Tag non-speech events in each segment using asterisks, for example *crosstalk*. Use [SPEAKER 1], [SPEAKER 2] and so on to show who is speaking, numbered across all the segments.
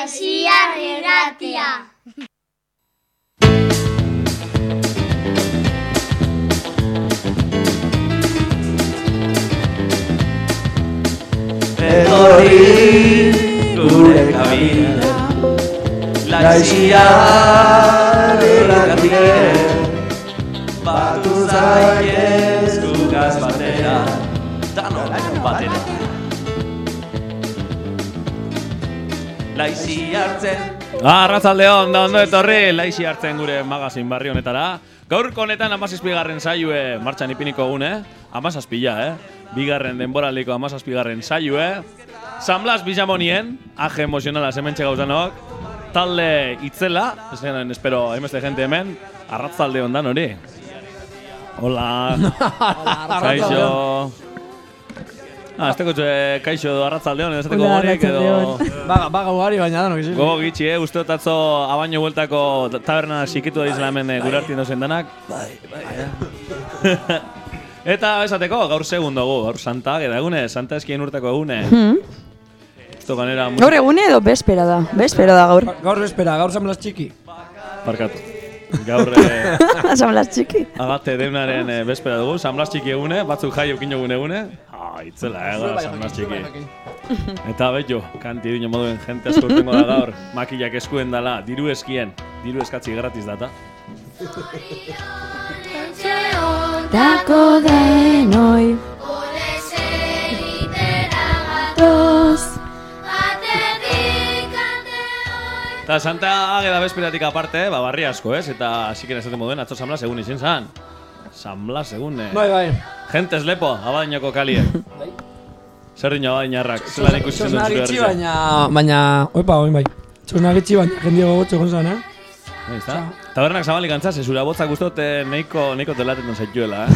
[SPEAKER 1] Laixiar irratia.
[SPEAKER 2] Etorri gure kabina Laixiar irratien Batu zaitez hartzen
[SPEAKER 3] Arratzaldeon, da ondo etorri, laixi hartzen gure magazin barri honetara. Gaurko honetan amazazpigarren saioe martxan ipiniko gune, amazazpila, eh? Bigarren denboraldiko amazazpigarren saioe. San Blas Bizamonien, aje emozionala sementxe gauzanok. Talde itzela, ez espero hainbeste gente hemen, arratzalde ondan hori. Hola. *laughs* Kaixo. Ah, ez teko kaixo edo arratzaldeon, ez teko
[SPEAKER 4] Hola,
[SPEAKER 3] horiek *laughs* edo...
[SPEAKER 5] Baga, baga ugari baina danok izi.
[SPEAKER 3] Gogo gitxi, eh? Uste dut atzo abaino bueltako taberna sikitu da izela hemen eh, gure hartin dozen danak. Bai, bai, *laughs* Eta esateko, gaur segun dugu, gaur Santa, eta egune, Santa eskien urtako egune. Mu-
[SPEAKER 4] Gaur egune edo bespera da, bespera da gaur.
[SPEAKER 5] Gaur espera, gaur zan blas txiki.
[SPEAKER 3] Parkatu. Gaur eh, *laughs*
[SPEAKER 4] Esan blas txiki.
[SPEAKER 3] agate deunaren eh, bespera dugu, San Blas txiki egune, batzuk jai eukin jogun egune. Ah, itzela, eh, San Blas txiki. Eta betxo, kanti dino moduen jente asko urtengo da gaur, makillak eskuen dala, diru eskien, diru eskatzi gratis data.
[SPEAKER 4] Dako denoi
[SPEAKER 3] Eta Santa ageda bezperatik aparte, ba, barri asko, ez? Eta asiken esaten moduen, atzo San Blas egun izin zan. San Blas egun, eh?
[SPEAKER 5] Bai, bai.
[SPEAKER 3] Gentes lepo, abadainoko kalie. Zer dino abadainarrak, zelan ikusi zen
[SPEAKER 5] Txosna
[SPEAKER 3] zure herrian.
[SPEAKER 5] baina, baina, oipa, oin bai. Txosna gitxi baina, jendio gogotxo egon zan, eh?
[SPEAKER 3] Ahí está. Tabernak zabalik antzaz, ez zura botzak guztot neiko, neiko telatetan zaituela, eh?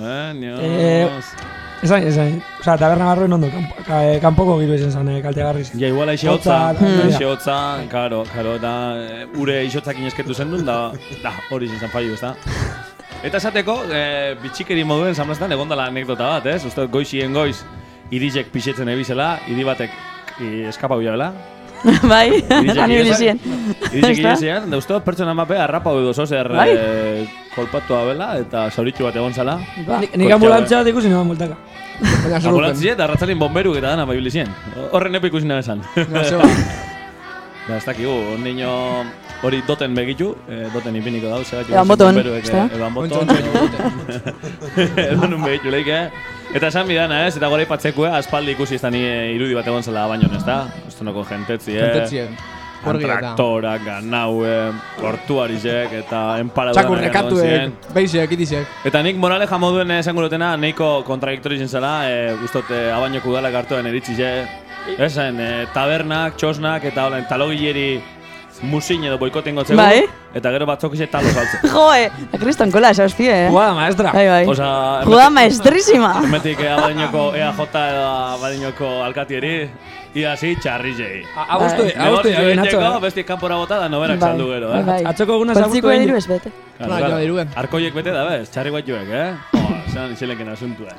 [SPEAKER 3] *laughs* eh, nios.
[SPEAKER 5] Eh, Esain, esain. Osa, taberna barroen ondo, eh, kanpoko giru izan zan, eh, kaltegarri zen.
[SPEAKER 3] Ja, igual aixe hotza, aixe hotza, karo, karo, eta eh, ure ishotzak inesketu zen duen, da, da, hori izan fallo, ez da. Eta esateko, e, bitxikeri moduen zamlaztan egon dela anekdota bat, ez? Uste goizien goiz, irizek pixetzen ebizela, iri batek eskapa bila *laughs*
[SPEAKER 4] Bai, han ibili
[SPEAKER 3] irizek- irizien, da dut pertsona mape harrapa edo zozer
[SPEAKER 4] Bai.
[SPEAKER 3] e, kolpatua bela eta zauritxu bat egon zala.
[SPEAKER 4] Ba.
[SPEAKER 5] Nik- Nik ambulantzia bat ikusi noan multaka. *laughs*
[SPEAKER 3] Ambulantzie eta ratzalin bomberuk eta dana baibili zien. Horren epo ikusi nahi esan. *laughs* Da, ez dakigu, niño hori doten begitu, eh, doten ipiniko dau, zera
[SPEAKER 4] Eban boton, ezta?
[SPEAKER 3] Eban boton. Eban nun begitu leik, eh? Eta esan bidana, ez? Eta gora ipatzeko, eh? Aspaldi ikusi ez da eh, irudi bat egon zela baino, ez da? Ustunoko jentetzi, eh?
[SPEAKER 6] Jentetzien. Orgi eta.
[SPEAKER 3] Traktorak, ganaue, portuarizek eta enparadurak.
[SPEAKER 6] Txakur nekatuek, beizek, itizek.
[SPEAKER 3] Eta nik morale jamoduen esango dutena, nahiko kontradiktori zela, e, guztot e, abainoko udalak hartuen eritzize, esan, e, tabernak, txosnak, eta hola, talogileri musin edo boikoten gotzegu,
[SPEAKER 4] Bai.
[SPEAKER 3] eta gero batzok ize talo saltzen. *laughs*
[SPEAKER 4] Joe, kriston kola, tío, eh.
[SPEAKER 5] Jugada maestra.
[SPEAKER 4] Bai, bai.
[SPEAKER 3] Osa,
[SPEAKER 4] Jugada maestrísima.
[SPEAKER 3] Hemetik eh, abadinoko EAJ edo abadinoko alkatieri, ia zi txarrizei.
[SPEAKER 5] Agustu,
[SPEAKER 4] Bai.
[SPEAKER 5] agustu,
[SPEAKER 3] egiteko,
[SPEAKER 5] eh?
[SPEAKER 3] besti kanpora bota da noberak
[SPEAKER 4] Bai,
[SPEAKER 3] saldu gero, eh?
[SPEAKER 4] bai.
[SPEAKER 5] Atzoko eguna zagutu
[SPEAKER 4] Pertziko
[SPEAKER 5] egin.
[SPEAKER 4] diru ez bete.
[SPEAKER 3] Arkoiek bete da bez, txarri guatxuek, eh? *laughs* Oh, zelan izeleken asuntua.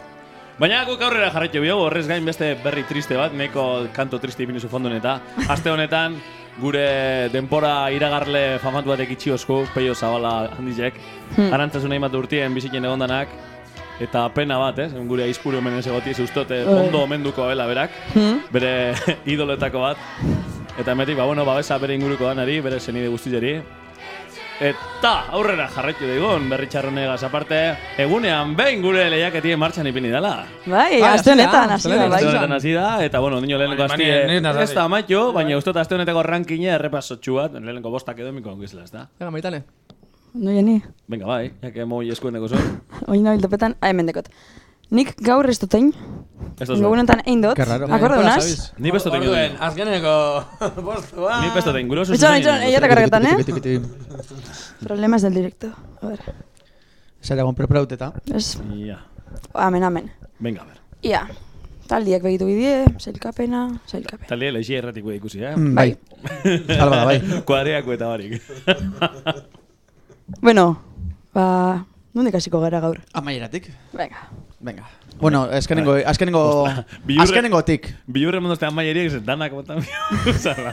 [SPEAKER 3] Baina guk aurrera jarraitu biogu, horrez gain beste berri triste bat, neko kanto triste ipinu zufondun eta aste honetan gure denpora iragarle famatu batek itxi osku, peio zabala handizek, arantzazu nahi bat urtien biziken egondanak, eta pena bat, ez? Gure aizpuru hemen ez egoti, zeustote ondo omenduko bela berak, bere *laughs* idoletako bat. Eta emetik, ba, bueno, babesa bere inguruko danari, bere senide guztizeri. Eta aurrera jarraitu digun, berri txarronegaz aparte, egunean behin gure lehiaketien martxan ipini dela.
[SPEAKER 4] Bai,
[SPEAKER 6] Bai,
[SPEAKER 4] aste honetan, hasi da, bai.
[SPEAKER 3] Honetan hasi da, eta bueno,
[SPEAKER 5] Bai,
[SPEAKER 3] hastie,
[SPEAKER 5] baina, nire
[SPEAKER 3] ez da amaitu, baina uste aste honetako rankine errepasotxu bat, lehenengo bostak edo emiko ongizela, ez da?
[SPEAKER 6] Venga, maitane.
[SPEAKER 4] No, jeni.
[SPEAKER 3] Venga, bai, jake moi eskuen deko zuen.
[SPEAKER 4] Oin nabil topetan, ah. Nik gaur ez dutein,
[SPEAKER 3] Zuen.
[SPEAKER 4] gagunetan egin dut,
[SPEAKER 6] Qué raro.
[SPEAKER 4] akorde
[SPEAKER 6] Todas
[SPEAKER 4] unaz?
[SPEAKER 6] sabéis.
[SPEAKER 3] Ni besto tengo
[SPEAKER 5] Orduen, azkeneko postua.
[SPEAKER 3] Ni besto tengo, oso
[SPEAKER 4] Itxon, itxon,
[SPEAKER 3] egin
[SPEAKER 4] kargetan, eh? Problemas del directo. A ver,
[SPEAKER 6] Zara egon preparateta.
[SPEAKER 4] ez,
[SPEAKER 3] Ia,
[SPEAKER 4] amen, amen.
[SPEAKER 3] venga, ber.
[SPEAKER 4] Ia, taldiak begitu bidie, zailkapena, zailkapena.
[SPEAKER 3] Talde leixi erratiko ikusi, eh?
[SPEAKER 6] Mm, Bai. *laughs* Alba da, bai.
[SPEAKER 3] Kuadriako eta barik.
[SPEAKER 4] Bueno, ba, nondik hasiko gara gaur?
[SPEAKER 6] Amaieratik.
[SPEAKER 4] Venga,
[SPEAKER 6] Venga. Bueno, azkenengo, azkenengo,
[SPEAKER 3] Bihurre-
[SPEAKER 6] azkenengo tik.
[SPEAKER 3] Biurre mondozte amaieriek, ez danak botan *laughs* Zarra,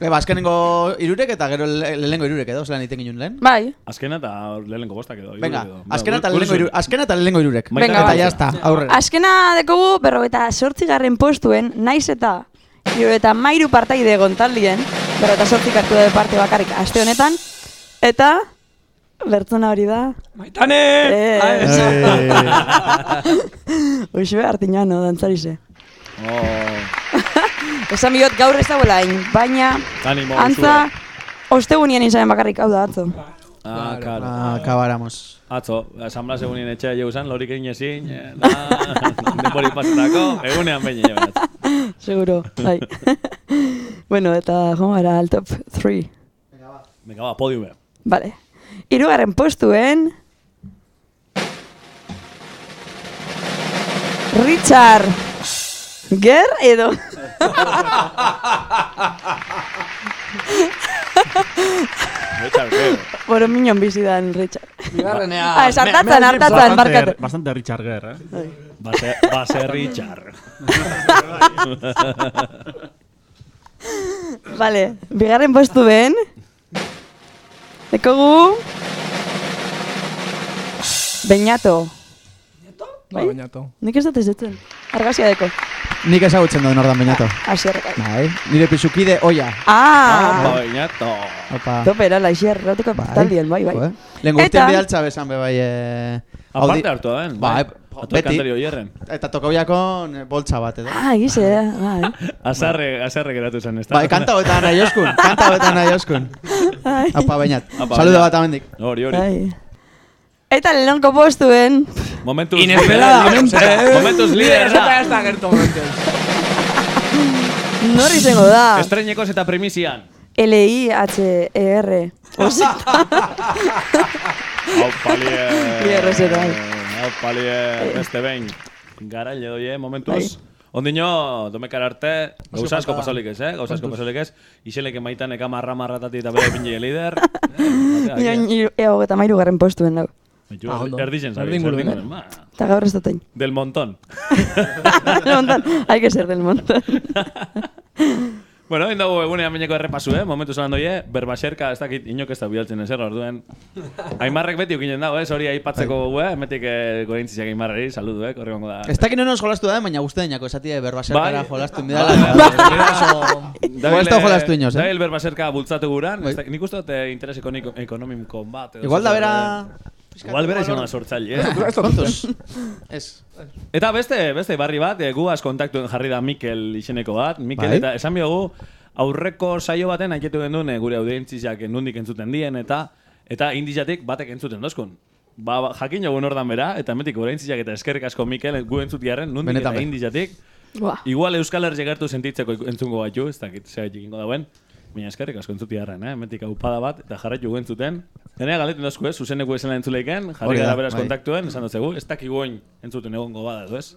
[SPEAKER 6] Eba, azkenengo irurek eta gero le- lehenengo irurek edo, zelan iten ginen lehen.
[SPEAKER 4] Bai,
[SPEAKER 3] Azkena eta lehenengo bostak edo.
[SPEAKER 6] Venga,
[SPEAKER 3] edo.
[SPEAKER 6] azkena eta lehenengo irurek. Azkena eta lehenengo irurek.
[SPEAKER 4] Venga,
[SPEAKER 6] Eta
[SPEAKER 4] bai.
[SPEAKER 6] ya está, aurrera.
[SPEAKER 4] azkena dekogu berrogeita sortzigarren postuen, naiz eta eta mairu partaide egon taldien, berrogeita sortzik hartu dute parte bakarrik aste honetan, eta bertzona hori da,
[SPEAKER 5] Maitane!
[SPEAKER 4] Eh.
[SPEAKER 5] Ah, *laughs*
[SPEAKER 4] Uxue hartinano, dantzarize.
[SPEAKER 3] Oh, *laughs*
[SPEAKER 4] Esan biot gaur ez dagoela hain, baina
[SPEAKER 3] Animo,
[SPEAKER 4] antza ostegunien izanen bakarrik hau da atzo.
[SPEAKER 3] Ah, claro.
[SPEAKER 6] Ah, Acabáramos.
[SPEAKER 3] Atzo, asamblea segunien etxea jau zan, lorik egin ezin, eh, da, *laughs* denbori pasatako, egunean behin jo.
[SPEAKER 4] Seguro, bai. bueno, eta joan gara al top 3.
[SPEAKER 3] Venga, ba, podiume.
[SPEAKER 4] Vale. Hirugarren postuen... Richard Ger edo
[SPEAKER 3] Richard, ¿qué?
[SPEAKER 4] Boro minon bizi dan Richard.
[SPEAKER 5] Bigarrenea.
[SPEAKER 4] Ah, es hartatzen, hartatzen, barkatu.
[SPEAKER 7] Bastante Richard Gere, eh?
[SPEAKER 3] Base, base Richard. *laughs*
[SPEAKER 4] Vale, bigarren postuen... Dekogu... Beñato.
[SPEAKER 5] Bai, bainato.
[SPEAKER 4] Nik ez dut ez dutzen. Argazia deko.
[SPEAKER 6] Nik ezagutzen duen ordan bainato.
[SPEAKER 4] Asierreka.
[SPEAKER 6] Bai, nire pisukide oia.
[SPEAKER 4] Ah!
[SPEAKER 3] Bainato.
[SPEAKER 6] Opa.
[SPEAKER 4] Topera, laixier, erotiko taldien, bai, bai.
[SPEAKER 6] Jo, eh? Lehen gurtien
[SPEAKER 4] Eta-
[SPEAKER 6] bidaltza besan be bai... Eh,
[SPEAKER 3] Aparte hartu den.
[SPEAKER 6] Bai,
[SPEAKER 3] Ato
[SPEAKER 6] beti.
[SPEAKER 3] kantario hierren.
[SPEAKER 6] Eta tokobiako boltsa bat edo.
[SPEAKER 4] Ah, egize, bai. *laughs*
[SPEAKER 3] Azarre, azarre geratu zen, ez da?
[SPEAKER 6] Bai, kanta hoetan nahi oskun, *laughs* kanta hoetan nahi oskun. Apa, bainat. Saludo bat amendik.
[SPEAKER 3] Hori, hori.
[SPEAKER 4] Eta lehenko postuen...
[SPEAKER 3] Momentuz
[SPEAKER 5] Inesperadamente, *laughs* eh?
[SPEAKER 3] Momentuz líder
[SPEAKER 5] Zeta
[SPEAKER 3] da.
[SPEAKER 5] ez da gertu momentez.
[SPEAKER 4] Nor izango da?
[SPEAKER 3] Estreinekos eta primisian.
[SPEAKER 4] L-I-H-E-R. Osa.
[SPEAKER 3] Hau palie.
[SPEAKER 4] Zeta, bai.
[SPEAKER 3] Hau palie. Beste behin. Garaile doie, momentuz.
[SPEAKER 4] Bai.
[SPEAKER 3] Ondino, domekar arte, gauza asko pasolik ez, eh? Gauza asko pasolik ez. Iseleke maitan eka marra marratati eta bere pinile lider.
[SPEAKER 4] Nion eo eta mairu garren postuen dago.
[SPEAKER 5] Ah, eh?
[SPEAKER 3] ma.
[SPEAKER 4] Eta gaur ez dut egin.
[SPEAKER 3] Del montón. *laughs*
[SPEAKER 4] Del montón. Hay que ser del montón. *laughs*
[SPEAKER 3] Bueno, hain dago egunean mineko errepasu, eh? Momentu zelan doie, berbaserka, ez dakit, inok ez da bialtzen ezer, orduen. *laughs* Aimarrek beti ukinen dago, ez? Hori aipatzeko gu, eh? Metik eh, goreintziak aimarreri, saludu, eh? Korri gongo da.
[SPEAKER 6] Ez dakit nonos jolastu da, baina guzti dainako esatie berbaserkara
[SPEAKER 3] Bai.
[SPEAKER 6] jolastu
[SPEAKER 3] Bai, bai,
[SPEAKER 6] Igual ez da jolastu inoz, eh?
[SPEAKER 3] Dabil berbaserka bultzatu guran,
[SPEAKER 6] Bai.
[SPEAKER 3] nik uste dut eh, interes ekonomiko bat.
[SPEAKER 6] Igual da bera...
[SPEAKER 3] eh, Igual bera izan sortzaile, eh?
[SPEAKER 6] Kontuz. Ez.
[SPEAKER 3] Eta beste, beste barri bat, e, guaz kontaktuen jarri da Mikel izeneko bat. Mikel,
[SPEAKER 6] Bai.
[SPEAKER 3] eta esan biogu, aurreko saio baten haiketu genduen e, gure audientziak nundik entzuten dien, eta eta indizatik batek entzuten dozkun. Ba, ba, jakin jogun ordan bera, eta emetik gure intziak eta eskerrik asko Mikel gu entzutearen, nundik
[SPEAKER 6] Benetan
[SPEAKER 3] eta
[SPEAKER 6] be.
[SPEAKER 3] indizatik. Igual Euskal Herri gertu sentitzeko entzungo batu, ez dakit zea egingo dauen. Baina eskerrik asko entzutearen, eh? Metik aupada bat, eta jarraitu gu entzuten. Denea galetu dozku, ez? Zuzeneko esena entzuleiken, jarri gara beraz
[SPEAKER 6] bai.
[SPEAKER 3] kontaktuen, esan dutzegu, ez dakigu oin entzuten egongo bada, ez?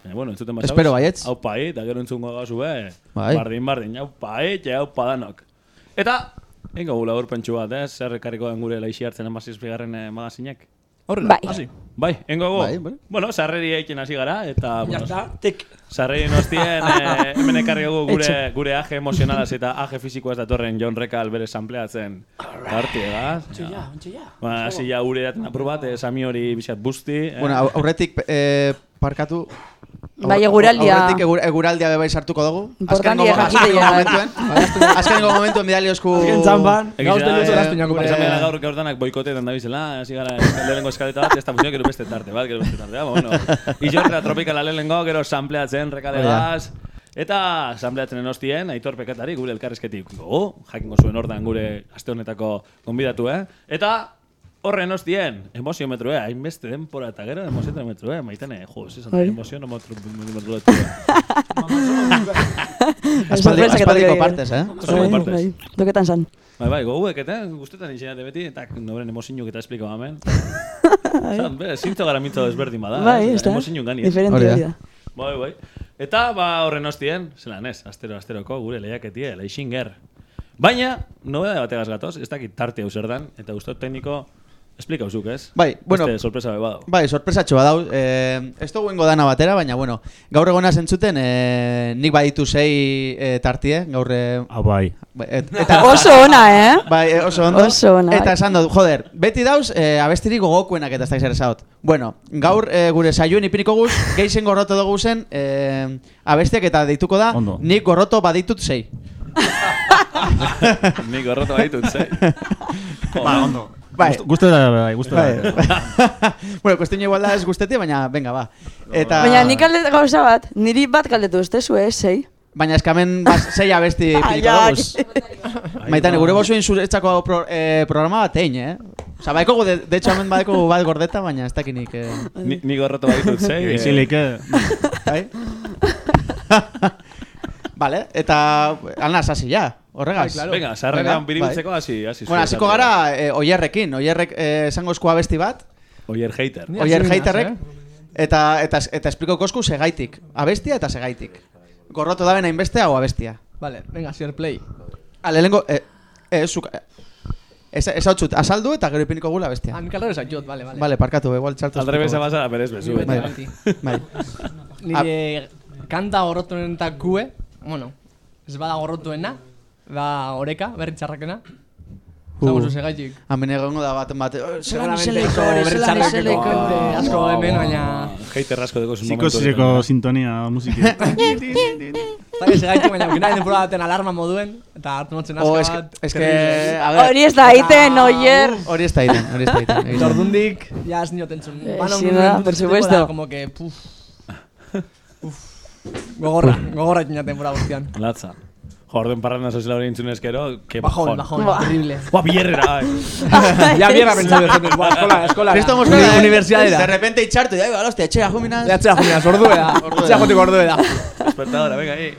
[SPEAKER 3] Baina, bueno, entzuten bat
[SPEAKER 6] Espero baietz.
[SPEAKER 3] Hau pai, eta gero entzungo gazu, be.
[SPEAKER 6] Bai.
[SPEAKER 3] Bardin, bardin, hau pai, eta hau padanok. Eta, ingo gula urpentsu bat, ez? Zer ekarriko den gure laixi hartzen amaziz bigarren eh, magazinek?
[SPEAKER 5] Horrela,
[SPEAKER 4] Bai.
[SPEAKER 5] hasi.
[SPEAKER 3] Bai, ingo gu.
[SPEAKER 6] Bai, bueno.
[SPEAKER 3] Bueno, sarreri eiken hasi gara, eta...
[SPEAKER 5] Ya
[SPEAKER 3] bueno,
[SPEAKER 5] está, tik.
[SPEAKER 3] Sarreri nostien, eh, *laughs* hemen ekarri dugu gure, gure aje emozionalaz eta aje fizikoaz datorren John Rekal bere sampleatzen. Arti, egaz?
[SPEAKER 5] Ja, ontsi ja.
[SPEAKER 3] Ba, hasi ja gure daten apur bat, eh, sami hori bizat busti. Eh?
[SPEAKER 6] Bueno, au- aurretik eh, parkatu.
[SPEAKER 4] Bai, eguraldia.
[SPEAKER 6] Aurretik egur, eguraldia bebai sartuko dugu. Azkenengo-
[SPEAKER 4] jakitea.
[SPEAKER 6] azkenengo momentuen. *laughs* Azkenengo momentuen bidali osku...
[SPEAKER 5] Azken txampan,
[SPEAKER 3] Egia
[SPEAKER 5] gauz
[SPEAKER 3] da,
[SPEAKER 5] delitu
[SPEAKER 3] eh,
[SPEAKER 5] eraztu inako
[SPEAKER 6] gure-
[SPEAKER 5] pare.
[SPEAKER 3] behar gaur gaur danak boikotetan dabizela, hasi gara lehenengo eskaleta bat, ez da funtzio, gero beste tarte, bat, gero beste tarte, bueno. *laughs* Izorra tropikala lehenengo, gero sampleatzen, rekale
[SPEAKER 6] Hori da.
[SPEAKER 3] gaz, eta sampleatzen enostien, aitor pekatari, gure elkarrezketik, go, jakingo zuen ordan gure aste honetako gonbidatu, eh? Eta, horren ostien, emoziometro, eh? Hainbeste denpora eta gero emoziometro, eh? Maitene, jo, ez esan,
[SPEAKER 4] Bai.
[SPEAKER 3] eh? *laughs*
[SPEAKER 6] Aspaldi,
[SPEAKER 4] Sorpresa que
[SPEAKER 6] aspaldiko
[SPEAKER 4] te
[SPEAKER 6] partez, eh?
[SPEAKER 3] Aspaldiko
[SPEAKER 4] Bai,
[SPEAKER 3] partez.
[SPEAKER 4] bai. Toketan san.
[SPEAKER 3] Bai, bai, goguek eta guztetan izanate beti, eta noren emozinuk eta espliko gamen. *laughs* Zan, be, zintzo gara mintzo desberdin bada.
[SPEAKER 4] Bai,
[SPEAKER 3] eh,
[SPEAKER 4] ez da.
[SPEAKER 3] Emozinuk gani.
[SPEAKER 4] Diferente
[SPEAKER 6] Hori da.
[SPEAKER 4] hori da.
[SPEAKER 3] Bai, bai. Eta, ba, horren ostien, zelan ez, astero, asteroko, gure lehiaketie, leixinger. Baina, nobeda bategaz gatoz, ez dakit tarte hau zer dan, eta ustot tekniko, Esplika uzuk, ez?
[SPEAKER 6] Bai, bueno-
[SPEAKER 3] Beste sorpresa be badu.
[SPEAKER 6] Bai, sorpresatxo badau. Eh, ez dugu ingo dana batera, baina bueno, gaur egona zentzuten, eh, nik baditu sei eh, tartie, gaur... Eh,
[SPEAKER 7] Ah, bai.
[SPEAKER 6] et, *laughs* eta,
[SPEAKER 4] Oso ona, eh?
[SPEAKER 6] Bai, eh, oso ondo.
[SPEAKER 4] Oso ona,
[SPEAKER 6] Eta
[SPEAKER 4] bai.
[SPEAKER 6] esan dut, joder, beti dauz eh, abestirik gogokuenak eta ez da izan esaut. Bueno, gaur eh, gure saioen ipiniko guz, *laughs* geixen gorroto dugu zen eh, abestiak eta deituko da,
[SPEAKER 7] Ondo.
[SPEAKER 6] nik gorroto baditut sei. *laughs*
[SPEAKER 3] Nik gorroto baitut, zei.
[SPEAKER 7] Ba, ondo.
[SPEAKER 6] Bai.
[SPEAKER 7] Gustu da, bai, gustu da.
[SPEAKER 6] Bai. *laughs* bueno, kuestión igual da ez guztetia, baina, venga, ba. Eta...
[SPEAKER 4] Baina nik alde gauza bat, niri bat galdetu ez tezu, eh, sei?
[SPEAKER 6] Baina eskamen bas, sei abesti *laughs* dugu. *laughs* Maitane, gure bosuin zuretzako pro, eh, programa bat egin, eh? Osa, baiko, de, de hecho, hemen badeko bat gordeta, baina ez dakinik... Eh,
[SPEAKER 3] Ni, ni gorroto baitut, zei. eh,
[SPEAKER 7] Isilik, eh,
[SPEAKER 6] bai? vale, eta alna hasi ja, horregaz.
[SPEAKER 8] Bai,
[SPEAKER 3] Venga, sarreran biribiltzeko hasi, hasi.
[SPEAKER 6] Bueno, hasiko gara eh, Oierrekin, Oierrek eh, esango esku abesti bat,
[SPEAKER 3] Oier hater.
[SPEAKER 6] Oier haterrek,
[SPEAKER 9] eh?
[SPEAKER 6] eta, eta, eta espliko kosku segaitik. Abestia eta segaitik. Gorroto daben hainbeste hau abestia.
[SPEAKER 9] Vale, venga, share play.
[SPEAKER 6] Ale, lengo, eh, eh, zuk, eh, ez, ez hau txut, azaldu eta gero ipiniko gula bestia.
[SPEAKER 9] Ah, nik alrebez jot, vale, vale.
[SPEAKER 6] Vale, parkatu, igual txartu.
[SPEAKER 3] Aldrebes
[SPEAKER 6] espliko
[SPEAKER 3] abasa, berez bezu.
[SPEAKER 9] Beti.
[SPEAKER 6] Bai.
[SPEAKER 9] Nire kanta gorrotuenen eta kue, bueno, ez bada gorrotuena, da oreka, berri txarrakena. Zago zu segaitik.
[SPEAKER 6] Hemen egongo da bat bat. eh,
[SPEAKER 9] Seguramente berri txarrakeko asko hemen, baina...
[SPEAKER 3] Hater asko dugu zun
[SPEAKER 7] Ziko zireko sintonia musiki. *laughs* *laughs*
[SPEAKER 9] Zage segaitik, baina gina denpura baten alarma moduen, eta hartu notzen
[SPEAKER 6] Oh,
[SPEAKER 9] asko
[SPEAKER 6] es que,
[SPEAKER 9] bat.
[SPEAKER 6] es que,
[SPEAKER 4] Hori ez da iten, oier.
[SPEAKER 6] hori ez da iten, hori ez da iten. egia
[SPEAKER 9] Eta
[SPEAKER 6] esan.
[SPEAKER 9] ordundik, ja ez nioten zuen.
[SPEAKER 4] Eh,
[SPEAKER 9] momentu
[SPEAKER 4] por supuesto.
[SPEAKER 9] como que, puf. Uf. Gogorra, gogorra itina temporada guztian.
[SPEAKER 3] Latza. Orden parrana soziala hori entzunez gero, que
[SPEAKER 9] Bajón,
[SPEAKER 3] bajón.
[SPEAKER 9] bajón, terrible.
[SPEAKER 3] Buah, bierrera, eh. *laughs*
[SPEAKER 9] Ya mierda pensado gente, buah, eskola, eskola.
[SPEAKER 6] Kristo
[SPEAKER 9] Uni-
[SPEAKER 6] Mosquera, eh,
[SPEAKER 9] Universidadera.
[SPEAKER 6] De repente itxartu, ja, bala, hostia, etxera juminas.
[SPEAKER 9] Ya txera juniaz, ordue da. *laughs*
[SPEAKER 6] Ordue
[SPEAKER 9] Txera
[SPEAKER 6] da.
[SPEAKER 9] jotik ordue da.
[SPEAKER 3] Despertadora, venga, ahí.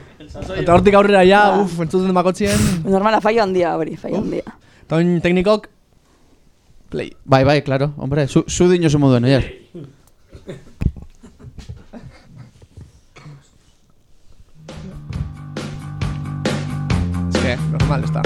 [SPEAKER 9] Eta hortik aurrera ja, uf, entzuten bakotzien.
[SPEAKER 4] Normala, fallo handia, hori, fallo handia.
[SPEAKER 9] Eta oin teknikok, play.
[SPEAKER 6] Bai, bai, claro, hombre, zu, zu dino zu moduen, oier.
[SPEAKER 9] Normal está.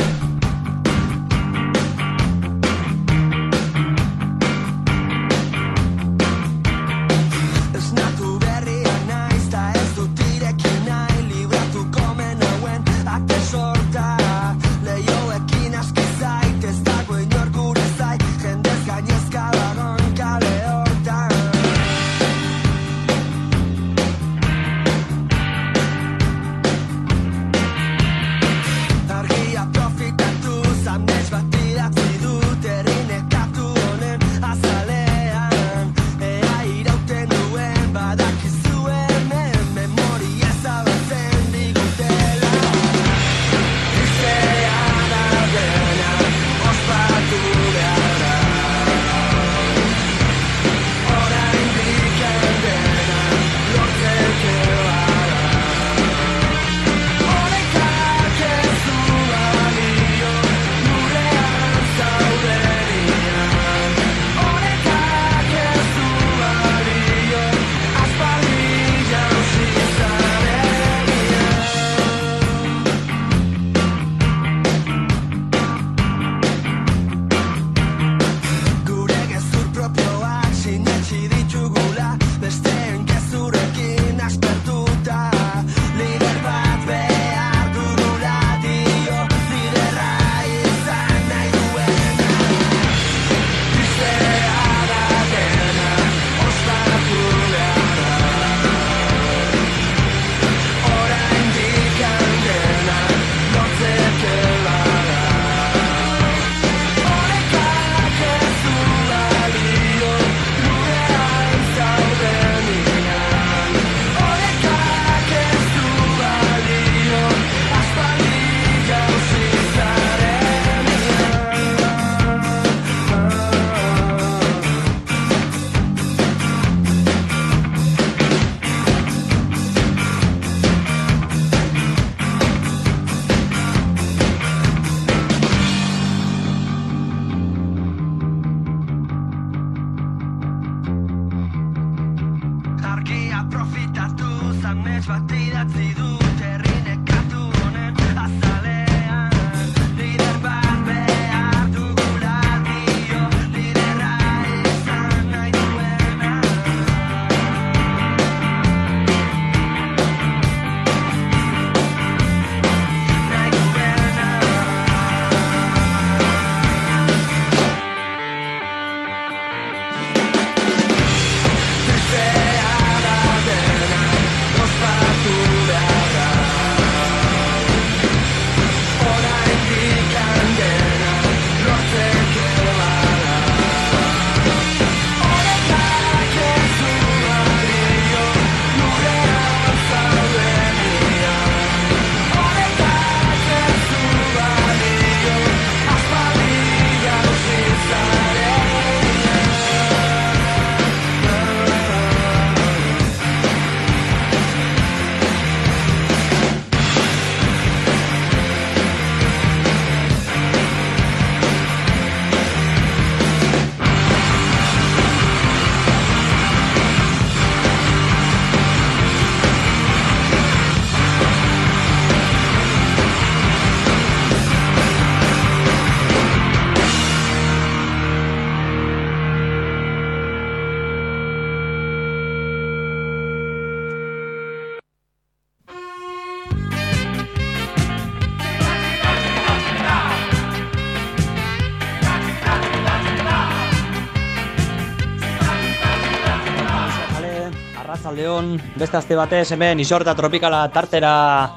[SPEAKER 10] Arratsaldeon, beste aste batez hemen isorta tropikala tartera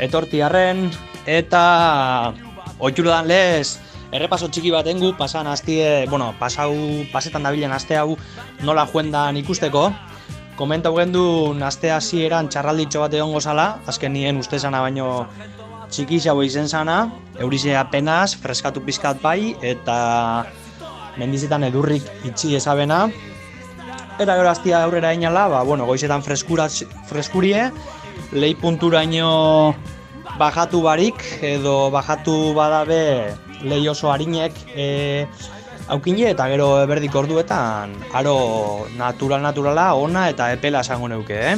[SPEAKER 10] etortiarren eta oitxurudan lez errepaso txiki bat engu pasan astie, bueno, pasau, pasetan dabilen aste hau nola juendan ikusteko. Komentau gendu aste hasieran txarralditxo bat egongo zala, azken nien uste zana baino txiki xau izen zana, eurize apenas, freskatu pizkat bai, eta mendizetan edurrik itxi ezabena. Eta gero aztia aurrera inala, ba, bueno, goizetan freskura, freskurie, lehi punturaino bajatu barik, edo bajatu badabe lehi oso harinek e, aukine, eta gero berdik orduetan, aro natural-naturala, ona eta epela esango neuke, eh?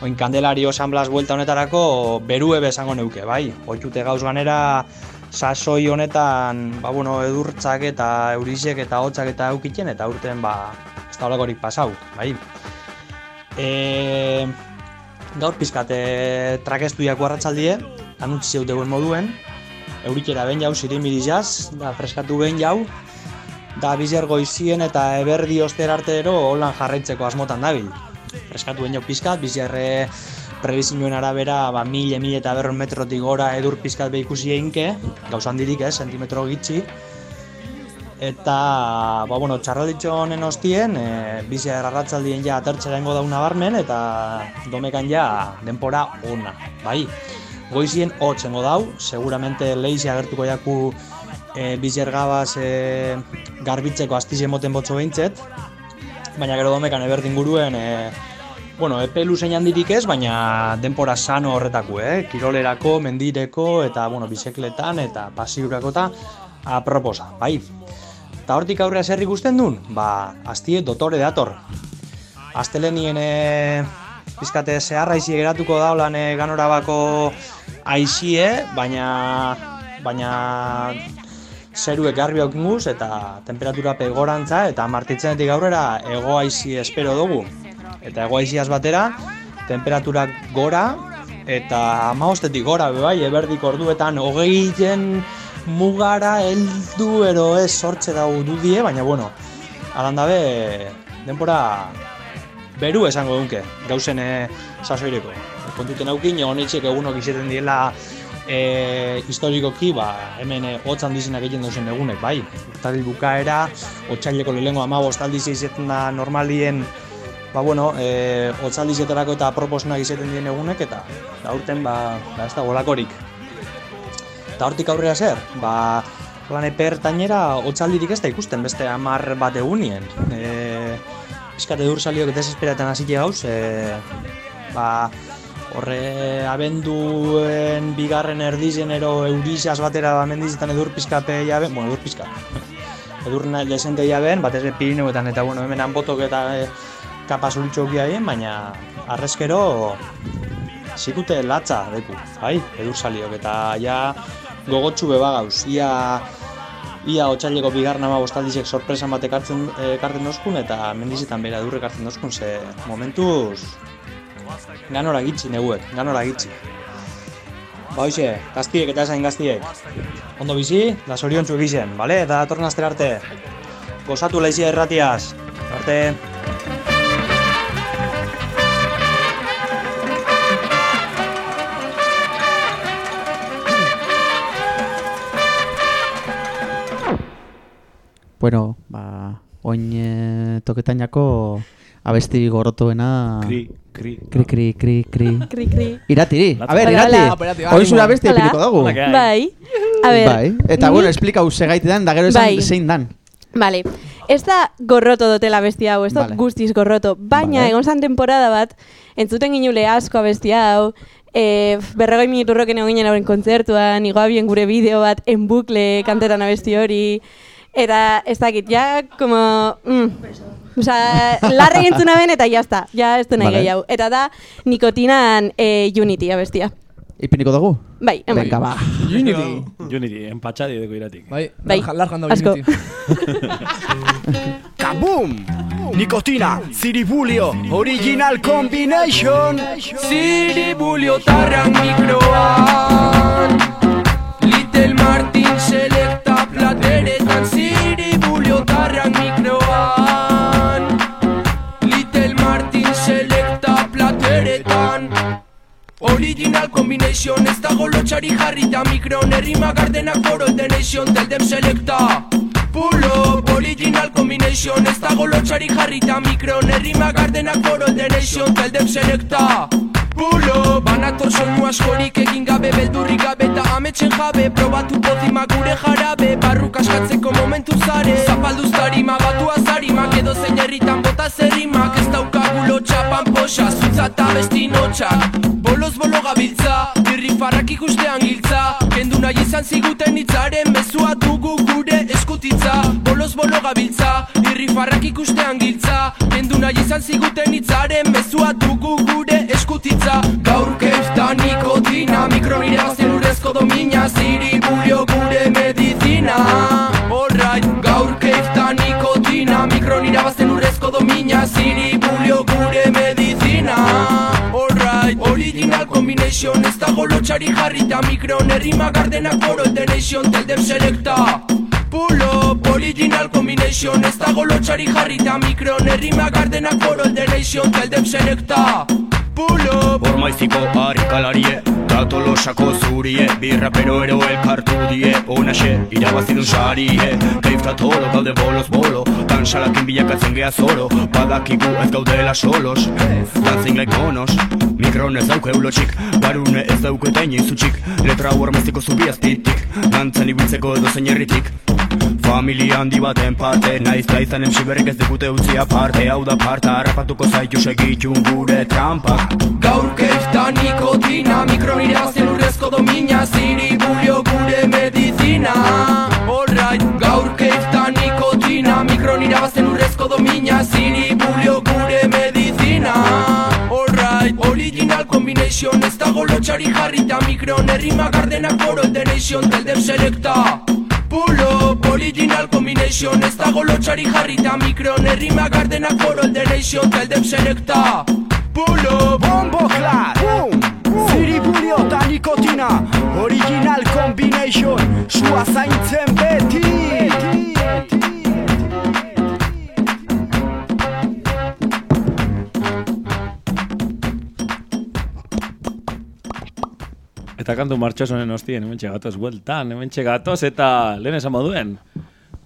[SPEAKER 10] Oin kandelario San Blas buelta honetarako berue esango neuke, bai. Oitute gauz ganera sasoi honetan, ba, bueno, edurtzak eta eurizek eta hotzak eta eukiten, eta urten, ba, da holakorik pasau, bai. E, gaur pizkate trakestu jaku arratzaldie, anutzi zeuteuen moduen, eurikera ben jau, zirimiri jaz, da freskatu ben jau, da bizer goizien eta eberdi oster artero holan jarraitzeko asmotan dabil. Freskatu ben jau pizkat, bizerre prebizioen arabera ba, mil, mil eta berron metrotik gora edur pizkat behikusi einke, gauza handirik ez, sentimetro gitxi. Eta, ba, bueno, txarralditxo honen ostien, e, bizi arratzaldien ja atertxera ingo dauna barmen, eta domekan ja denpora ona, bai. Goizien hotzengo dau, seguramente leizi agertuko jaku e, bizer gabaz e, garbitzeko astize moten botzo behintzet, baina gero domekan eberdin guruen, e, bueno, epe luzein handirik ez, baina denpora sano horretako, eh? Kirolerako, mendireko, eta, bueno, bisekletan, eta pasiurako eta aproposa, bai. Eta hortik aurrea zer ikusten duen? Ba, aztie dotore dator. Aztelenien e, pizkate zeharra izi geratuko da holan e, ganorabako aizie, baina baina zeruek garbi aukinguz eta temperatura pegorantza eta martitzenetik aurrera ego aizi espero dugu. Eta ego aiziaz batera, temperaturak gora eta amaostetik gora bai, eberdik orduetan hogeien mugara heldu ero ez sortze dau dudie, baina bueno, alan dabe denpora beru esango dunke, gauzen e, sasoireko. Kontuten aukin, honetxek egunok izeten diela e, historikoki, ba, hemen e, hotz handizenak egiten duzen egunek, bai. Urtaril bukaera, otxaileko lehengo ama bostaldiz izaten da normalien ba, bueno, e, otxaldizetarako eta proposunak izaten dien egunek, eta da urten, ba, ba ez da golakorik. Eta hortik aurrera zer, ba, lan epertainera otxaldirik ez da ikusten beste amar bat egunien. E, Piskat edur saliok desesperaten hasi gauz, e, ba, horre abenduen bigarren erdizenero eurizaz batera ba, mendizetan edur pizkape jaben, bueno, edur pizkat. *laughs* Edur desente jaben, bat ez Pirineuetan eta bueno, hemen anbotok eta e, kapazulitxoki haien, baina arrezkero zikute latza deku, bai, edur saliok eta ja gogotsu beba gauz, ia ia otxaileko bigarna ma bostaldizek sorpresan bat ekartzen, ekartzen dozkun eta mendizetan bera edurre ekartzen dozkun, ze momentuz ganora gitxi neguek, ganora gitxi. Ba hoxe, gaztiek eta esain gaztiek. Ondo bizi, da sorion txu egisen, bale? Eta astera arte. Gozatu laizia erratiaz. Arte.
[SPEAKER 6] Bueno, ba, oin e, toketainako abesti gorrotuena...
[SPEAKER 3] Kri, kri.
[SPEAKER 6] Kri, kri, kri, kri. *laughs*
[SPEAKER 4] Kri, kri.
[SPEAKER 6] Iratiri, a ber, irati.
[SPEAKER 4] hola.
[SPEAKER 6] Oin zura abesti
[SPEAKER 4] Hola.
[SPEAKER 6] epiriko dugu.
[SPEAKER 4] Bai. A ver.
[SPEAKER 6] Bai, eta bueno, esplikau segaiti dan, da gero esan
[SPEAKER 4] Bai.
[SPEAKER 6] zein dan.
[SPEAKER 4] Vale. Ez da gorroto dutela abesti hau, ez da
[SPEAKER 6] Vale.
[SPEAKER 4] guztiz gorroto. Baina,
[SPEAKER 6] Vale.
[SPEAKER 4] egon zan temporada bat, entzuten ginule asko abesti hau, e, berrogoi minuturroken egon ginen hauren kontzertuan, igoa bien gure bideo bat en bukle kantetan abesti hori, eta ez dakit, ja, como... Mm, Osa, larre entzuna ben eta jazta, ja ez du nahi
[SPEAKER 6] Vale.
[SPEAKER 4] gehiago. Eta da, nikotinan e, Unity abestia.
[SPEAKER 6] Ipiniko dugu?
[SPEAKER 4] Bai, hemen.
[SPEAKER 6] Venga, ba.
[SPEAKER 8] Unity.
[SPEAKER 3] Unity, empatxadi deko iratik.
[SPEAKER 8] Bai,
[SPEAKER 4] Bai,
[SPEAKER 8] lar janda
[SPEAKER 4] asko.
[SPEAKER 8] Unity. *laughs*
[SPEAKER 11] Kaboom! Nikotina, Ziribulio, Original Combination
[SPEAKER 12] Ziribulio tarrak mikroan Little Martin selecta Original combination Ez dago lotxari jarrita mikron Errima gardenak all the Tell them selecta. Pull up, original combination Ez dago lotxari jarrita mikron Errima gardenak all the Tell them selecta. Pull up, banator soinu askorik egin gabe Beldurrik gabe eta ametxen jabe Probatu pozima gure jarabe Barruk askatzeko momentu zare. Zapalduz tarima, batu azarimak Edo zein herritan bota zerrimak Ez daukagu lotxapan poxa Zutza eta besti notxak Boloz bolo gabiltza Irri farrak ikustean giltza. Kendu nahi izan ziguten hitzaren Mezua dugu gure eskutitza. Boloz bolo gabiltza Irri farrak ikustean giltza. Kendu nahi izan ziguten hitzaren Mezua dugu gure eskutitza. Gaur keifta nikotina Mikro nire bazten urrezko domina Ziri gure medizina combination Ez dago lotxari jarrita mikron Errima gardenak for all the nation Tell them selecta. Pull up, original combination Ez dago lotxari jarrita mikron Errima gardenak for all the nation Tell them selecta. Pull up.
[SPEAKER 11] Ormaiziko harrikalarie Tolosako zurie Birrapero ero elkartu die Onaxe, irabazidun sarie Keifta tolo, gaude bolos bolo Tan salakin bilakatzen gea zoro Badakigu ez gaudela solos Dancing like monos Mikron ez dauke ulotxik Garune ez dauke eta inoizutxik Letra ormaiziko zubiaztitik Dantzan ibiltzeko edo zein herritik. Familia handi baten parte Naiz da izan emsiberrik ez digute utzi aparte. Hau da parta harrapatuko zaitu segitun gure trampa.
[SPEAKER 12] Gaur nikotina Mikro nire bazten urrezko domina Ziri bulio gure medizina. Alright, gaur keifta nikotina Mikro nire bazten urrezko domina Ziri bulio gure medizina Alright, original combination Ez dago lotxari jarrita mikron Errima gardenak for all the nation Tell them selecta. Pull up, original combination Ez dago lotxari jarrita mikron Errima gardenak for all the nation Tell them selecta. Pull up
[SPEAKER 11] Bombo klar Boom Ziribulio eta nikotina. Original combination Sua zaintzen beti
[SPEAKER 3] Eta kantu martxosonen hostien, hemen gatoz bueltan, hemen gatoz eta lehen esan moduen.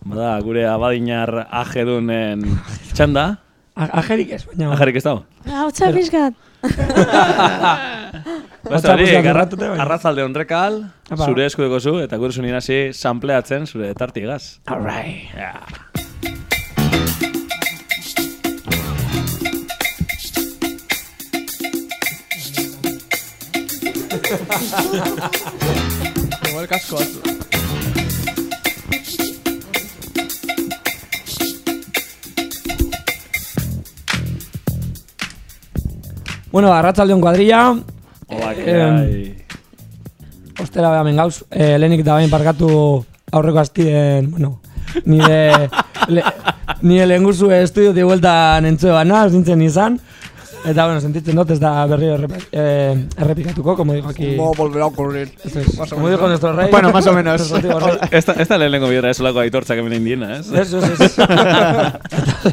[SPEAKER 3] Bada, gure abadinar ajedunen txanda.
[SPEAKER 5] Ajerik ez, baina...
[SPEAKER 3] Ajerik ez dago.
[SPEAKER 4] Hau *laughs*
[SPEAKER 5] bai.
[SPEAKER 3] arrazalde honrekal,
[SPEAKER 5] Apa.
[SPEAKER 3] zure eskudeko zu, eta gure zunien hasi sampleatzen zure tartigaz.
[SPEAKER 5] Alright.
[SPEAKER 3] Yeah.
[SPEAKER 8] Igual kasko batzu.
[SPEAKER 5] Bueno, arratzaldeon kuadrilla.
[SPEAKER 3] Oba,
[SPEAKER 5] Em, Ostera behamen gauz, eh, lehenik da bain parkatu aurreko astien, bueno, nire, *laughs* le, nire lehen guzu estudio di vuelta nentzue bana, ez nintzen izan. Eta, bueno, sentitzen dut ez da berriro errepe, eh, errepikatuko, como digo aquí.
[SPEAKER 8] No volverá a ocurrir.
[SPEAKER 5] Eso es,
[SPEAKER 8] Más
[SPEAKER 5] como
[SPEAKER 8] menos.
[SPEAKER 5] dijo nuestro rey.
[SPEAKER 6] Bueno, más o menos.
[SPEAKER 5] Nuestro antiguo rey.
[SPEAKER 3] Esta, esta lehenengo bidera ez olako aitortzak hemen indiena, ez?
[SPEAKER 5] Eso, eso, eso.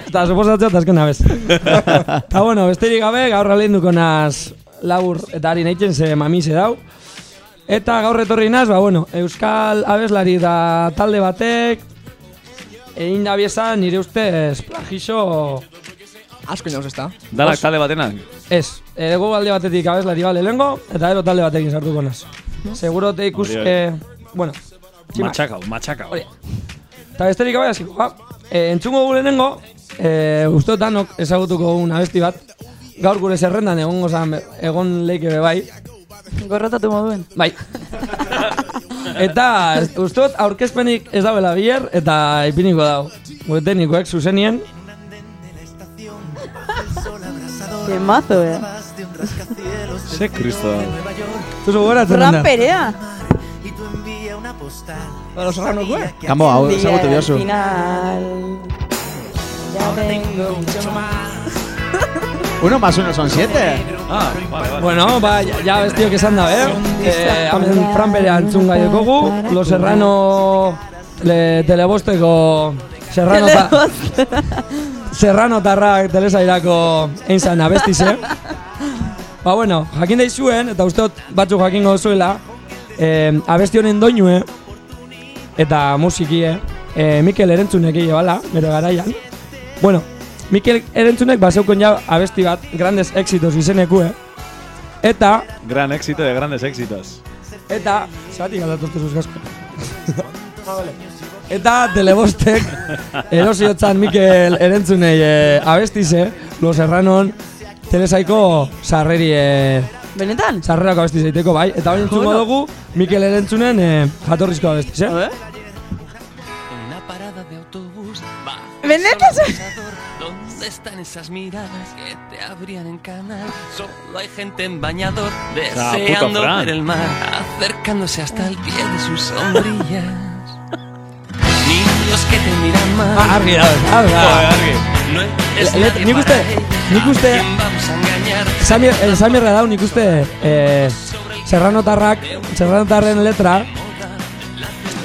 [SPEAKER 5] Eta suposatzea eta azken abez. Eta bueno, besterik gabe, gaur alenduko naz labur eta ari nahitzen ze mamise dau. Eta gaur etorri naz, ba bueno, Euskal Abeslari da talde batek egin da biezan nire ustez plagixo
[SPEAKER 8] Asko inauz ez da.
[SPEAKER 3] Dalak talde batenak?
[SPEAKER 5] Ez, ego alde batetik abeslari bale lehengo, eta ero talde batekin sartuko naz. Seguro te ikus,
[SPEAKER 3] hori.
[SPEAKER 5] eh, bueno.
[SPEAKER 3] Matxakau, matxakau.
[SPEAKER 5] Eta besterik gabe hasiko, ba, e, entzungo gure lehenengo, e, ustotanok ezagutuko un abesti bat, gaur gure zerrendan egongo zan, egon leike bai.
[SPEAKER 4] Gorrotatu moduen.
[SPEAKER 5] Bai. *laughs* Eta uste aurkezpenik ez dauela bier, eta ipiniko dau. Gure teknikoek zuzenien,
[SPEAKER 4] Qué mazo, eh.
[SPEAKER 3] Ze kristo.
[SPEAKER 5] Zuzu goratzen da.
[SPEAKER 4] Ramperea.
[SPEAKER 8] Para los serranos, güey.
[SPEAKER 6] Kamo, hau ezagutu diozu.
[SPEAKER 4] Final. Ya tengo mucho más. *laughs*
[SPEAKER 6] Uno más uno son siete.
[SPEAKER 3] Ah, vale, vale.
[SPEAKER 5] Bueno, ba, ja, bestio que esan da, eh? eh hemen Fran bere antzun gai dekogu, Los Serrano le, telebosteko Serrano *laughs* ta, Serrano tarrak telesairako egin zan abestize. Ba, bueno, jakin daizuen, eta uste dut batzuk jakingo zuela, eh, abesti honen doinue, eta musikie, eh, Mikel Erentzunek egin bala, bere garaian. Bueno, Mikel Erentzunek baseukon ja abesti bat, grandes éxitos izenekue, eta,
[SPEAKER 3] Gran éxito de grandes éxitos.
[SPEAKER 5] eta, zatik aldatu zuz gasko. *laughs* Eta telebostek erosiotzan Mikel Erentzunei eh, abestize, Los Serranon, telesaiko sarreri eh,
[SPEAKER 4] Benetan?
[SPEAKER 5] sarrerako abesti zeiteko bai, eta hori entzungo dugu Mikel Erentzunen eh, jatorrizko abestiz, eh?
[SPEAKER 13] Una parada de autobús va.
[SPEAKER 4] Benetan?
[SPEAKER 13] ¿Dónde están esas miradas que te abrían en canal? Solo hay gente en bañador
[SPEAKER 3] Ah,
[SPEAKER 13] deseando ver el mar, acercándose hasta el pie de sus sombrillas. Que te miran mal.
[SPEAKER 5] Ah, argi argi
[SPEAKER 3] argi.
[SPEAKER 13] No
[SPEAKER 5] Le- nik uste, nik uste. Samir, el Samirra dau nik uste eh, Serranotarrak, Serranotarren letra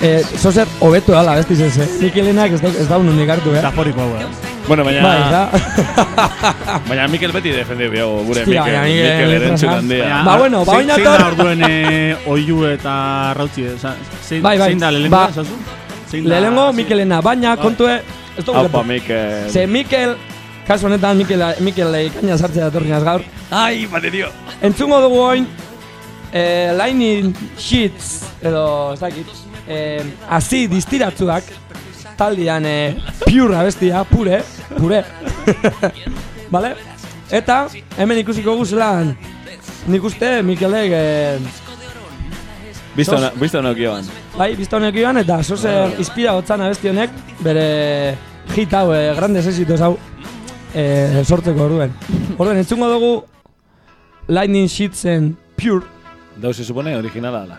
[SPEAKER 5] eh, zozer hobetu dala abestiz ez, eh? Mikelenak ez, da, ez daun unik hartu, eh?
[SPEAKER 7] Hau, eh?
[SPEAKER 3] Bueno, baina...
[SPEAKER 5] Bai, da. *laughs*
[SPEAKER 3] baina Mikel beti defendiu biago, gure
[SPEAKER 5] Hostia,
[SPEAKER 3] Mikel,
[SPEAKER 5] baina Mikel
[SPEAKER 3] Mikel erentzun handia.
[SPEAKER 7] Baina,
[SPEAKER 5] Ba, bueno, ba, oinator-
[SPEAKER 7] Zein da orduen eh, oiu eta rautzi, zein,
[SPEAKER 5] Bai, bai.
[SPEAKER 7] zein da lehenengo,
[SPEAKER 5] Ba,
[SPEAKER 7] da-
[SPEAKER 5] Lehenengo Mikelena, baina kontue ez dugu
[SPEAKER 3] Aupa,
[SPEAKER 5] gertu.
[SPEAKER 3] Mikel.
[SPEAKER 5] Ze Mikel, kasu honetan Mikel, Mikel ikaina sartzea datorrinaz gaur.
[SPEAKER 3] Ai, bate dio.
[SPEAKER 5] Entzungo dugu oin, eh, lightning sheets, edo, ez dakit, eh, hazi distiratzuak, taldian eh, pure abestia, pure, pure. *laughs* Vale? Eta, hemen ikusiko guzelan, nik uste Mikelek, eh, Sos-
[SPEAKER 3] bisto nokioan.
[SPEAKER 5] bai, bizta honek joan, eta zozer inspira hotzan abesti honek, bere hit hau, eh, grandes éxitos hau, eh, sortzeko orduen. Orduen, entzungo dugu Lightning Sheetsen Pure,
[SPEAKER 3] Dau se supone originala ala.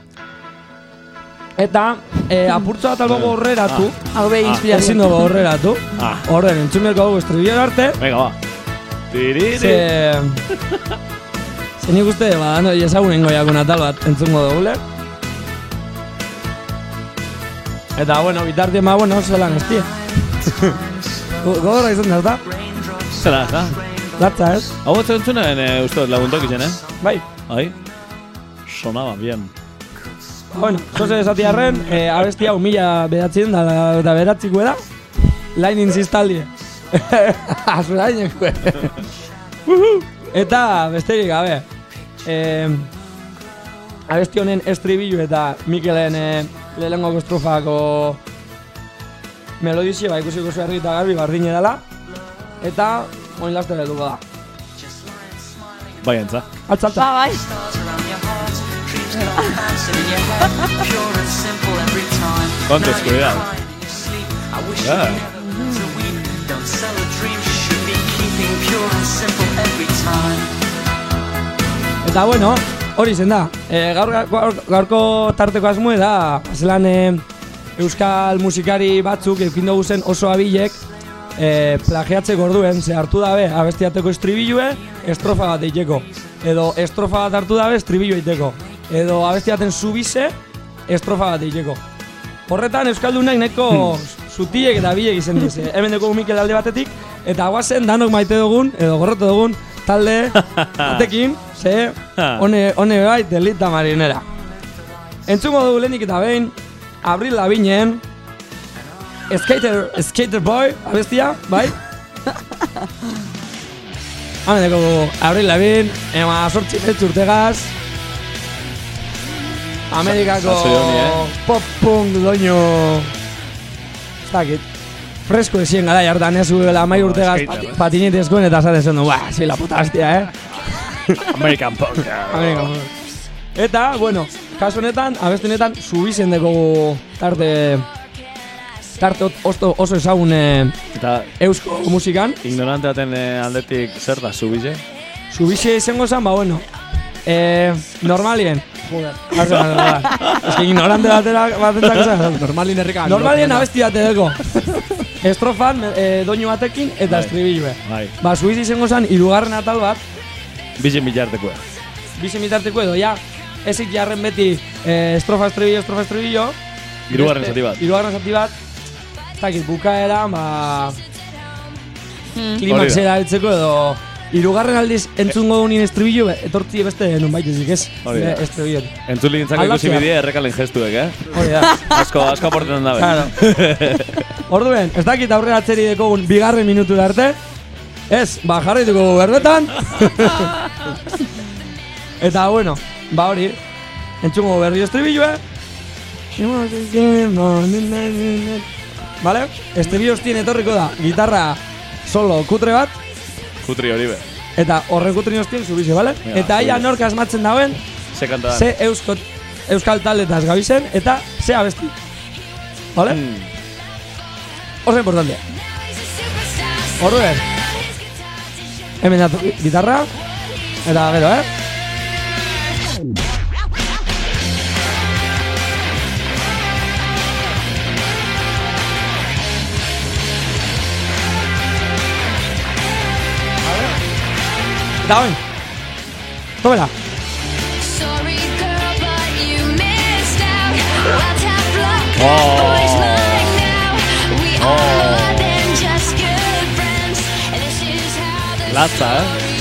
[SPEAKER 5] Eta eh, apurtzo bat albo horreratu.
[SPEAKER 4] Hau be inspirazio.
[SPEAKER 5] Ezin dugu horreratu.
[SPEAKER 3] Ah.
[SPEAKER 5] Horren, entzuneko dugu estribillo arte.
[SPEAKER 3] Venga, va. Tiriri.
[SPEAKER 5] Ze... Ze nik uste, ba, no, ezagunen goiakun atal bat entzungo dugule. Eta, bueno, bitartien ba, bueno, zelan ez tie. Gogorra izan da, ezta?
[SPEAKER 3] Zela, da?
[SPEAKER 5] Latza, ez?
[SPEAKER 3] Hau bat zentzunen, e, uste dut laguntok izen, eh?
[SPEAKER 5] Bai.
[SPEAKER 3] Bai. Sonaba, bien.
[SPEAKER 5] Bueno, zoze esatiarren, eh, abesti hau mila bedatzen da, da beratziko da. Lightning ziztaldie. *laughs* Azuraineko. *laughs* Eta besterik gabe. Eh, abesti honen estribillu eta Mikelen eh, lehenengo estrofako melodizia ba ikusiko zu herri eta garbi bardine dela. Eta oin laste dugu da.
[SPEAKER 3] Bai, entza.
[SPEAKER 5] Altza, altza.
[SPEAKER 4] Ba, bai.
[SPEAKER 3] Cuánto oscuridad. Ah.
[SPEAKER 5] Eta bueno, hori zen da. E, gaur, gaur, gaurko tarteko asmoe da, zelan e, euskal musikari batzuk eukin dugu zen oso abilek e, plagiatzeko orduen, ze hartu dabe abestiateko estribilue, estrofa bat eiteko. Edo estrofa bat hartu dabe estribillo eiteko. Edo abestiaten subize, estrofa bat eiteko. Horretan Euskaldunak neko zutiek eta bilek izen dize. Hemen dugu Mikel alde batetik, eta guazen danok maite dugun, edo gorrotu dugun, talde *laughs* batekin, ze *laughs* hone, hone bai delita marinera. Entzungo dugu lehenik eta behin, Abril Labinen, Skater, Skater Boy, abestia, bai? *laughs* Hemen dugu Abril Labin, ema sortzi metz urtegaz, Amerikako
[SPEAKER 3] eh?
[SPEAKER 5] pop punk doinu Ez dakit Fresko esien gara jartan ez zuela amai pati,
[SPEAKER 3] eh?
[SPEAKER 5] patinetezkoen eta esaten zen du, buah, sí, la puta hostia, eh? *laughs*
[SPEAKER 3] American Punk.
[SPEAKER 5] American punk. Eta, bueno, kasu honetan, abestu honetan, subizen dugu tarte tarte oso, oso ezagun eh,
[SPEAKER 3] Eta
[SPEAKER 5] eusko musikan.
[SPEAKER 3] ignorante baten eh, aldetik zer da, subize?
[SPEAKER 5] Subize izango zen, ba, bueno, eh, normalien. Joder, Ez que ignorante batera batentzako zen.
[SPEAKER 8] Normalin herrika.
[SPEAKER 5] Normalien abesti bat edeko. *laughs* Estrofan, eh, doinu batekin eta
[SPEAKER 3] Bai.
[SPEAKER 5] estribilue.
[SPEAKER 3] Bai.
[SPEAKER 5] Ba, suizi izango zen, irugarren atal bat,
[SPEAKER 3] Bizen bilartekoa.
[SPEAKER 5] bizi mitarteko edo, ja, ezik jarren beti eh, estrofa, estribillo, estrofa, estribillo.
[SPEAKER 3] Hirugarren
[SPEAKER 5] Beste-
[SPEAKER 3] zati bat.
[SPEAKER 5] Hirugarren zati bat, ez dakit, bukaera, ba,
[SPEAKER 4] Mm.
[SPEAKER 5] klimaxera heltzeko edo Irugarren aldiz entzungo dunin estribillo, etortzi beste nun baitezik ez.
[SPEAKER 3] Hori da.
[SPEAKER 5] Estribillo.
[SPEAKER 3] Entzuli gintzako ikusi bidea errekalen gestuek, eh?
[SPEAKER 5] Hori da.
[SPEAKER 3] Asko, asko aportetan dabe.
[SPEAKER 5] Claro. *laughs* Orduen, ez dakit aurrera atzeri dekogun bigarren minutu arte. Ez, ba jarraituko dugu berbetan. *laughs* Eta bueno, ba hori, entzungo berri estribilloa. Vale? Estribillo ostien etorriko da, gitarra solo kutre bat,
[SPEAKER 3] Kutri hori be.
[SPEAKER 5] eta horren kutrin ostien zubize, vale?
[SPEAKER 3] Ja,
[SPEAKER 5] eta aia
[SPEAKER 3] zubize.
[SPEAKER 5] nork asmatzen dauen,
[SPEAKER 3] Ze kanta da.
[SPEAKER 5] ze eusko, euskal taldetaz gabizen, eta ze abesti. Vale?
[SPEAKER 3] Mm.
[SPEAKER 5] Oso importante. Orduen. Hemen datu gitarra. Eta gero, eh? Eta oin. Tómela.
[SPEAKER 14] Sorry, girl, but you missed out. Let's have luck.
[SPEAKER 3] Oh. Latza, eh?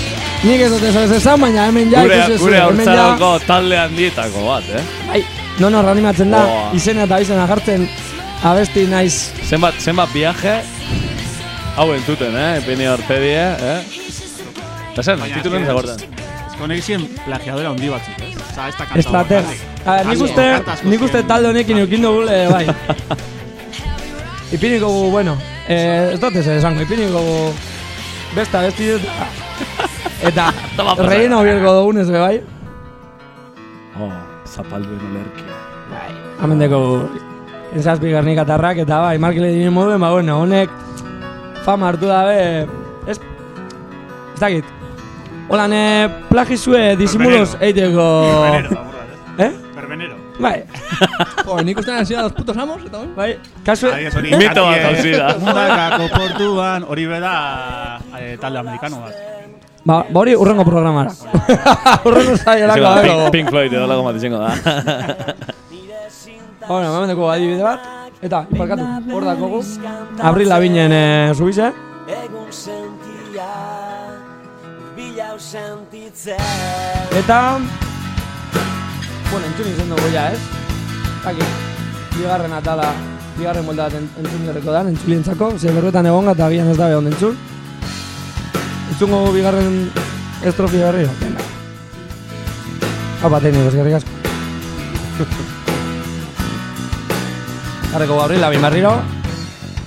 [SPEAKER 5] Nik ez dut eso ez esan, baina hemen ja
[SPEAKER 3] Gure,
[SPEAKER 5] ikusi duzu,
[SPEAKER 3] gure
[SPEAKER 5] ja-
[SPEAKER 3] haurtzaroko talde handietako bat, eh?
[SPEAKER 5] Bai, no no reanimatzen da,
[SPEAKER 3] Boa.
[SPEAKER 5] izena eta izena jartzen abesti naiz.
[SPEAKER 3] Zenbat, zenbat viaje hau entzuten, eh? Epini orpedie, eh? Eta zen,
[SPEAKER 7] Baina,
[SPEAKER 3] tituluen
[SPEAKER 7] eske-
[SPEAKER 3] zagorten.
[SPEAKER 7] Konexien plagiadora handi batzuk, ez? Osa, ez da kanta
[SPEAKER 5] Estrateg. A ver, nik uste, nik uste talde honekin eukin dugule, *laughs* bai. Ipiniko gu, bueno, eh, ez dut ez esango, ipiniko gu besta besti dut, *laughs* eta
[SPEAKER 3] Toma pasada.
[SPEAKER 5] relleno bierko dugunez, be, bai.
[SPEAKER 3] Oh, zapalduen olerkia.
[SPEAKER 5] Hemen deko enzazpi garnik atarrak, eta bai, markile dinen moduen, ba, bueno, honek fama hartu dabe, ez, ez dakit. Holan, eh, plagizue disimulos eiteko... Eh? Bai. *laughs*
[SPEAKER 8] Jo, nik uste nahi los putos amos, eta hori?
[SPEAKER 5] Bai, kasu...
[SPEAKER 3] Mito bat
[SPEAKER 7] Katie,
[SPEAKER 3] jauzi da.
[SPEAKER 7] Mundakako portuan, hori beda eh, talde amerikano bat.
[SPEAKER 5] Ba, ba hori urrengo programara. *laughs* urrengo zaielako
[SPEAKER 3] da,
[SPEAKER 5] dago.
[SPEAKER 3] Pink, Pink Floyd edo lago bat izango da. *laughs*
[SPEAKER 5] Bueno, hemen deko adibide bat. Eta, iparkatu, hor dakogu. Abril Labinen eh, zubize.
[SPEAKER 15] Egun sentia Bilau sentitzen
[SPEAKER 5] Eta... Bueno, entzun izan dugu ja, ez? Taki, bigarren atala, bigarren molda bat en- entzun jarriko da, entzulientzako, ze berbetan egonga eta agian ez dabe ondo entzun. Entzun gogu bigarren estrofi berriro. Venga. Hapa, teknik, eskerrik asko. *laughs* Jarriko Abril Labin berriro.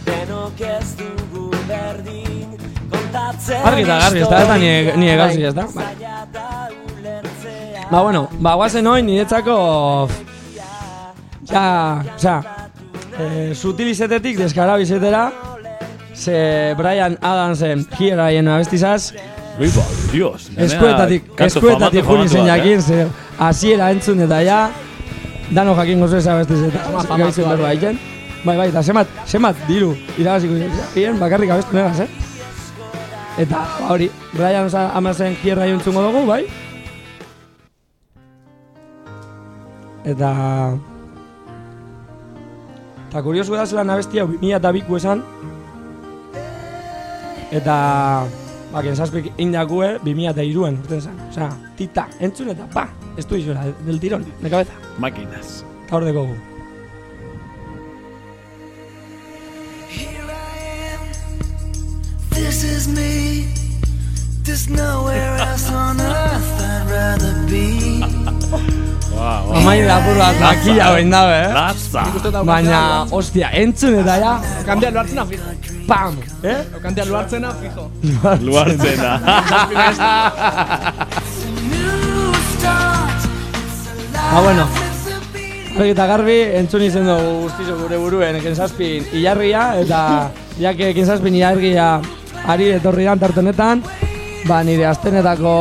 [SPEAKER 15] Denok ez dugu berdin Kontatzen
[SPEAKER 5] Argi eta garbi, ez da, ez da ni, ni egazi, ez da? Bai. Ba, bueno, ba, guazen hoy niretzako... Ja, oza, eh, sutilizetetik deskarabizetera, ze Brian Adamsen Here I Am abestizaz,
[SPEAKER 3] Ui, ba, dios.
[SPEAKER 5] eskuetatik, eskuetatik
[SPEAKER 3] famatu
[SPEAKER 5] zen jakin, ze hasiera entzun eta ja, dano jakin gozu ez abestizeta, gaitzen berba egiten. Bai, bai, eta zemat, zemat diru irabaziko jakien bakarrik abestu negaz, eh? Eta ba, hori, Brian Amazen Here I Am entzungo dugu, bai? Eta... Eta kuriosu da zelan abesti hau 2000 eta biku esan. Eta... Ba, kenzazpik indakue 2000 eta iruen urten zen. Osea, tita, entzun eta pa! Ez du izura, del tirón, de cabeza.
[SPEAKER 3] Makinas.
[SPEAKER 5] Eta hor dekogu.
[SPEAKER 15] This is me There's nowhere else on earth I'd rather be
[SPEAKER 3] Wow,
[SPEAKER 5] Amai lapur bat makila behin dabe, eh?
[SPEAKER 3] Latza.
[SPEAKER 5] Baina, ostia, entzun eta ja,
[SPEAKER 8] Kantia luartzena fijo.
[SPEAKER 5] pam! Eh?
[SPEAKER 8] Kantia luartzena fijo.
[SPEAKER 3] Luartzena.
[SPEAKER 5] Ba, *laughs* bueno. Argi eta garbi, entzun izen dugu guztizo gure buruen kenzazpin ilargia, eta jake kenzazpin ilargia ari etorri dan tartenetan, ba nire astenetako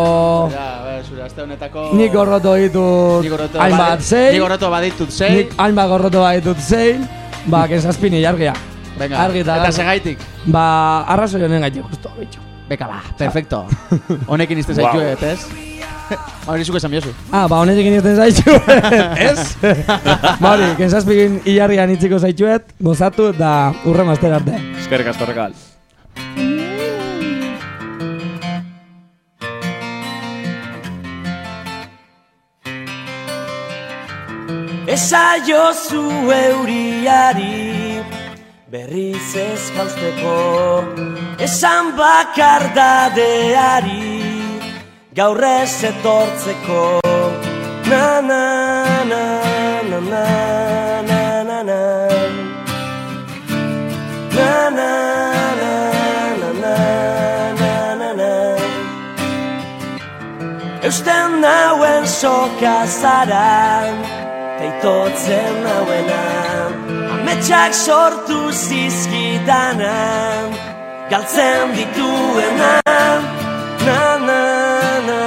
[SPEAKER 6] Ja, ber, zure aste honetako...
[SPEAKER 5] nik gorroto ditut hainbat
[SPEAKER 6] badi-
[SPEAKER 5] zei,
[SPEAKER 6] Nik gorroto baditut zei.
[SPEAKER 5] nik hainbat gorroto baditut zein, ba kenzazpin ilargia.
[SPEAKER 6] Venga,
[SPEAKER 5] Argi eta
[SPEAKER 6] segaitik.
[SPEAKER 5] Ba, arrazoi honen gaitik, justo, bitxo.
[SPEAKER 6] Beka ba, perfecto. *laughs* Honekin izte
[SPEAKER 5] Wow.
[SPEAKER 6] zaituet, ez? *laughs* Hori zuke esan biozu.
[SPEAKER 5] Ah, ba, honetik irten zaitu, *laughs* ez? ba, hori, kenzazpikin ilarrian itziko zaituet, gozatu eta urre mazter arte.
[SPEAKER 3] Eskerrik asko,
[SPEAKER 9] Esaio zu euriari berriz ez jausteko Esan bakardadeari gaur ez etortzeko Na na na na na na na na Na na Eusten nauen soka zara Teitotzen nauena Ametsak sortu zizkidana Galtzen dituena Na na na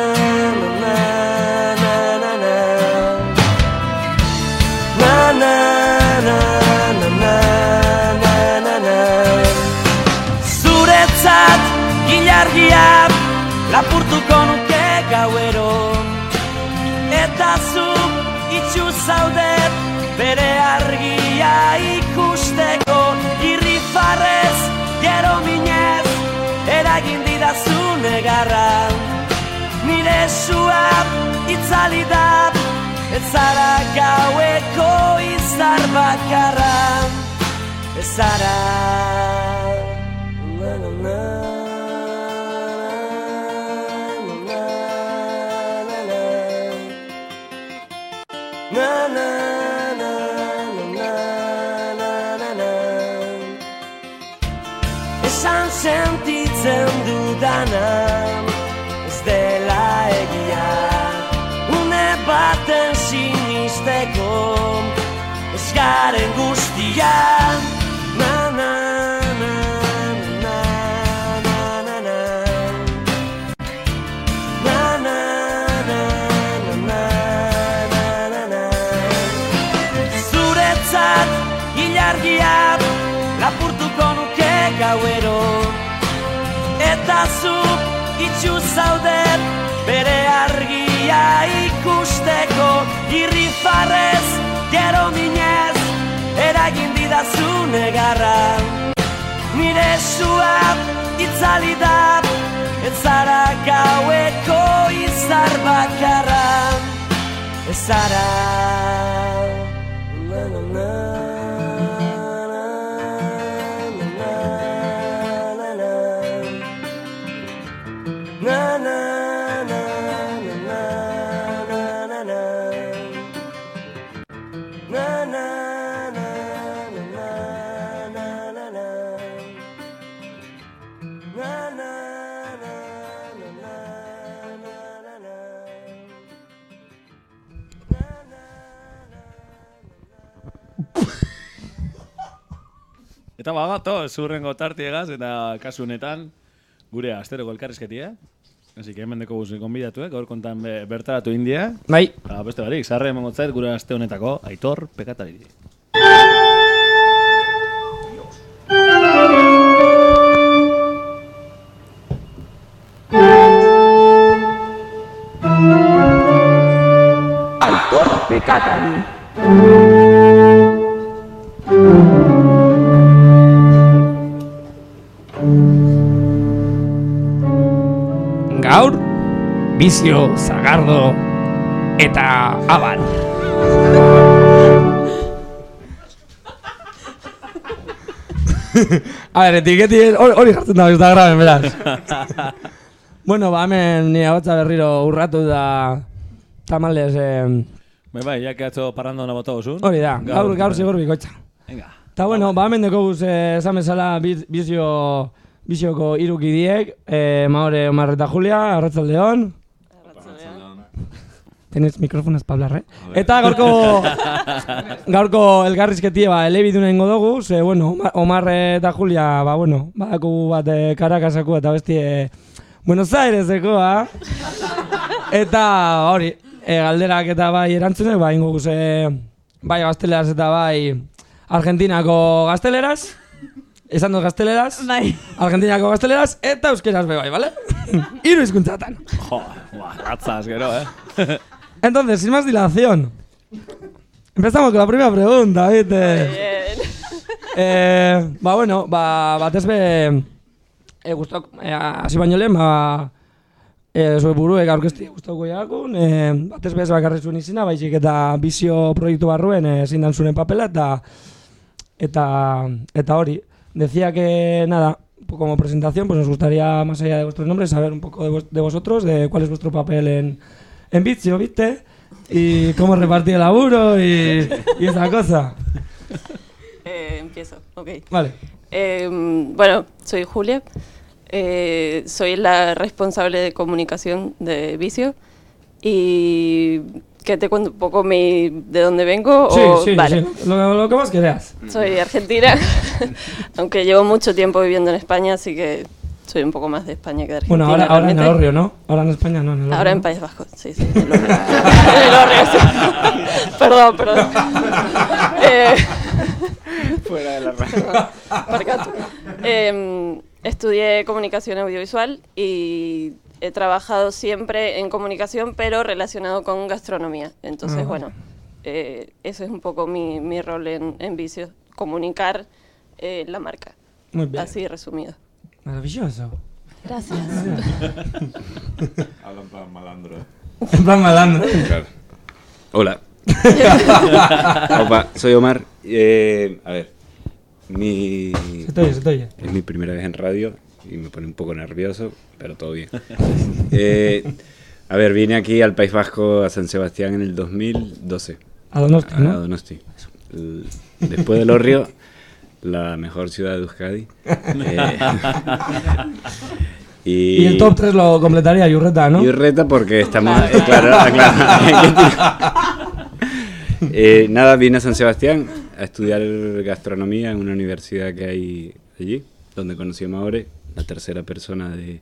[SPEAKER 9] na na Zuretzat gilargiak Nire sua itzali da, ez zara gaueko izar bakarra Ez zara. Na na na na. Esan sentitzen dudana baten sinisteko Ez garen guztian. Na na na na na na na. Na na na na na na na Zuretzat ilargia lapurtuko nuke gauero. Eta zu itxu zaudet bere argia ikusteko Irri farrez, gero minez, eragin didazu negarra. Nire sua itzali da, ez zara gaueko izar bakarra. Ez zara
[SPEAKER 3] Eta bagato, zurrengo tartiegaz, eta kasu honetan, gure asteroko elkarrizketia. Así que hemen deko guzti konbidatu, eh? gaur kontan be, bertaratu india.
[SPEAKER 5] Bai.
[SPEAKER 3] Eta beste barik, zarre emango zait gure aste honetako, aitor pekatari.
[SPEAKER 16] Aitor pekatari.
[SPEAKER 5] Gaur, bizio, zagardo eta aban. *laughs* A ver, etiketi hori jartzen da Instagramen, beraz. *laughs* bueno, ba, hemen ni ahotsa berriro urratu da tamales eh,
[SPEAKER 3] Bai, bai, ya que ha hecho parranda una bota osun.
[SPEAKER 5] hori da, gaur, gaur zigur bikoitza.
[SPEAKER 3] Venga.
[SPEAKER 5] Ta bueno, ba, hemen deko guz, eh, esan bezala biz- bizio, bizioko irukidiek, eh, Maore, Omar eta Julia, Arratzaldeon. Tenez mikrofonas pa hablar, eh? Eta gaurko *laughs* gaurko elgarrizketie ba elebidu ingo dugu, ze bueno, Omar- eta Julia, ba bueno, badaku bat eh, Caracasako eta besti eh, Buenos Aireseko, *laughs* Eta hori, e, galderak eta bai erantzunek, ba ingo guze bai gazteleraz eta bai Argentinako gazteleraz. Esan dut gazteleraz.
[SPEAKER 4] Bai.
[SPEAKER 5] Argentinako gazteleraz eta euskeraz be bai, ¿vale? *laughs* Hiru hizkuntzatan.
[SPEAKER 3] Jo, buah, ratzas, gero, eh. *laughs*
[SPEAKER 5] Entonces, sin más dilación, empezamos con la primera pregunta, ¿viste? Eh, ba, bueno, ba, batez be, e, gustok, e, hasi baino lehen, ba, e, zue buruek aurkezti guztoko jakun, e, batez bez bakarri zuen izina, baizik eta bizio proiektu barruen e, zein dan zuen papela, eta eta eta hori. Decía que, nada, como presentación, pues nos gustaría, más allá de vuestros nombres, saber un poco de, vos- de vosotros, de cuál es vuestro papel en, en Vizio, ¿viste? Y cómo repartir el laburo y, y esa cosa. *laughs*
[SPEAKER 17] Eh, empiezo, ok.
[SPEAKER 5] Vale.
[SPEAKER 17] Eh, bueno, soy Julia. Eh, soy la responsable de comunicación de Vicio. Y que te cuento un poco mi, de dónde vengo.
[SPEAKER 5] Sí,
[SPEAKER 17] o-
[SPEAKER 5] sí,
[SPEAKER 17] vale.
[SPEAKER 5] sí, lo, lo que más quieras.
[SPEAKER 17] Soy argentina, *laughs* aunque llevo mucho tiempo viviendo en España, así que soy un poco más de España que de Argentina.
[SPEAKER 5] Bueno, ahora, ahora en el
[SPEAKER 17] realmente.
[SPEAKER 5] Orrio, ¿no? Ahora en España, no, en el.
[SPEAKER 17] Ahora en. País Vasco, sí, sí. en el Orrio. *laughs* *laughs* Perdón, perdón. Eh,
[SPEAKER 2] Fuera de la radio.
[SPEAKER 17] Barkatu. Eh, estudié comunicación audiovisual y he trabajado siempre en comunicación, pero relacionado con gastronomía. Entonces, bueno, eh, ese es un poco mi, mi rol en, en Vicios, comunicar eh, la marca.
[SPEAKER 5] Muy bien.
[SPEAKER 17] Así resumido.
[SPEAKER 5] Maravilloso.
[SPEAKER 17] Gracias. *laughs*
[SPEAKER 18] Habla en plan malandro. eh. *laughs*
[SPEAKER 5] En plan malandro.
[SPEAKER 18] Claro. Hola. *laughs* Opa, soy Omar. Eh, a ver, mi...
[SPEAKER 5] Se te oye, se te oye.
[SPEAKER 18] Es mi primera vez en radio y me pone un poco nervioso, pero todo bien. *laughs* Eh, a ver, vine aquí al País Vasco, a San Sebastián en el 2012.
[SPEAKER 5] A Donosti, ¿no?
[SPEAKER 18] A Donosti. El- después del Orrio, la mejor ciudad de Euskadi. *laughs* Eh,
[SPEAKER 5] Y el top 3 lo completaría Yurreta, ¿no?
[SPEAKER 18] Y Urreta porque estamos... eh, claro, *laughs* claro. Eh, nada, vine a San Sebastián a estudiar gastronomía en una universidad que hay allí, donde conocí a Maure, la tercera persona de,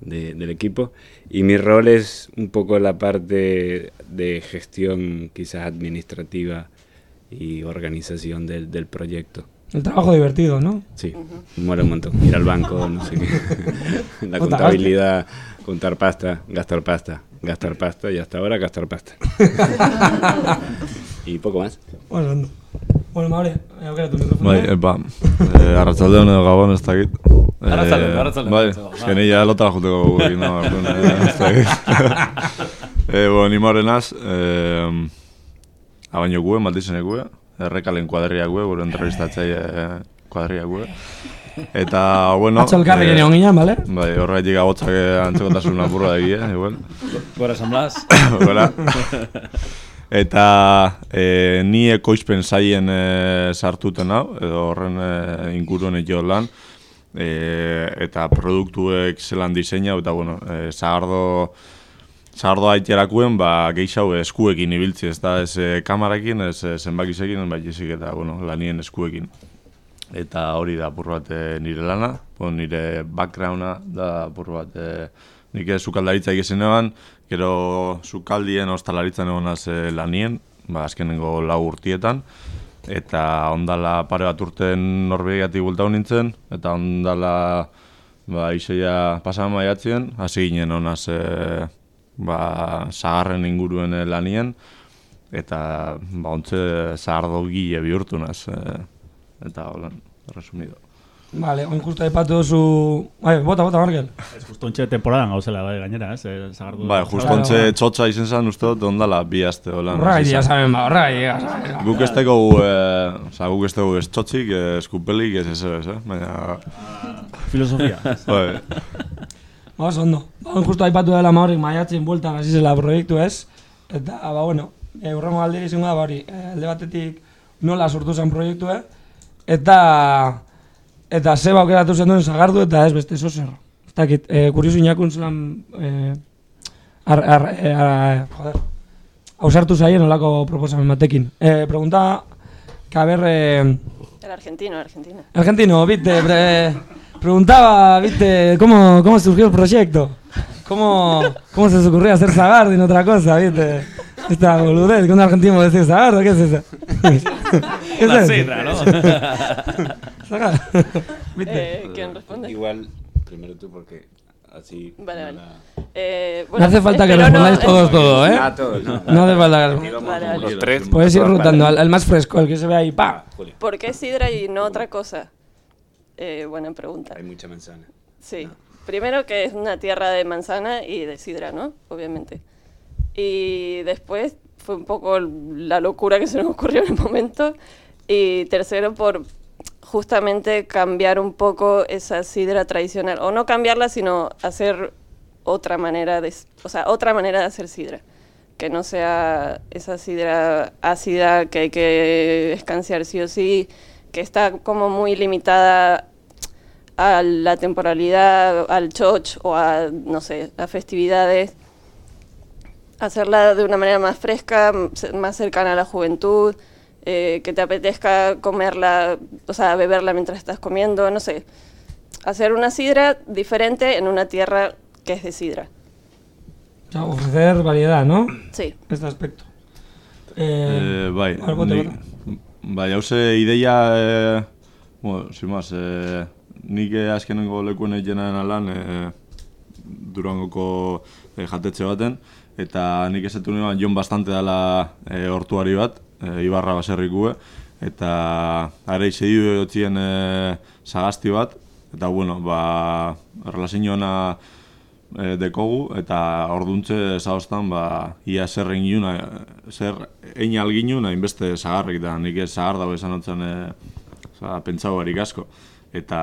[SPEAKER 18] de- del equipo. Y mi rol es un poco la parte de gestión quizás administrativa y organización del, del proyecto.
[SPEAKER 5] El trabajo divertido, ¿no?
[SPEAKER 18] Sí, mola un montón. Ir al banco, no sé qué. *laughs* La contabilidad, contar pasta, gastar pasta, gastar pasta y hasta ahora gastar pasta. *laughs* *laughs* y poco más.
[SPEAKER 5] Bueno. Bueno, Maure, eh, aukera tu mikrofono.
[SPEAKER 19] Bai, epa, *laughs* eh, arratzaldeon edo gabon ez dakit.
[SPEAKER 3] Arratsaldeon, arratsaldeon,
[SPEAKER 19] Bai,
[SPEAKER 3] arratsaldeon,
[SPEAKER 19] eske ni ja lotara juteko gurekin, no, eh, ez dakit. *laughs* eh, bueno, ni morenaz, eh, abaino gue, maldizen gue, errekalen kuadria gue, gure entrevistatzaile kuadria gue. Eta, bueno...
[SPEAKER 5] Atzo elkarrekin egon ginen, bale?
[SPEAKER 19] Bai, horretik agotzak eh, antzekotasun apurra egia, igual.
[SPEAKER 3] Gora San Blas. *coughs*
[SPEAKER 19] Gora. *laughs* Eta e, ni ekoizpen zaien e, sartuten hau, edo horren e, inguruen jo lan, e, eta produktuek zelan diseinau, eta bueno, e, zagardo, zagardo haiterakuen, ba, geixau eskuekin ibiltzi, ez da, ez e, kamarakin, ez e, zenbakizekin, bai ezik eta, bueno, lanien eskuekin. Eta hori da apur bat e, nire lana, bon, nire backgrounda da apur bat e, nik sukaldaritza egizien eban, gero sukaldien ostalaritzan egon az e, lanien, ba, azkenengo lau urtietan, eta ondala pare bat urten norbegiatik bultau nintzen, eta ondala ba, isoia pasan maiatzien, hasi ginen honaz e, ba, zagarren inguruen e, lanien, eta ba, ontze zahardo gile bihurtu naz, e, eta holan, resumido.
[SPEAKER 5] Vale, oin justo aipatu duzu... Bai, bota, bota, Markel.
[SPEAKER 7] Ez justo ontxe temporadan gauzela, bai, gainera, ez? Eh, zagardu-
[SPEAKER 19] Bai, justo ontze txotxa izen zen uste dut ondala bi aste holan.
[SPEAKER 5] Horregatik ja saben, ba, horregatik ja saben.
[SPEAKER 19] Guk ez teko, eh, oza, guk ez teko ez txotxik, eh, eskupelik, ez ez ez, eh? Baina...
[SPEAKER 7] Filosofia. *laughs*
[SPEAKER 19] Bai.
[SPEAKER 5] Ba, oso ondo. Ba, oin justo aipatu dela Maurik maiatzen bueltan hasi zela proiektu ez. Eta, ba, bueno, e, urrengo alderi izango da, bari, e, alde batetik nola sortu zen proiektua, eta eta zeba aukeratu zen duen zagardu eta ez beste zozer. Ez dakit, e, kuriosu inakun zelan, e, ar, ar, e, ar, joder, hausartu zaien olako proposamen batekin. E, pregunta, que a ver, eh,
[SPEAKER 17] El argentino, argentino.
[SPEAKER 5] Argentino, viste, pre- preguntaba, viste, cómo, cómo surgió el proyecto. ¿Cómo, cómo se os ocurría hacer Zagardo y no otra cosa, viste? Esta boludez, que un argentino decir Zagardo, ¿qué es eso? *laughs* ¿Qué es
[SPEAKER 3] La
[SPEAKER 5] eso?
[SPEAKER 3] sidra, ¿no? *laughs* *laughs* *laughs*
[SPEAKER 5] ¿Viste?
[SPEAKER 17] Eh, ¿Quién responde?
[SPEAKER 18] Igual, primero tú porque así...
[SPEAKER 17] Vale, vale.
[SPEAKER 18] la-
[SPEAKER 17] Eh,
[SPEAKER 5] No hace falta que respondáis
[SPEAKER 17] no-
[SPEAKER 5] todos todo, ¿eh?
[SPEAKER 18] Ah, todos, no.
[SPEAKER 5] No hace falta que
[SPEAKER 17] Vale.
[SPEAKER 18] Los tres.
[SPEAKER 5] Puedes ir
[SPEAKER 18] Vale.
[SPEAKER 5] rotando al, al más fresco, el que se ve ahí, pa.
[SPEAKER 17] ¿Por qué sidra y no otra cosa? Eh, buena pregunta.
[SPEAKER 18] Hay mucha manzana.
[SPEAKER 17] Sí. primero que es una tierra de manzana y de sidra, ¿no? Obviamente. Y después fue un poco la locura que se nos ocurrió en el momento. Y tercero, por justamente cambiar un poco esa sidra tradicional. O no cambiarla, sino hacer otra manera de, o sea, otra manera de hacer sidra. Que no sea esa sidra ácida que hay que escanciar sí o sí, que está como muy limitada a la temporalidad, al choch o a, no sé, a festividades. Hacerla de una manera más fresca, más cercana a la juventud, eh, que te apetezca comerla, o sea, beberla mientras estás comiendo, no sé. Hacer una sidra diferente en una tierra que es de sidra.
[SPEAKER 5] Sea, ofrecer variedad, ¿no?
[SPEAKER 17] Sí.
[SPEAKER 5] Este aspecto. Eh,
[SPEAKER 19] Eh, bai, nik, bai, hause ideia, eh, bueno, sin más, eh, nik azkenengo lekuen egiten lan, eh, Durangoko eh, jatetxe baten, eta nik esatu nioan jon bastante dela eh, hortuari bat, eh, Ibarra baserrikue, eta are izediu egotzien eh, sagasti bat, eta bueno, ba, relazioa e, dekogu eta orduntze zaostan ba ia zer egin zer egin alginu hainbeste zagarrik da nik ez zagar dago esan otzen e, pentsau asko eta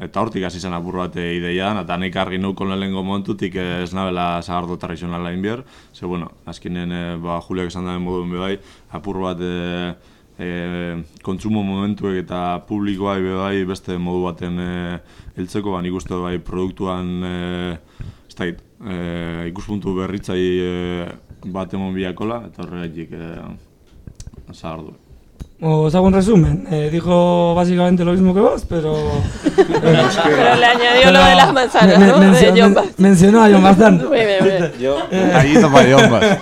[SPEAKER 19] eta hortik hasi zen apur bat ideian eta nik argi nuko lehenengo momentutik ez nabela zagardo tradizionala inbier ze bueno azkenen e, ba Juliak esan daren moduen be bai apur bat e, e, kontsumo momentuek eta publikoa be bai beste modu baten e, heltzeko ba nik uste bai produktuan e, ez dakit, e, ikuspuntu berritzai e, bat emon biakola eta horregatik e, zahardu.
[SPEAKER 5] Os hago un resumen. Eh, dijo básicamente lo mismo que vos, pero... *laughs*
[SPEAKER 17] Pero le añadió lo de las manzanas, ¿no? De
[SPEAKER 5] mencionó-
[SPEAKER 17] John Bass.
[SPEAKER 5] mencionó a John. *laughs*
[SPEAKER 18] Yo
[SPEAKER 5] Eh,
[SPEAKER 19] Ahí hizo para Yombas.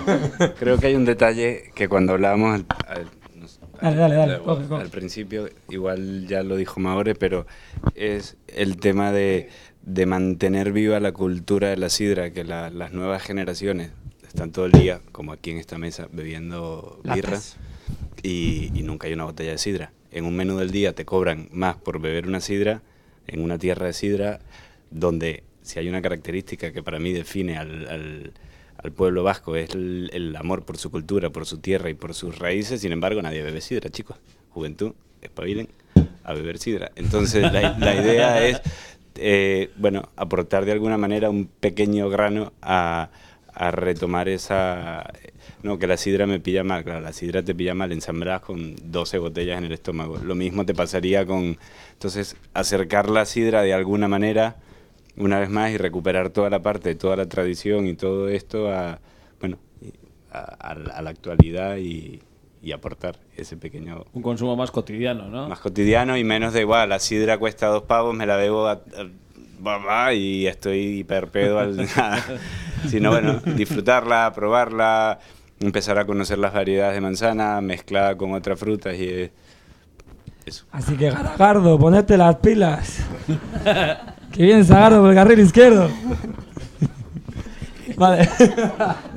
[SPEAKER 18] creo que hay un detalle que cuando hablábamos al, al- no sé,
[SPEAKER 5] Dale, dale, dale,
[SPEAKER 18] al-
[SPEAKER 5] coge, coge.
[SPEAKER 18] al principio, igual ya lo dijo Maure, pero es el tema de, de mantener viva la cultura de la sidra, que la- las nuevas generaciones están todo el día, como aquí en esta mesa, bebiendo birra
[SPEAKER 6] Latas.
[SPEAKER 18] Y, y nunca hay una botella de sidra. En un menú del día te cobran más por beber una sidra en una tierra de sidra donde si hay una característica que para mí define al, al- pueblo vasco es el, el amor por su cultura, por su tierra y por sus raíces, sin embargo nadie bebe sidra, chicos. Juventud, espabilen a beber sidra. Entonces la, la idea es, eh, bueno, aportar de alguna manera un pequeño grano a, a retomar esa... No, que la sidra me pilla mal, claro, la sidra te pilla mal, ensamblas con 12 botellas en el estómago. Lo mismo te pasaría con... Entonces, acercar la sidra de alguna manera, una vez más, y recuperar toda la parte, toda la tradición y todo esto a, bueno, a, a la- a la actualidad y, y aportar ese pequeño...
[SPEAKER 3] Un consumo más cotidiano, ¿no?
[SPEAKER 18] Más cotidiano y menos de igual, la sidra cuesta dos pavos, me la bebo a, y estoy hiperpedo al... *laughs* sino bueno, disfrutarla, probarla, empezar a conocer las variedades de manzana mezclada con otras frutas y eh, eso.
[SPEAKER 5] Así que Garagardo, ponete las pilas. que viene Zagardo por el carril izquierdo. *laughs* vale.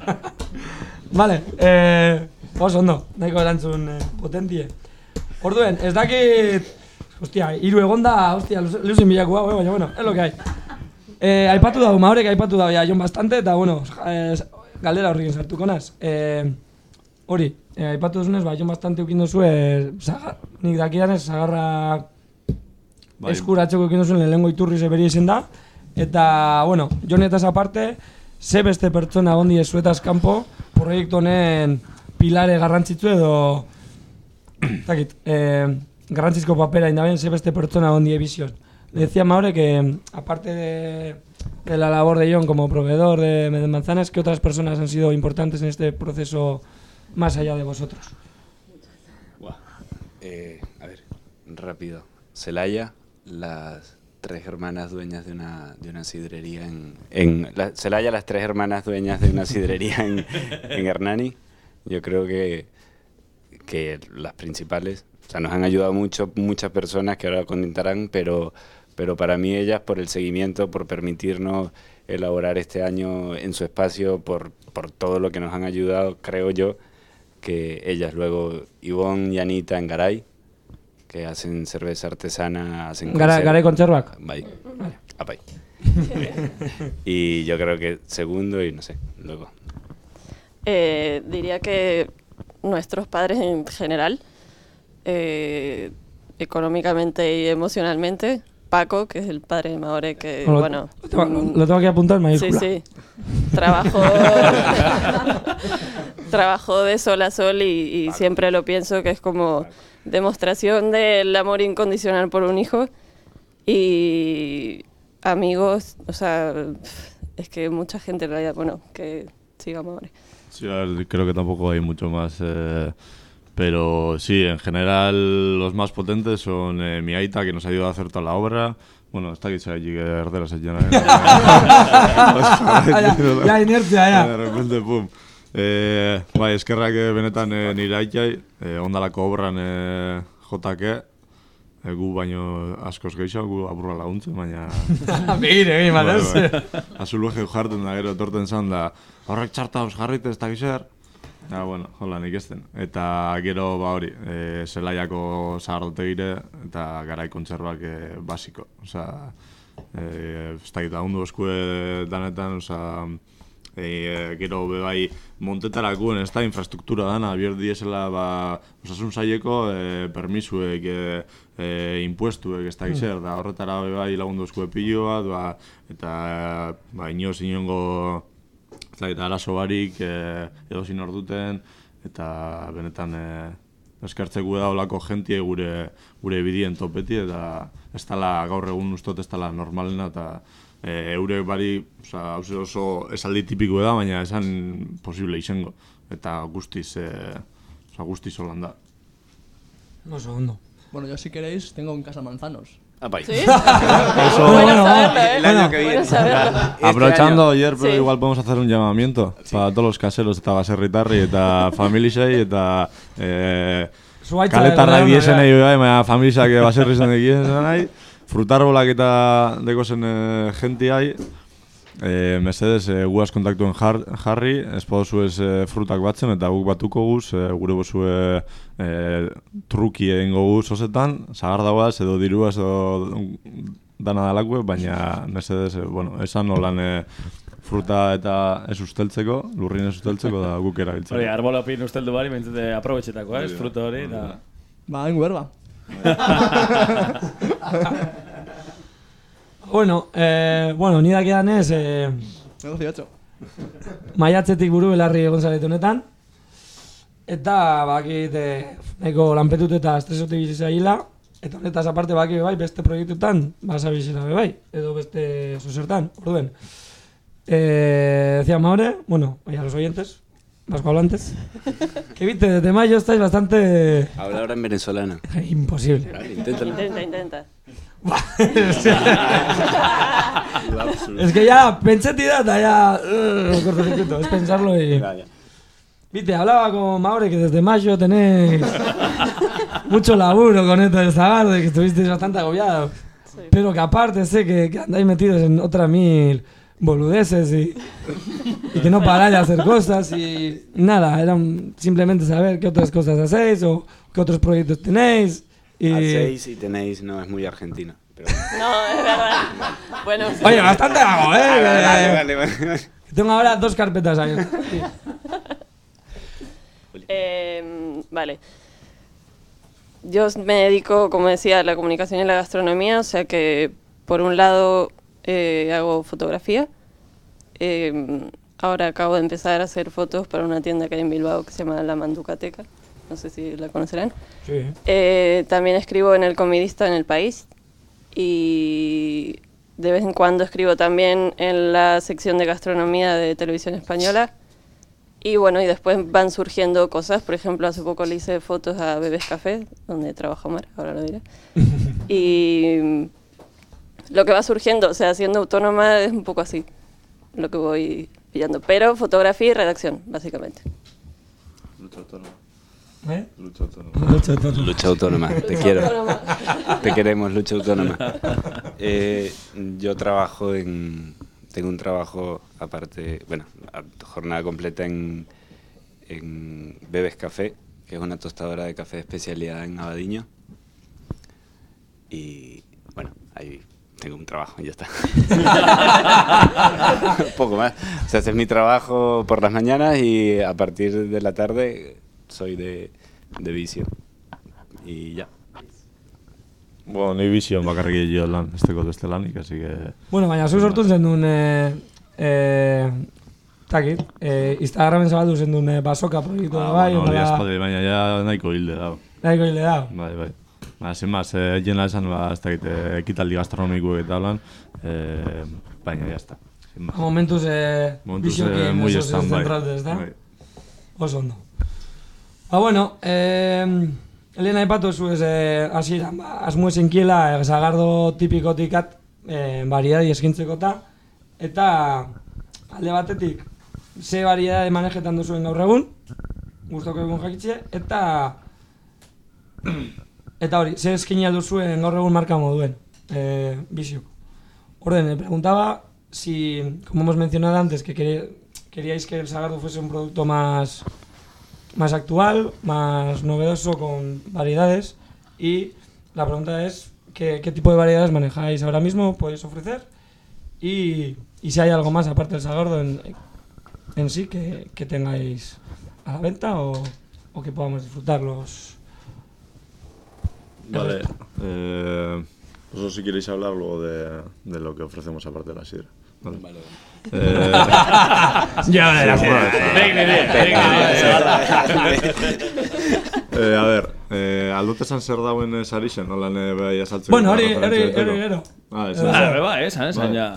[SPEAKER 5] *laughs* vale, eh, oso ondo, nahiko erantzun eh, potentie. Orduen, ez dakit... Hostia, hiru egonda, hostia, luzin bilako hau, baina bueno, es lo que hay. Eh, aipatu dago, maorek aipatu dago, ja, jon bastante, eta bueno, eh, galdera horrekin sartuko naz. Eh, hori, eh, aipatu duzunez, ba, jon bastante ukin duzu, eh, zaga, nik dakidanez, zagarra
[SPEAKER 19] Bai.
[SPEAKER 5] eskuratzeko ukin duzuen lehenengo iturri zeberi izen da. Eta, bueno, jonetaz aparte, ze beste pertsona gondi zuetaz kanpo, proiektu honen pilare garrantzitsu edo, *clears throat* takit, eh, garrantzizko papera indaben, ze beste pertsona gondi ebizion. Le decía Maure que, aparte de, de la labor de John como proveedor de, de manzanas, ¿qué otras personas han sido importantes en este proceso más allá de vosotros?
[SPEAKER 18] Eh, a ver, rápido. Celaya, las tres hermanas dueñas de una, de una sidrería en... en la- Celaya, las tres hermanas dueñas de una sidrería en, en Hernani. Yo creo que, que las principales, o sea, nos han ayudado mucho muchas personas que ahora comentarán, pero, pero para mí ellas por el seguimiento, por permitirnos elaborar este año en su espacio, por, por todo lo que nos han ayudado, creo yo, que ellas luego, Ivonne y Anita en Garay, que hacen cerveza artesana, hacen
[SPEAKER 5] Garay Conservak.
[SPEAKER 18] Bai. Apai. y yo creo que segundo y no sé, luego.
[SPEAKER 17] Eh, diría que nuestros padres en general, eh, económicamente y emocionalmente, Paco, que es el padre de Maure, que
[SPEAKER 5] Lo-
[SPEAKER 17] bueno...
[SPEAKER 5] lo tengo-
[SPEAKER 17] mm,
[SPEAKER 5] lo tengo que apuntar en mayúscula.
[SPEAKER 17] Sí, sí. Trabajó, *laughs* trabajó de sol a sol y, y siempre lo pienso que es como demostración del amor incondicional por un hijo y amigos, o sea, es que mucha gente en realidad, bueno, que siga Maure.
[SPEAKER 19] Sí, a ver, creo que tampoco hay mucho más. eh, pero sí, en general los más potentes son eh, mi aita, que nos ha ayudado a hacer toda la obra. Bueno, está aquí, allí que erdera se llena.
[SPEAKER 5] Ya, ya, inertzia, ya.
[SPEAKER 19] De repente, pum. Eh, bai, eskerrak benetan eh, nire aitai, eh, ondalako obran eh, jotake, eh, gu baino askoz gehiago, gu aburra laguntzen, baina... *laughs*
[SPEAKER 5] Begire, begire, Mateus.
[SPEAKER 19] Bai, bai. Azuluege jarten da, gero etorten zan da, horrek txarta haus jarrit ez da gizar. Ja, bueno, hola nik ezten. Eta gero, ba hori, e, zelaiako zahardotegire eta garai kontserbak e, basiko. Osa, e, ez da hundu eskue danetan, osa, e, gero be bai montetarako ez da infrastruktura dana, bier diesela ba, osasun saieko e, permisuek, e, e, impuestuek ez da gizar, da horretara be bai lagundu eskue piloa, ba, eta ba, inoz inongo ez dakit, arazo barik e, edo zinor duten, eta benetan e, eskertzeko da olako jentie gure gure bidien topeti, eta ez dala gaur egun ustot ez dala normalena, eta e, eurek bari, oza, oso esaldi tipiko da, baina esan posible izango, eta guztiz, e, oza, guztiz holan da.
[SPEAKER 5] No segundo.
[SPEAKER 8] Bueno, yo si queréis tengo en casa manzanos.
[SPEAKER 18] Ah, bai.
[SPEAKER 8] ¿Sí? *laughs*
[SPEAKER 19] Eso,
[SPEAKER 8] Bueno saberlo, ¿eh?
[SPEAKER 18] El año que viene.
[SPEAKER 8] Bueno saberlo.
[SPEAKER 18] Este
[SPEAKER 19] Aprovechando
[SPEAKER 18] año.
[SPEAKER 19] ayer, pero
[SPEAKER 18] Sí.
[SPEAKER 19] igual podemos hacer un llamamiento para todos los caseros eta baserritarri eta familisei eta eh,
[SPEAKER 5] Zuhaitza
[SPEAKER 19] kaletarra
[SPEAKER 5] edo
[SPEAKER 19] diesen
[SPEAKER 5] ja.
[SPEAKER 19] nahi bai, baina familisak baserri zen egien nahi, frutarbolak eta dekozen eh, gentiai, eh, mesedes eh, guaz kontaktuen jar, jarri, ez podozu ez eh, frutak batzen eta guk batuko guz, eh, gure bozue eh, truki egingo guz osetan, zagar dagoaz edo diruaz edo dana dalakue, baina mesedes, eh, bueno, esan nolan eh, fruta eta ez usteltzeko, lurrin ez usteltzeko da guk erabiltzeko.
[SPEAKER 3] Hori, arbolopin usteldu bari, mentzete aprobetxetako, ez? Fruta hori, da...
[SPEAKER 8] Ba, en berba. *laughs* *laughs*
[SPEAKER 5] Bueno, eh, bueno, ni dakidan ez, eh,
[SPEAKER 8] Negociatxo.
[SPEAKER 5] maiatzetik buru belarri egon zaretu honetan. Eta, bakit, eh, nahiko lanpetut eta estresotik bizi zaila. Eta honetaz aparte baki bai, beste proiektutan, basa bizila be bai, edo beste zozertan, orduen. Eh, decía Maure, bueno, y a los oyentes, vascohablantes, *laughs* que viste, desde mayo estáis bastante...
[SPEAKER 18] Habla ahora en venezolana. *laughs*
[SPEAKER 5] Imposible.
[SPEAKER 18] Vale, inténtalo.
[SPEAKER 17] Intenta, intenta. *laughs*
[SPEAKER 5] Es que ya pensé tirar, ya... Uh, es pensarlo y... Viste, hablaba con Maure que desde mayo tenéis mucho laburo con esto de que estuvisteis bastante agobiados. Pero que aparte sé que, que andáis metidos en otras mil boludeces y, y que no paráis de hacer cosas y nada, era un- simplemente saber qué otras cosas hacéis o qué otros proyectos tenéis. Y...
[SPEAKER 18] Hacéis y tenéis, no, es muy argentino. Pero... *laughs*
[SPEAKER 17] No, es verdad. Bueno, sí.
[SPEAKER 5] Oye, bastante hago, ¿eh?
[SPEAKER 18] Vale, vale, vale, vale.
[SPEAKER 5] Tengo ahora dos carpetas ahí.
[SPEAKER 17] Eh, vale. Yo me dedico, como decía, a la comunicación y la gastronomía, o sea que por un lado eh, hago fotografía. Eh, ahora acabo de empezar a hacer fotos para una tienda que hay en Bilbao que se llama La Manducateca. No sé si la conocerán.
[SPEAKER 5] Sí.
[SPEAKER 17] Eh, también escribo en El Comidista en El País y de vez en cuando escribo también en la sección de gastronomía de Televisión Española. Y bueno, y después van surgiendo cosas. Por ejemplo, hace poco le hice fotos a Bebés Café, donde trabaja Omar, ahora lo diré. *laughs* y lo que va surgiendo, o sea, siendo autónoma es un poco así, lo que voy pillando. Pero fotografía y redacción, básicamente.
[SPEAKER 19] Lucha autónoma.
[SPEAKER 5] ¿Eh?
[SPEAKER 19] Lucha autónoma.
[SPEAKER 5] Lucha autónoma.
[SPEAKER 18] Lucha autónoma, te
[SPEAKER 17] Lucha
[SPEAKER 18] quiero.
[SPEAKER 17] autónoma.
[SPEAKER 18] Te queremos, lucha autónoma. *laughs* Eh, yo trabajo en. Tengo un trabajo aparte, bueno, a jornada completa en, en Bebes Café, que es una tostadora de café de especialidad en Abadiño. Y bueno, ahí tengo un trabajo y ya está. *laughs* *laughs* Poco más. O sea, ese es mi trabajo por las mañanas y a partir de la tarde soy de, de vicio. Y ya.
[SPEAKER 19] Bueno, ni bizion bakarrik egio lan, ez teko beste lanik, así que...
[SPEAKER 5] Bueno, baina zu sortu zen duen, eh, eh, takit, eh, Instagramen zabaldu zen duen eh, basoka proiektu
[SPEAKER 19] Ah,
[SPEAKER 5] bai,
[SPEAKER 19] bueno,
[SPEAKER 5] nola-
[SPEAKER 19] aspaldi, baina ja nahiko hilde dago.
[SPEAKER 5] Nahiko hilde dago.
[SPEAKER 19] Bai, bai. Ba, sin más, eh, jena esan, ba, ez dakit, eh, ekitaldi gastronomiko eta holan, eh, baina ya está. Sin más.
[SPEAKER 5] Momentuz, eh,
[SPEAKER 19] Momentuz, eh, muy
[SPEAKER 5] da?
[SPEAKER 19] Bai.
[SPEAKER 5] Oso ondo. Ba, bueno, eh, Elena aipatu zu ez, eh, hasieran, ba, esenkiela, eh, zagardo tipikotikat, eh, variedadi eskintzekota, eta alde batetik, ze variedade manejetan duzuen gaur egun, gustoko egun jakitxe, eta eta hori, ze eskini alduzuen gaur egun marka moduen, eh, bizio. Orden, me preguntaba si, como hemos mencionado antes, que quería- queríais que el Sagardo fuese un producto más, más actual, más novedoso, con variedades. Y la pregunta es, ¿qué, qué tipo de variedades manejáis ahora mismo? ¿Podéis ofrecer? Y, y si hay algo más aparte del Sagardo en, en sí que, que tengáis a la venta o, o que podamos disfrutarlos.
[SPEAKER 19] Vale. Eh, vosotros si queréis hablar luego de, de lo que ofrecemos aparte de la sidra. Vale.
[SPEAKER 3] Vale.
[SPEAKER 19] Eh, *laughs*
[SPEAKER 3] Ya la
[SPEAKER 19] sí, Eh, a ver, eh, aldut esan zer dauen eh, sarixen, nolan eh, bai azaltzeko.
[SPEAKER 5] Bueno, hori- hori- hori gero.
[SPEAKER 19] Ah, ez.
[SPEAKER 3] Ah, bai, esan, esan,
[SPEAKER 19] Bai.
[SPEAKER 3] ja.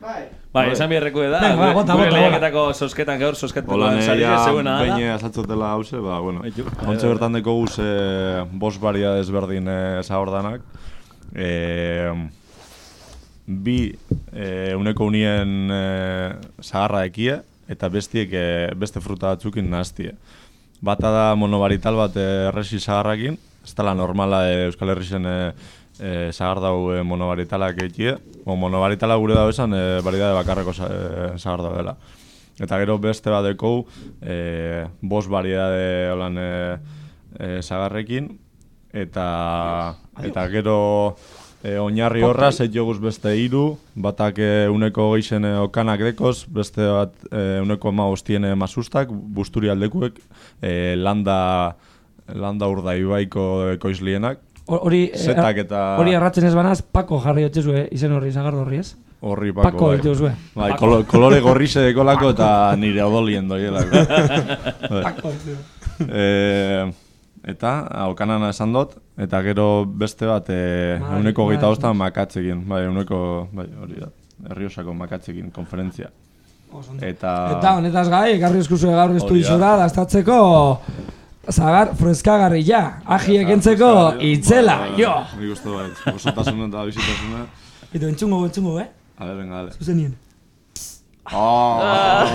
[SPEAKER 6] Bai.
[SPEAKER 3] Bai, esan biherreko da,
[SPEAKER 5] Venga, bota, bota,
[SPEAKER 3] lehiaketako sosketan gaur sosketako
[SPEAKER 19] Hola,
[SPEAKER 3] sarize
[SPEAKER 19] ja
[SPEAKER 3] zeuena da.
[SPEAKER 19] behin azaltzotela hause, ba, bueno, ontxe bertan deko guz eh, bos variedades berdin eh, zagordanak. Eh, bi eh, uneko unien eh, zagarra ekie, eta bestiek eh, beste fruta batzukin nahaztie. Bata da monobarital bat eh, erresi zagarrakin, ez dela normala eh, Euskal Herrixen eh, eh, zagar dau eh, monobaritalak ekie. O, monobaritala gure dau esan, eh, variedade bakarreko za- eh, zagar dauela. Eta gero beste bat dekou, eh, bos variedade holan eh, eh, zagarrekin, eta, eta gero eh, oinarri horra, zait joguz beste hiru, batak eh, uneko geixen eh, okanak dekoz, beste bat eh, uneko ma hostiene masustak, busturi aldekuek, eh, landa, landa urda ibaiko ekoizlienak,
[SPEAKER 5] Hor- Hori,
[SPEAKER 19] zetak eta...
[SPEAKER 5] hori erratzen ez banaz, Pako jarri hotxezu, eh, izen horri, Sagardo horri ez?
[SPEAKER 19] Horri pako,
[SPEAKER 5] Pako ditu zue.
[SPEAKER 19] Bai, kolo, kolore gorrize dekolako eta nire odolien doielako. Bai.
[SPEAKER 5] Pako ditu.
[SPEAKER 19] Eh, eta, aukanana esan dut, eta gero beste bat, eh,
[SPEAKER 5] Bai,
[SPEAKER 19] uneko
[SPEAKER 5] bai.
[SPEAKER 19] hostan makatzekin, bai, uneko, bai, hori da, herriosako makatzekin, konferentzia. Eta...
[SPEAKER 5] Eta honetaz gai, ekarri eskuzue gaur
[SPEAKER 19] Hori da.
[SPEAKER 5] estudizora, dastatzeko zagar freskagarri ja, ajiek entzeko itzela, jo!
[SPEAKER 19] Nik uste bai, osotasuna eta bizitasuna.
[SPEAKER 5] Eta entzungo, entzungo, eh?
[SPEAKER 19] A ver, venga, dale.
[SPEAKER 5] Zuzenien.
[SPEAKER 19] Oh!
[SPEAKER 5] Ah.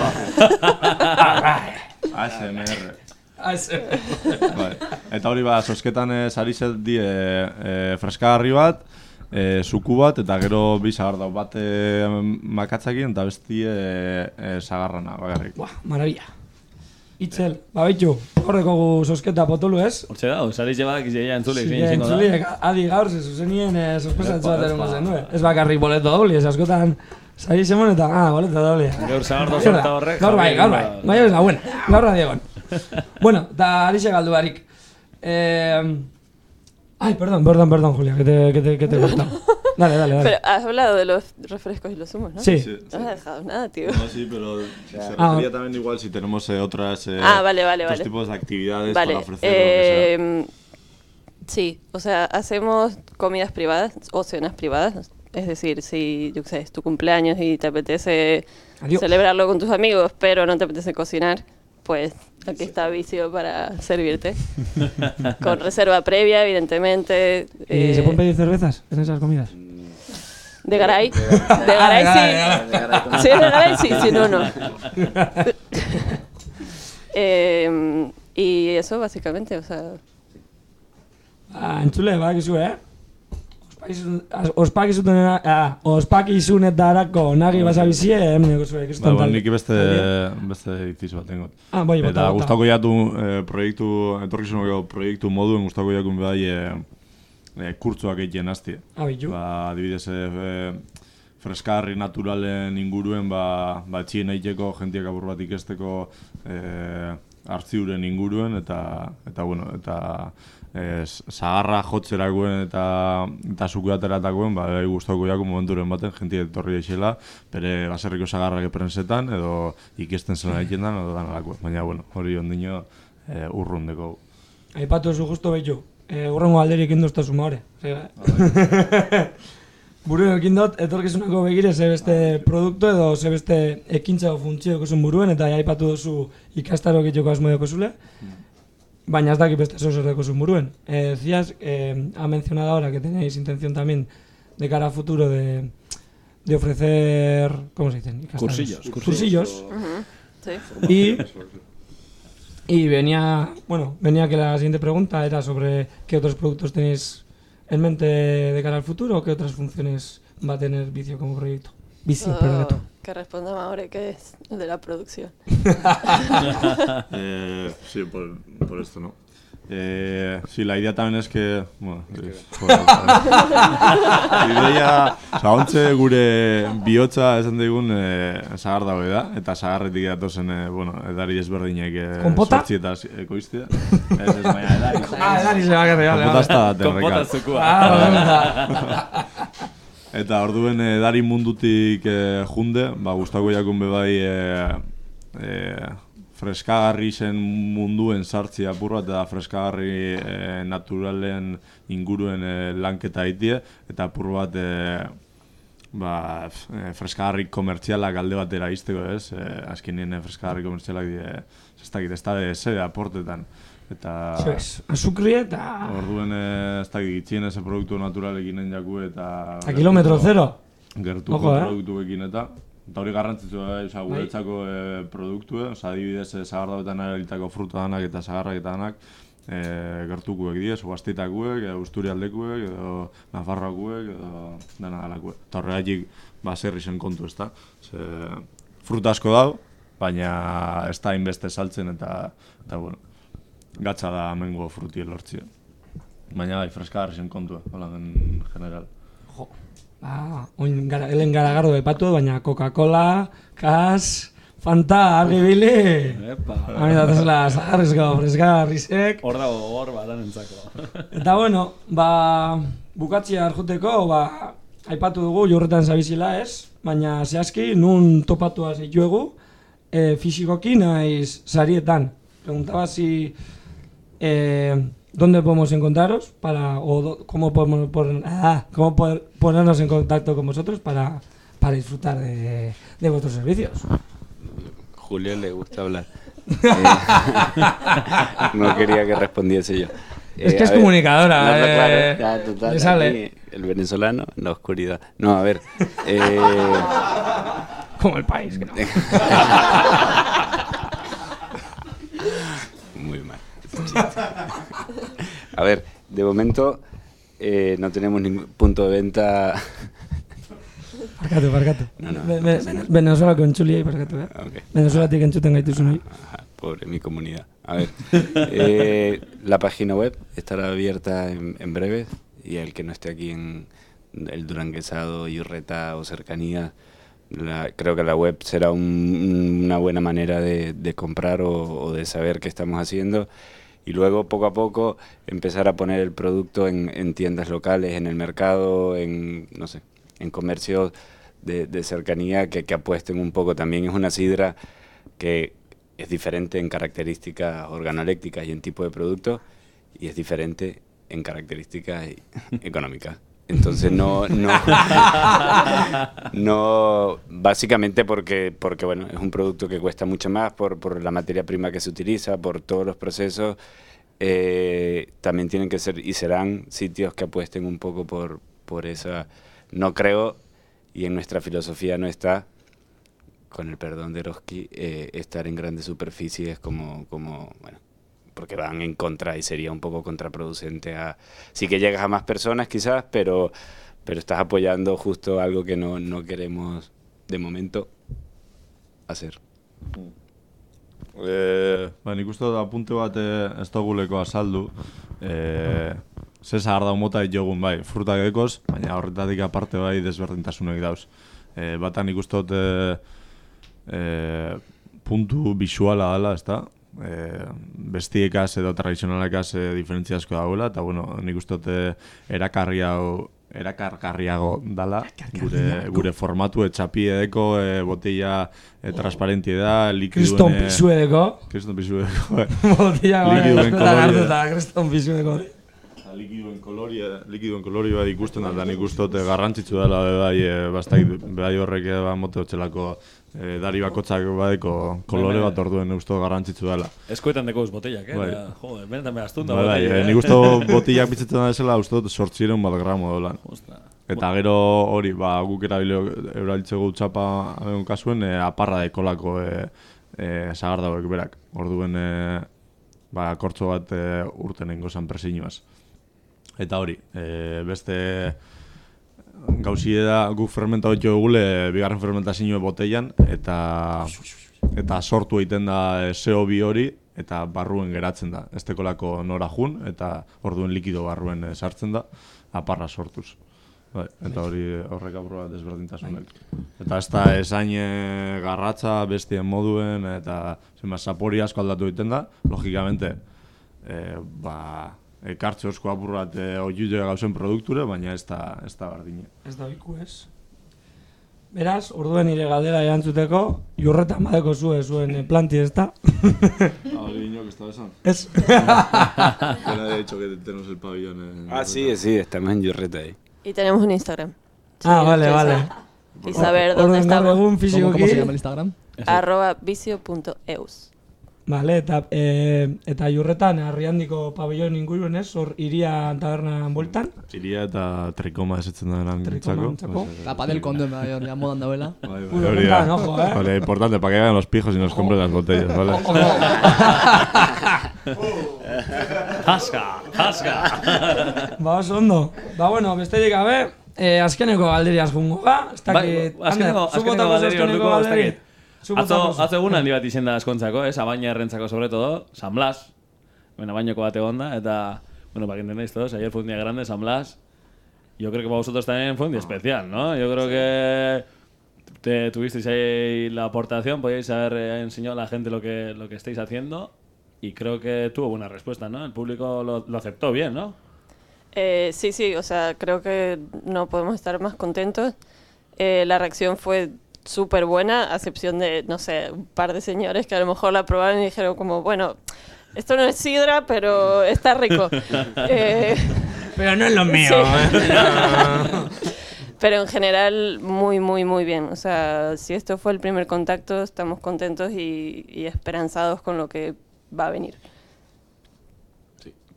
[SPEAKER 19] ASMR. Bai. Eta hori ba, sosketan e, sarizet die e, freskagarri bat, e, zuku bat, eta gero bi zagar dau bat e, makatzakin, eta bestie e, e, zagarrana, bakarrik.
[SPEAKER 5] Buah, maravilla. Itzel, ba bitu, horreko gu sosketa potolu ez?
[SPEAKER 3] Hortxe da, sarize badak izia entzule,
[SPEAKER 5] Sí,
[SPEAKER 3] zein izango da.
[SPEAKER 5] entzuliek, adi gaur, ze zuzenien eh, sospesatzu bat
[SPEAKER 3] epa.
[SPEAKER 5] zen, nue? Ez bakarrik boleto dobli, ez askotan sari zemon eta, ah, boleto dobli.
[SPEAKER 3] Gaur zagardo sorta horrek,
[SPEAKER 5] Gaur bai,
[SPEAKER 3] jarri
[SPEAKER 5] gaur bai,
[SPEAKER 3] egin
[SPEAKER 5] bai ez da, buena, gaur da diegon. *laughs* bueno, eta arixe galdu barik. Eh, ay, perdón, perdón, perdón, Julia, que te, que te, que te he cortado. *laughs* Dale, dale, dale.
[SPEAKER 17] Pero has hablado de los refrescos y los zumos, ¿no?
[SPEAKER 5] Sí.
[SPEAKER 19] Sí.
[SPEAKER 17] No has dejado nada, tío.
[SPEAKER 19] No, sí, pero se
[SPEAKER 5] Ah.
[SPEAKER 19] refería también igual si tenemos eh, otras eh,
[SPEAKER 17] Ah, vale, vale,
[SPEAKER 19] otros
[SPEAKER 17] vale.
[SPEAKER 19] tipos de actividades
[SPEAKER 17] Vale,
[SPEAKER 19] para ofrecer o lo que sea.
[SPEAKER 17] eh, sí, o sea, hacemos comidas privadas o cenas privadas. Es decir, si, yo qué sé, es tu cumpleaños y te apetece
[SPEAKER 5] Adiós.
[SPEAKER 17] celebrarlo con tus amigos, pero no te apetece cocinar, pues aquí está Vicio para servirte. *laughs* con reserva previa, evidentemente.
[SPEAKER 5] ¿Y se
[SPEAKER 17] eh,
[SPEAKER 5] pueden pedir cervezas en esas comidas?
[SPEAKER 17] De Garay.
[SPEAKER 5] De Garay. Ah,
[SPEAKER 17] sí.
[SPEAKER 5] de Garay, de
[SPEAKER 17] sí, si no, no. *laughs* Eh, y eso básicamente, o sea...
[SPEAKER 5] Ah, entzule, badakizu, eh? Ospakizun- az- Ospakizuten ah, ospakizunetarako nagi basabizie, hemen dugu zuek,
[SPEAKER 19] Ba,
[SPEAKER 5] kriston
[SPEAKER 19] bueno,
[SPEAKER 5] talde.
[SPEAKER 19] nik beste, beste iziz bat tengo.
[SPEAKER 5] Ah, bai, bota,
[SPEAKER 19] Eta gustako jatu eh, proiektu, etorkizuneko proiektu moduen gustako jakun bai eh, e, kurtzoak egiten hastie.
[SPEAKER 5] Ah, bitu.
[SPEAKER 19] Ba, adibidez, e, e, freskarri naturalen inguruen, ba, ba txien egiteko, jentiak apur bat ikesteko e, hartziuren inguruen, eta, eta bueno, eta e, zaharra jotzerakoen eta, eta sukuateratakoen, ba, bai gustoko jako momenturen baten, jentia etorri eixela, bere baserriko zagarrak eprensetan, edo ikesten zela egiten edo dan alako. Baina, bueno, hori ondino e, urrundeko.
[SPEAKER 5] Aipatu zu justo behitu. E, urrengo alderik induztazu *laughs* maure. Buruen ekin dut, etorkizunako begire ze beste produktu edo ze beste ekintza funtzio kozun buruen eta aipatu duzu ikastaro egiteko asmo deko zule. Baina ez dakit beste zozer deko zuen buruen. Eh, decías, eh, ha mencionado ahora que tenéis intención también de cara a futuro de, de ofrecer, ¿cómo se dicen?
[SPEAKER 3] Cursillos.
[SPEAKER 5] Cursillos.
[SPEAKER 17] Sí.
[SPEAKER 5] Y, y venía, bueno, venía que la siguiente pregunta era sobre qué otros productos tenéis en mente de cara al futuro o qué otras funciones va a tener Vicio como proyecto. Vicio,
[SPEAKER 17] Oh,
[SPEAKER 5] perdón.
[SPEAKER 17] que responda Maure, que es de la producción. *laughs*
[SPEAKER 19] eh, sí, por, por esto, ¿no? Eh, sí, la idea también es que... Bueno, es, ideia, oza, ontze gure bihotza esan digun eh, sagar dago da, eta sagarretik datozen, eh, bueno, edari ezberdinek eh, sortzi eta ekoiztea. Ez, ez, baina edari.
[SPEAKER 5] Ah, edari se bakarrik, vale,
[SPEAKER 19] Konpota ez da
[SPEAKER 5] Konpota
[SPEAKER 19] rekal.
[SPEAKER 5] zukua. Ah, *laughs*
[SPEAKER 19] Eta orduen edari mundutik eh, junde, ba, gustako jakun bebai eh, eh, freskagarri zen munduen sartzi apur bat, eta freskagarri eh, naturalen inguruen eh, lanketa aitie, eta apur bat eh, ba, eh, freskagarri komertzialak alde batera izteko, ez? Eh, azkenien eh, freskagarri komertzialak die, ez dakit, ez da zede aportetan. Eta...
[SPEAKER 5] Eso es, azukri eta...
[SPEAKER 19] Orduen eh, ez dakit, itzien eze produktu naturalekin jaku eta...
[SPEAKER 5] A kilometro zero.
[SPEAKER 19] Gertuko
[SPEAKER 5] Ojo, eh?
[SPEAKER 19] produktuekin eta... Eta hori garrantzitsua da, oza,
[SPEAKER 5] Bai.
[SPEAKER 19] guretzako eh, produktue, oza, adibidez, eh, zagar dauetan eralitako fruta danak eta zagarrak eta danak, eh, gertukuek diez, oastitakuek, edo usturialdekuek, edo nafarroakuek, edo dena galakuek. Eta horregatik, ba, zerri zen kontu, ez da? Ze, fruta asko dago, baina ez da inbeste saltzen eta, eta bueno, gatza da amengo frutie lortzia. Baina bai, freskagarri zen kontua, hola en general.
[SPEAKER 5] Jo. Ah, oin gara, helen garagardo epatu, baina Coca-Cola, Kas, Fanta, argi bili.
[SPEAKER 3] Epa.
[SPEAKER 5] Hami datazela, zaharrezko, freskagarrizek.
[SPEAKER 3] Hor dago, hor badan entzako.
[SPEAKER 5] Eta bueno, ba, bukatzia arjuteko, ba, aipatu dugu jorretan zabizila ez, baina zehazki nun topatua zituegu, e, fisikoki naiz sarietan. Preguntaba si eh, dónde podemos encontraros para o do- cómo podemos pon- ah, cómo poder ponernos en contacto con vosotros para, para disfrutar de, de vuestros servicios.
[SPEAKER 18] Julio le gusta hablar. *laughs* Eh, *laughs* no quería que respondiese yo.
[SPEAKER 5] Es
[SPEAKER 18] Eh,
[SPEAKER 5] que
[SPEAKER 18] a
[SPEAKER 5] es
[SPEAKER 18] ver,
[SPEAKER 5] comunicadora,
[SPEAKER 18] no, no,
[SPEAKER 5] eh,
[SPEAKER 18] claro, ya, total,
[SPEAKER 5] le sale.
[SPEAKER 18] aquí el venezolano en la oscuridad. No, a ver. eh, *laughs*
[SPEAKER 5] Como el país, que no.
[SPEAKER 18] Muy mal. ese chiste. A ver, de momento eh, no tenemos ningún punto de venta.
[SPEAKER 5] Barkatu, barkatu.
[SPEAKER 18] No, no,
[SPEAKER 5] Be-
[SPEAKER 18] no
[SPEAKER 5] be-
[SPEAKER 18] nada.
[SPEAKER 5] Venezuelako entzuliei barkatu, eh?
[SPEAKER 18] Ok.
[SPEAKER 5] Venezuelatik entzuten gaituzunoi.
[SPEAKER 18] Pobre mi comunidad. A ver, eh, la página web estará abierta en, en breve y el que no esté aquí en el Duranguesado, Yurreta o cercanía, la- creo que la web será un- una buena manera de, de comprar o, o de saber qué estamos haciendo y luego poco a poco empezar a poner el producto en, en tiendas locales, en el mercado, en, no sé, en comercios de, cercanía que, que apuesten un poco. También es una sidra que es diferente en características organolépticas y en tipo de producto y es diferente en características *laughs* económicas. Entonces no, no, *laughs* no, básicamente porque, porque bueno, es un producto que cuesta mucho más por, por la materia prima que se utiliza, por todos los procesos. eh, también tienen que ser y serán sitios que apuesten un poco por, por esa. No creo, y en nuestra filosofía no está, con el perdón de Eroski, eh, estar en grandes superficies como, como, bueno, porque van en contra y sería un poco contraproducente a... Sí que llegas a más personas quizás, pero, pero estás apoyando justo algo que no, no queremos de momento hacer.
[SPEAKER 19] Eh, ba, nik uste dut apunte bat eh, ez duguleko azaldu. Eh, ze zagardau mota ditugun, bai, fruta gekoz, baina horretatik aparte bai desberdintasunek dauz. E, batan ikustot e, e, puntu bisuala dela, ez da? E, bestiekaz edo tradizionalekaz e, diferentzia asko dagoela, eta bueno, nik ustot e, erakarri hau erakargarriago dala, gure, gure formatu etxapiedeko, e, botella e, transparentie da, likiduen...
[SPEAKER 5] Pisuedeko.
[SPEAKER 19] Kriston pisuedeko, eh. *laughs*
[SPEAKER 5] Botella,
[SPEAKER 19] likiduen
[SPEAKER 5] eta kriston pisuedeko.
[SPEAKER 19] Likiduen kolorie, likiduen kolorie bat ikusten da, nik ustot garrantzitsu dela, bai, e, bastak, bai horrek ba, mote hotxelako e, dari bakotzak badeko kolore bat orduen usto garrantzitsu dela.
[SPEAKER 3] Eskuetan dekuz botellak, eh?
[SPEAKER 19] Bai.
[SPEAKER 3] Bai. Jode, benetan behaztun da
[SPEAKER 19] Bai,
[SPEAKER 3] botella,
[SPEAKER 19] eh, nik uste *laughs* botillak bitzetzen da esela, dut sortziren bat gramo dolan. Eta gero hori, ba, guk erabilo erabiltzeko txapa egon kasuen, e, aparra dekolako e, e, sagardauek berak. Orduen, e, ba, kortzo bat e, urten engozan presiñoaz. Eta hori, e, beste gauzi da guk fermenta hotxo egule bigarren fermentazio botellan eta eta sortu egiten da e, CO2 hori eta barruen geratzen da. Ez tekolako nora jun eta orduen likido barruen e, sartzen da aparra sortuz. Bai, eta hori horrek apurra desberdintasunek. Eta ez da esain garratza bestien moduen eta zenba sapori asko aldatu egiten da, logikamente e, ba, ekartze osko apur bat e, oiute gauzen produkture, baina ez da, ez da bardine.
[SPEAKER 5] Ez da biku ez. Beraz, orduen nire galdera erantzuteko, jurretan badeko zue zuen eh, planti ez da?
[SPEAKER 19] Hori inok ez da esan?
[SPEAKER 5] Ez. *laughs*
[SPEAKER 19] Que nadie ha dicho que tenemos el pabellón.
[SPEAKER 18] Ah, sí, sí, estamos en Yurreta ahí.
[SPEAKER 17] Y tenemos un Instagram.
[SPEAKER 5] Ah, vale, vale.
[SPEAKER 17] Y saber dónde estamos.
[SPEAKER 8] ¿Cómo, cómo se llama el Instagram?
[SPEAKER 17] Arroba vicio.eus.
[SPEAKER 5] Vale, eta, e, eta jurretan, herriandiko pabellon inguruen ez, hor iria tabernan bueltan.
[SPEAKER 19] Iria eta trikoma esetzen da
[SPEAKER 5] Trikoma entzako.
[SPEAKER 8] La padel condón, bai, hori modan dauela.
[SPEAKER 19] Bai, bai,
[SPEAKER 5] ojo, ojo, eh.
[SPEAKER 19] Vale, importante, para que vayan los pijos y nos compren las botellas, ¿vale? *laughs*
[SPEAKER 3] Haska, haska.
[SPEAKER 5] ba, oso ondo. Ba, bueno, besterik gabe, eh, azkeneko galderiaz jungo ga. Ez dakit,
[SPEAKER 3] Bai, azkeneko, galderi orduko, ez
[SPEAKER 5] galderi?
[SPEAKER 3] dakit. Atzo, atzo egun handi bat izen da askontzako, ez? Abaina errentzako sobre todo, San Blas. Bueno, bainoko bate onda, eta, bueno, para que entendáis todos, ayer fue un día grande, San Blas. Yo creo que para vosotros también fue un día especial, ¿no? Yo creo que te tuvisteis ahí la aportación, podíais haber eh, enseñado a la gente lo que, lo que estáis haciendo y creo que tuvo buena respuesta, ¿no? El público lo, lo aceptó bien, ¿no?
[SPEAKER 17] Eh, sí, sí, o sea, creo que no podemos estar más contentos. Eh, la reacción fue súper buena, a excepción de, no sé, un par de señores que a lo mejor la probaron y dijeron como, bueno, esto no es sidra, pero está rico. *laughs* Eh,
[SPEAKER 5] Pero no es lo mío,
[SPEAKER 17] sí.
[SPEAKER 5] eh. *laughs*
[SPEAKER 17] Pero en general, muy, muy, muy bien. O sea, si esto fue el primer contacto, estamos contentos y, y esperanzados con lo que va a venir.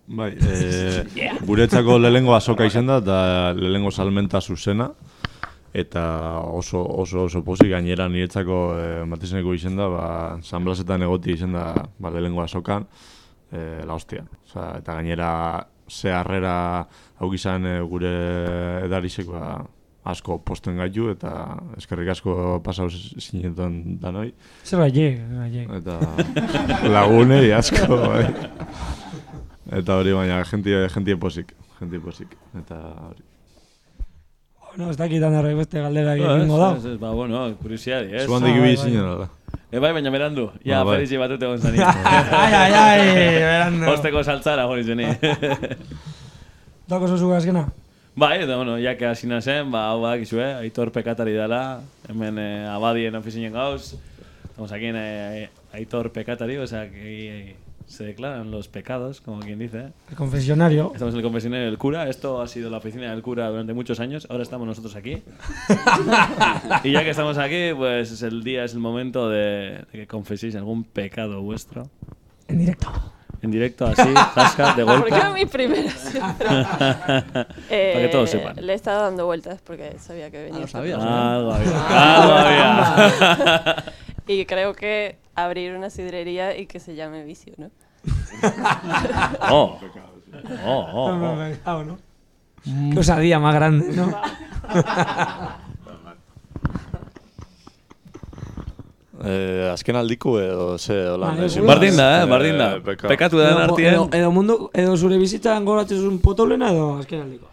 [SPEAKER 19] Bai, *laughs* e, guretzako lehengo azoka izen da, eta lehengo salmenta zuzena. Eta oso, oso, oso pozik gainera niretzako e, matizeneko izen ba, San Blasetan egoti izen da, ba, lehengo azokan, e, la hostia. Osa, eta gainera ze harrera hau izan e, gure edarisek, ba, asko posten gaitu, eta eskerrik asko pasau zinetan danoi.
[SPEAKER 5] Zer gaiek, gaiek.
[SPEAKER 19] Eta lagunei asko, bai. Eta hori baina, jentie, jentie posik, jentie posik. Eta hori.
[SPEAKER 5] Bueno, ez dakit handarrek beste galdera
[SPEAKER 3] Ba,
[SPEAKER 5] egingo da.
[SPEAKER 3] ez, ez, Ba, bueno, kuriosidadi, ez?
[SPEAKER 19] Zuhandik
[SPEAKER 5] Ah,
[SPEAKER 19] ibili
[SPEAKER 5] bai,
[SPEAKER 19] zinen, ala.
[SPEAKER 3] E bai, baina berandu. Ja,
[SPEAKER 19] Ah, bai.
[SPEAKER 3] Felizi batute egon zani. *laughs*
[SPEAKER 5] Ai, ai, ai, berandu.
[SPEAKER 3] Osteko saltzara hori zeni. *laughs*
[SPEAKER 5] Dako zozu azkena?
[SPEAKER 3] bai, eta bueno, ya que hasina zen, ba, hau badakizue, Aitor Pekatari dela, hemen eh, abadien ofizinen gauz. Estamos aquí en eh, Aitor Pekatari, o sea, que eh, se declaran los pecados, como quien dice.
[SPEAKER 5] El confesionario.
[SPEAKER 3] Estamos en el confesionario del cura. Esto ha sido la oficina del cura durante muchos años. Ahora estamos nosotros aquí. *laughs* y ya que estamos aquí, pues es el día, es el momento de, de que confeséis algún pecado vuestro.
[SPEAKER 5] En directo.
[SPEAKER 3] En directo, así, zasca, de *laughs* golpe.
[SPEAKER 17] Porque era mi primera siempre. *laughs*
[SPEAKER 3] Para que todos sepan.
[SPEAKER 17] Le he estado dando vueltas porque sabía que venía.
[SPEAKER 8] lo
[SPEAKER 17] esta
[SPEAKER 8] sabías,
[SPEAKER 17] pregunta.
[SPEAKER 3] Algo había. Algo había.
[SPEAKER 17] Y creo que abrir una sidrería y que se llame Vicio, ¿no? *laughs*
[SPEAKER 3] Oh. Oh, oh,
[SPEAKER 5] No, no,
[SPEAKER 3] oh.
[SPEAKER 5] pecado, ¿no? Qué osadía más grande, ¿no? *laughs*
[SPEAKER 19] Eh, azken aldiko edo ze hola. Eh,
[SPEAKER 5] seguro.
[SPEAKER 3] Bardin da, eh, bardin da.
[SPEAKER 19] peka.
[SPEAKER 3] Pekatu den
[SPEAKER 5] Edo-
[SPEAKER 3] artien.
[SPEAKER 5] Edo, edo mundu, edo zure bizitzan goratzen zuen potolena edo azken aldiko.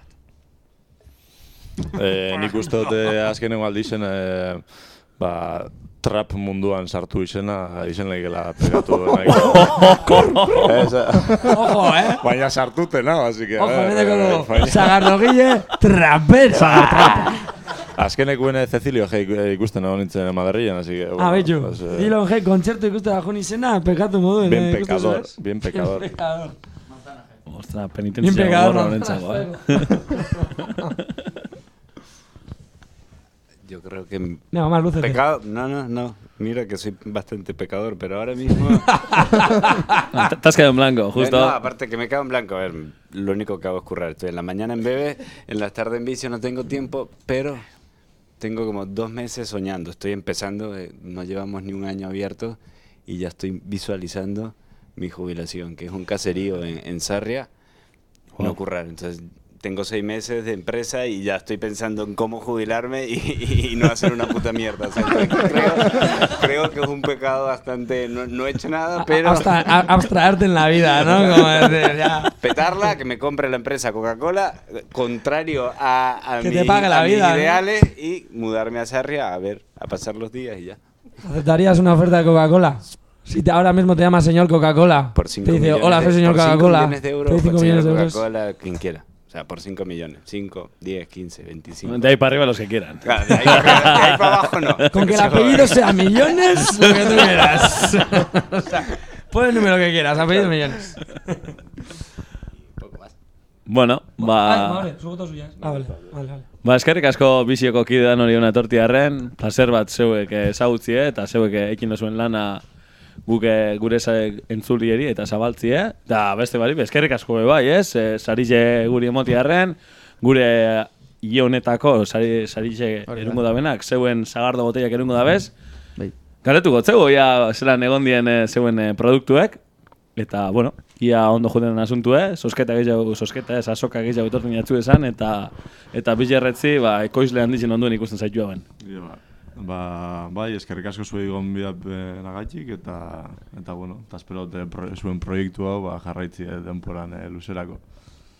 [SPEAKER 19] Eh, nik uste dut eh, azkenengo aldizen eh, ba, trap munduan sartu izena, izen legela pegatu *laughs* Ez,
[SPEAKER 5] Ojo, eh?
[SPEAKER 19] Baina sartuten, no? Así que,
[SPEAKER 5] Ojo,
[SPEAKER 19] eh,
[SPEAKER 5] nire
[SPEAKER 19] eh,
[SPEAKER 5] kodo.
[SPEAKER 19] baina-
[SPEAKER 5] Sagardogile, trapero. *laughs*
[SPEAKER 19] Azkenekuen eh, Cecilio G iku- ikusten nago nintzen Madrilen, así que...
[SPEAKER 5] Ah, betxu.
[SPEAKER 19] pues, eh,
[SPEAKER 5] Dilon G, kontzertu ikuste da jun izena, pekatu moduen.
[SPEAKER 19] Bien
[SPEAKER 5] eh, ikusten
[SPEAKER 19] pecador,
[SPEAKER 5] zuez?
[SPEAKER 19] bien pecador.
[SPEAKER 5] Bien pecador.
[SPEAKER 3] Ostra,
[SPEAKER 5] Bien
[SPEAKER 3] penitentzia
[SPEAKER 5] pegado,
[SPEAKER 3] gorra
[SPEAKER 5] no.
[SPEAKER 3] honentzako, eh? *laughs*
[SPEAKER 18] Yo creo que...
[SPEAKER 5] No, más lúcete.
[SPEAKER 18] Pecado... No, no, no. Mira que soy bastante pecador, pero ahora mismo...
[SPEAKER 3] Te- *laughs* te has quedado en blanco, justo.
[SPEAKER 18] No, aparte que me quedo en blanco. A ver, lo único que hago es currar. Estoy en la mañana en bebé, en la tarde en vicio, no tengo tiempo, pero tengo como dos meses soñando. Estoy empezando, eh, no llevamos ni un año abierto y ya estoy visualizando mi jubilación, que es un caserío en, en Sarria, no
[SPEAKER 3] Wow.
[SPEAKER 18] currar. Entonces tengo seis meses de empresa y ya estoy pensando en cómo jubilarme y, y no hacer una puta mierda. O sea, creo, creo que es un pecado bastante... No, no he hecho nada, pero...
[SPEAKER 5] Abstra- abstraerte en la vida, ¿no? Como decir, ya.
[SPEAKER 18] Petarla, que me compre la empresa Coca-Cola, contrario a, a,
[SPEAKER 5] Que
[SPEAKER 18] mi-
[SPEAKER 5] te pague la
[SPEAKER 18] a mis
[SPEAKER 5] vida, ¿no?
[SPEAKER 18] ideales y mudarme a Sarria a ver, a pasar los días y ya.
[SPEAKER 5] ¿Aceptarías una oferta de Coca-Cola? Si te- ahora mismo te llama señor Coca-Cola.
[SPEAKER 18] Por 5
[SPEAKER 5] Te dice, hola,
[SPEAKER 18] de,
[SPEAKER 5] soy señor Coca-Cola.
[SPEAKER 18] millones de euros,
[SPEAKER 5] Te
[SPEAKER 18] por señor
[SPEAKER 5] millones de euros.
[SPEAKER 18] Coca-Cola, quien quiera. O sea, por 5 millones. 5, 10, 15, 25.
[SPEAKER 3] De ahí para arriba los que quieran.
[SPEAKER 18] Claro, de ahí para, de ahí para abajo no. *laughs*
[SPEAKER 5] Con que el apellido sea millones, *laughs* lo que tú quieras. o sea, pon el número que quieras, apellido millones.
[SPEAKER 3] Bueno,
[SPEAKER 5] Ay,
[SPEAKER 3] ba...
[SPEAKER 5] vale, su voto suya. Ah, vale, vale, vale.
[SPEAKER 3] Ba, eskerrik asko bizioko kidean hori una tortiarren, placer bat zeuek ezagutzie eta zeuek ekin dozuen lana guke gure entzulieri eta zabaltzie. Da beste bari, eskerrik asko bai, ez? E, sarije guri emotiarren, gure hile honetako sari,
[SPEAKER 6] da.
[SPEAKER 3] erungo dabenak, zeuen zagardo boteiak erungo dabez.
[SPEAKER 6] Bai.
[SPEAKER 3] Galetu gotzeu, ia zelan egon dien eh, zeuen eh, produktuek. Eta, bueno, ia ondo joden asuntue, sosketa gehiago, sosketa ez, azoka gehiago etortzen jatzu esan, eta eta bilerretzi, ba, ekoizle handizien onduen ikusten zaitu hauen.
[SPEAKER 19] Ja, ba, ba, bai, eskerrik asko zuei gonbidat nagatik eta eta bueno, eta espero dut, pro, zuen proiektu hau ba jarraitzi denporan eh, luzerako.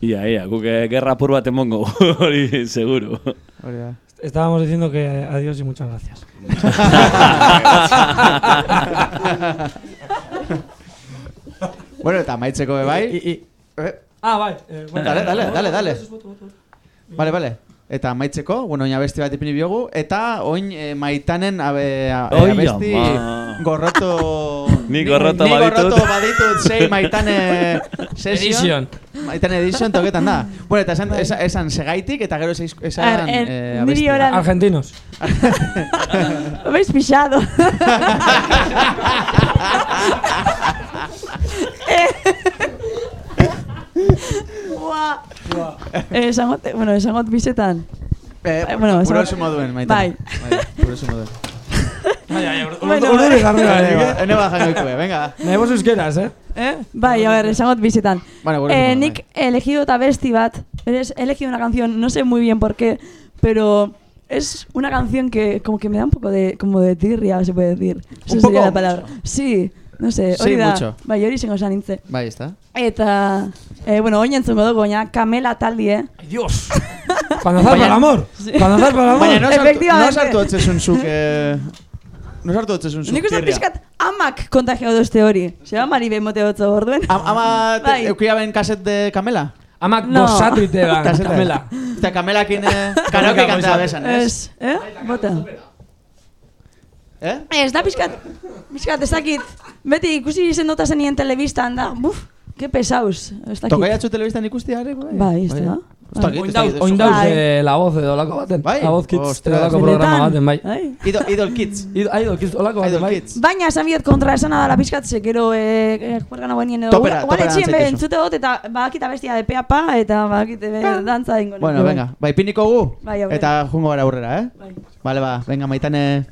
[SPEAKER 3] Ia, ia, guk eh, gerra apur bat emongo, *laughs* hori seguru.
[SPEAKER 6] Hori da.
[SPEAKER 5] Estábamos diciendo que adiós y muchas gracias. *laughs*
[SPEAKER 6] bueno, eta maitzeko be bai. Eh,
[SPEAKER 5] Ah, bai. Eh, bueno.
[SPEAKER 6] Dale, dale, dale, dale. Vale, vale. Eta amaitzeko, bueno, oin abesti bat ipini biogu, eta oin eh, maitanen abe, a,
[SPEAKER 3] Oi,
[SPEAKER 6] abesti
[SPEAKER 3] ama.
[SPEAKER 6] gorroto... *laughs*
[SPEAKER 3] Ni gorroto
[SPEAKER 6] ni,
[SPEAKER 3] baditut.
[SPEAKER 6] Ni gorroto baditut sei maitane *laughs*
[SPEAKER 5] Edition.
[SPEAKER 6] session. Maitane edition toketan da. Bueno, eta esan, esan, esan segaitik, eta gero esan,
[SPEAKER 4] en-
[SPEAKER 6] eh,
[SPEAKER 4] oran-
[SPEAKER 5] Argentinos. *laughs*
[SPEAKER 4] Habéis pillado. Buah. Eh, esangot, bueno, esangot bizetan.
[SPEAKER 6] Eh,
[SPEAKER 4] Eh, bueno,
[SPEAKER 6] puro
[SPEAKER 4] esangot-
[SPEAKER 6] zu moduen, maitane.
[SPEAKER 4] Bai.
[SPEAKER 6] Bai, puro
[SPEAKER 5] jarri
[SPEAKER 6] Ene
[SPEAKER 5] bai,
[SPEAKER 6] ba-
[SPEAKER 5] eh?
[SPEAKER 6] ene ba jango ikue, venga.
[SPEAKER 5] Nahi bozu euskeraz, eh?
[SPEAKER 4] Eh? Bai, a ver, esangot bizetan.
[SPEAKER 6] Bueno,
[SPEAKER 4] eh,
[SPEAKER 6] esango,
[SPEAKER 4] nik he elegido otra besti bat. Eres- He elegido una canción, no sé muy bien por qué, pero es una canción que como que me da un poco de como de tirria, se puede decir. Esa
[SPEAKER 6] ¿Un
[SPEAKER 4] sería
[SPEAKER 6] poco?
[SPEAKER 4] la palabra. Sí, no sé, hori da.
[SPEAKER 6] mucho.
[SPEAKER 4] Bai, hori zengo esan nintze.
[SPEAKER 6] Bai, ezta?
[SPEAKER 4] Eta, eh, bueno, oin entzungo dugu, baina Kamela taldi, eh?
[SPEAKER 5] Ay, Dios. *laughs* Cuando zar para el amor. Cuando zar para el amor.
[SPEAKER 6] Baina no sartu, no
[SPEAKER 4] Efectivamente.
[SPEAKER 6] sartu otzezun zuk, eh... No sartu otzezun zuk,
[SPEAKER 4] Nik uste
[SPEAKER 6] tirria.
[SPEAKER 4] pixkat amak kontagiatu duzte hori. Zeba mari bemote otzo orduen.
[SPEAKER 6] Am, ama te,
[SPEAKER 4] Bai.
[SPEAKER 6] eukia ben kaset de Kamela?
[SPEAKER 5] Amak
[SPEAKER 4] No.
[SPEAKER 5] gozatu ite da,
[SPEAKER 6] Kaseta.
[SPEAKER 5] Kamela.
[SPEAKER 6] Eta Kamelakin eh, karaoke kanta besan, ez?
[SPEAKER 4] Ez, eh? Bota.
[SPEAKER 6] Eh?
[SPEAKER 4] Ez, da pixkat, pixkat, ez dakit. Beti ikusi izen dota zenien telebistan da, buf, pesaus. Ez dakit.
[SPEAKER 6] Tokai atzu telebistan ikusti harri?
[SPEAKER 4] Bai, ez da.
[SPEAKER 6] Ez
[SPEAKER 5] Oin dauz,
[SPEAKER 6] dakit.
[SPEAKER 5] oin dauz
[SPEAKER 4] Bai.
[SPEAKER 5] eh, la voz edo olako baten.
[SPEAKER 6] Bai?
[SPEAKER 5] La voz kids
[SPEAKER 6] Ostras.
[SPEAKER 5] edo olako programa baten, bai.
[SPEAKER 4] Bai.
[SPEAKER 6] Idol, Idol Kids.
[SPEAKER 5] Ido- ah, Idol kids olako baten,
[SPEAKER 6] Idol
[SPEAKER 5] bai.
[SPEAKER 4] Baina esan biet kontra esana dala pixkat, ze gero eh, eh, juergan hau edo.
[SPEAKER 6] Topera, topera
[SPEAKER 4] be
[SPEAKER 6] dantzaitu.
[SPEAKER 4] entzute dut eta badakita bestia de peapa eta badakite be dantza ingo.
[SPEAKER 6] Bueno, venga, bai piniko gu,
[SPEAKER 4] Bai,
[SPEAKER 6] eta jungo gara aurrera, eh?
[SPEAKER 4] Bai.
[SPEAKER 6] Vale, ba, venga, maitane...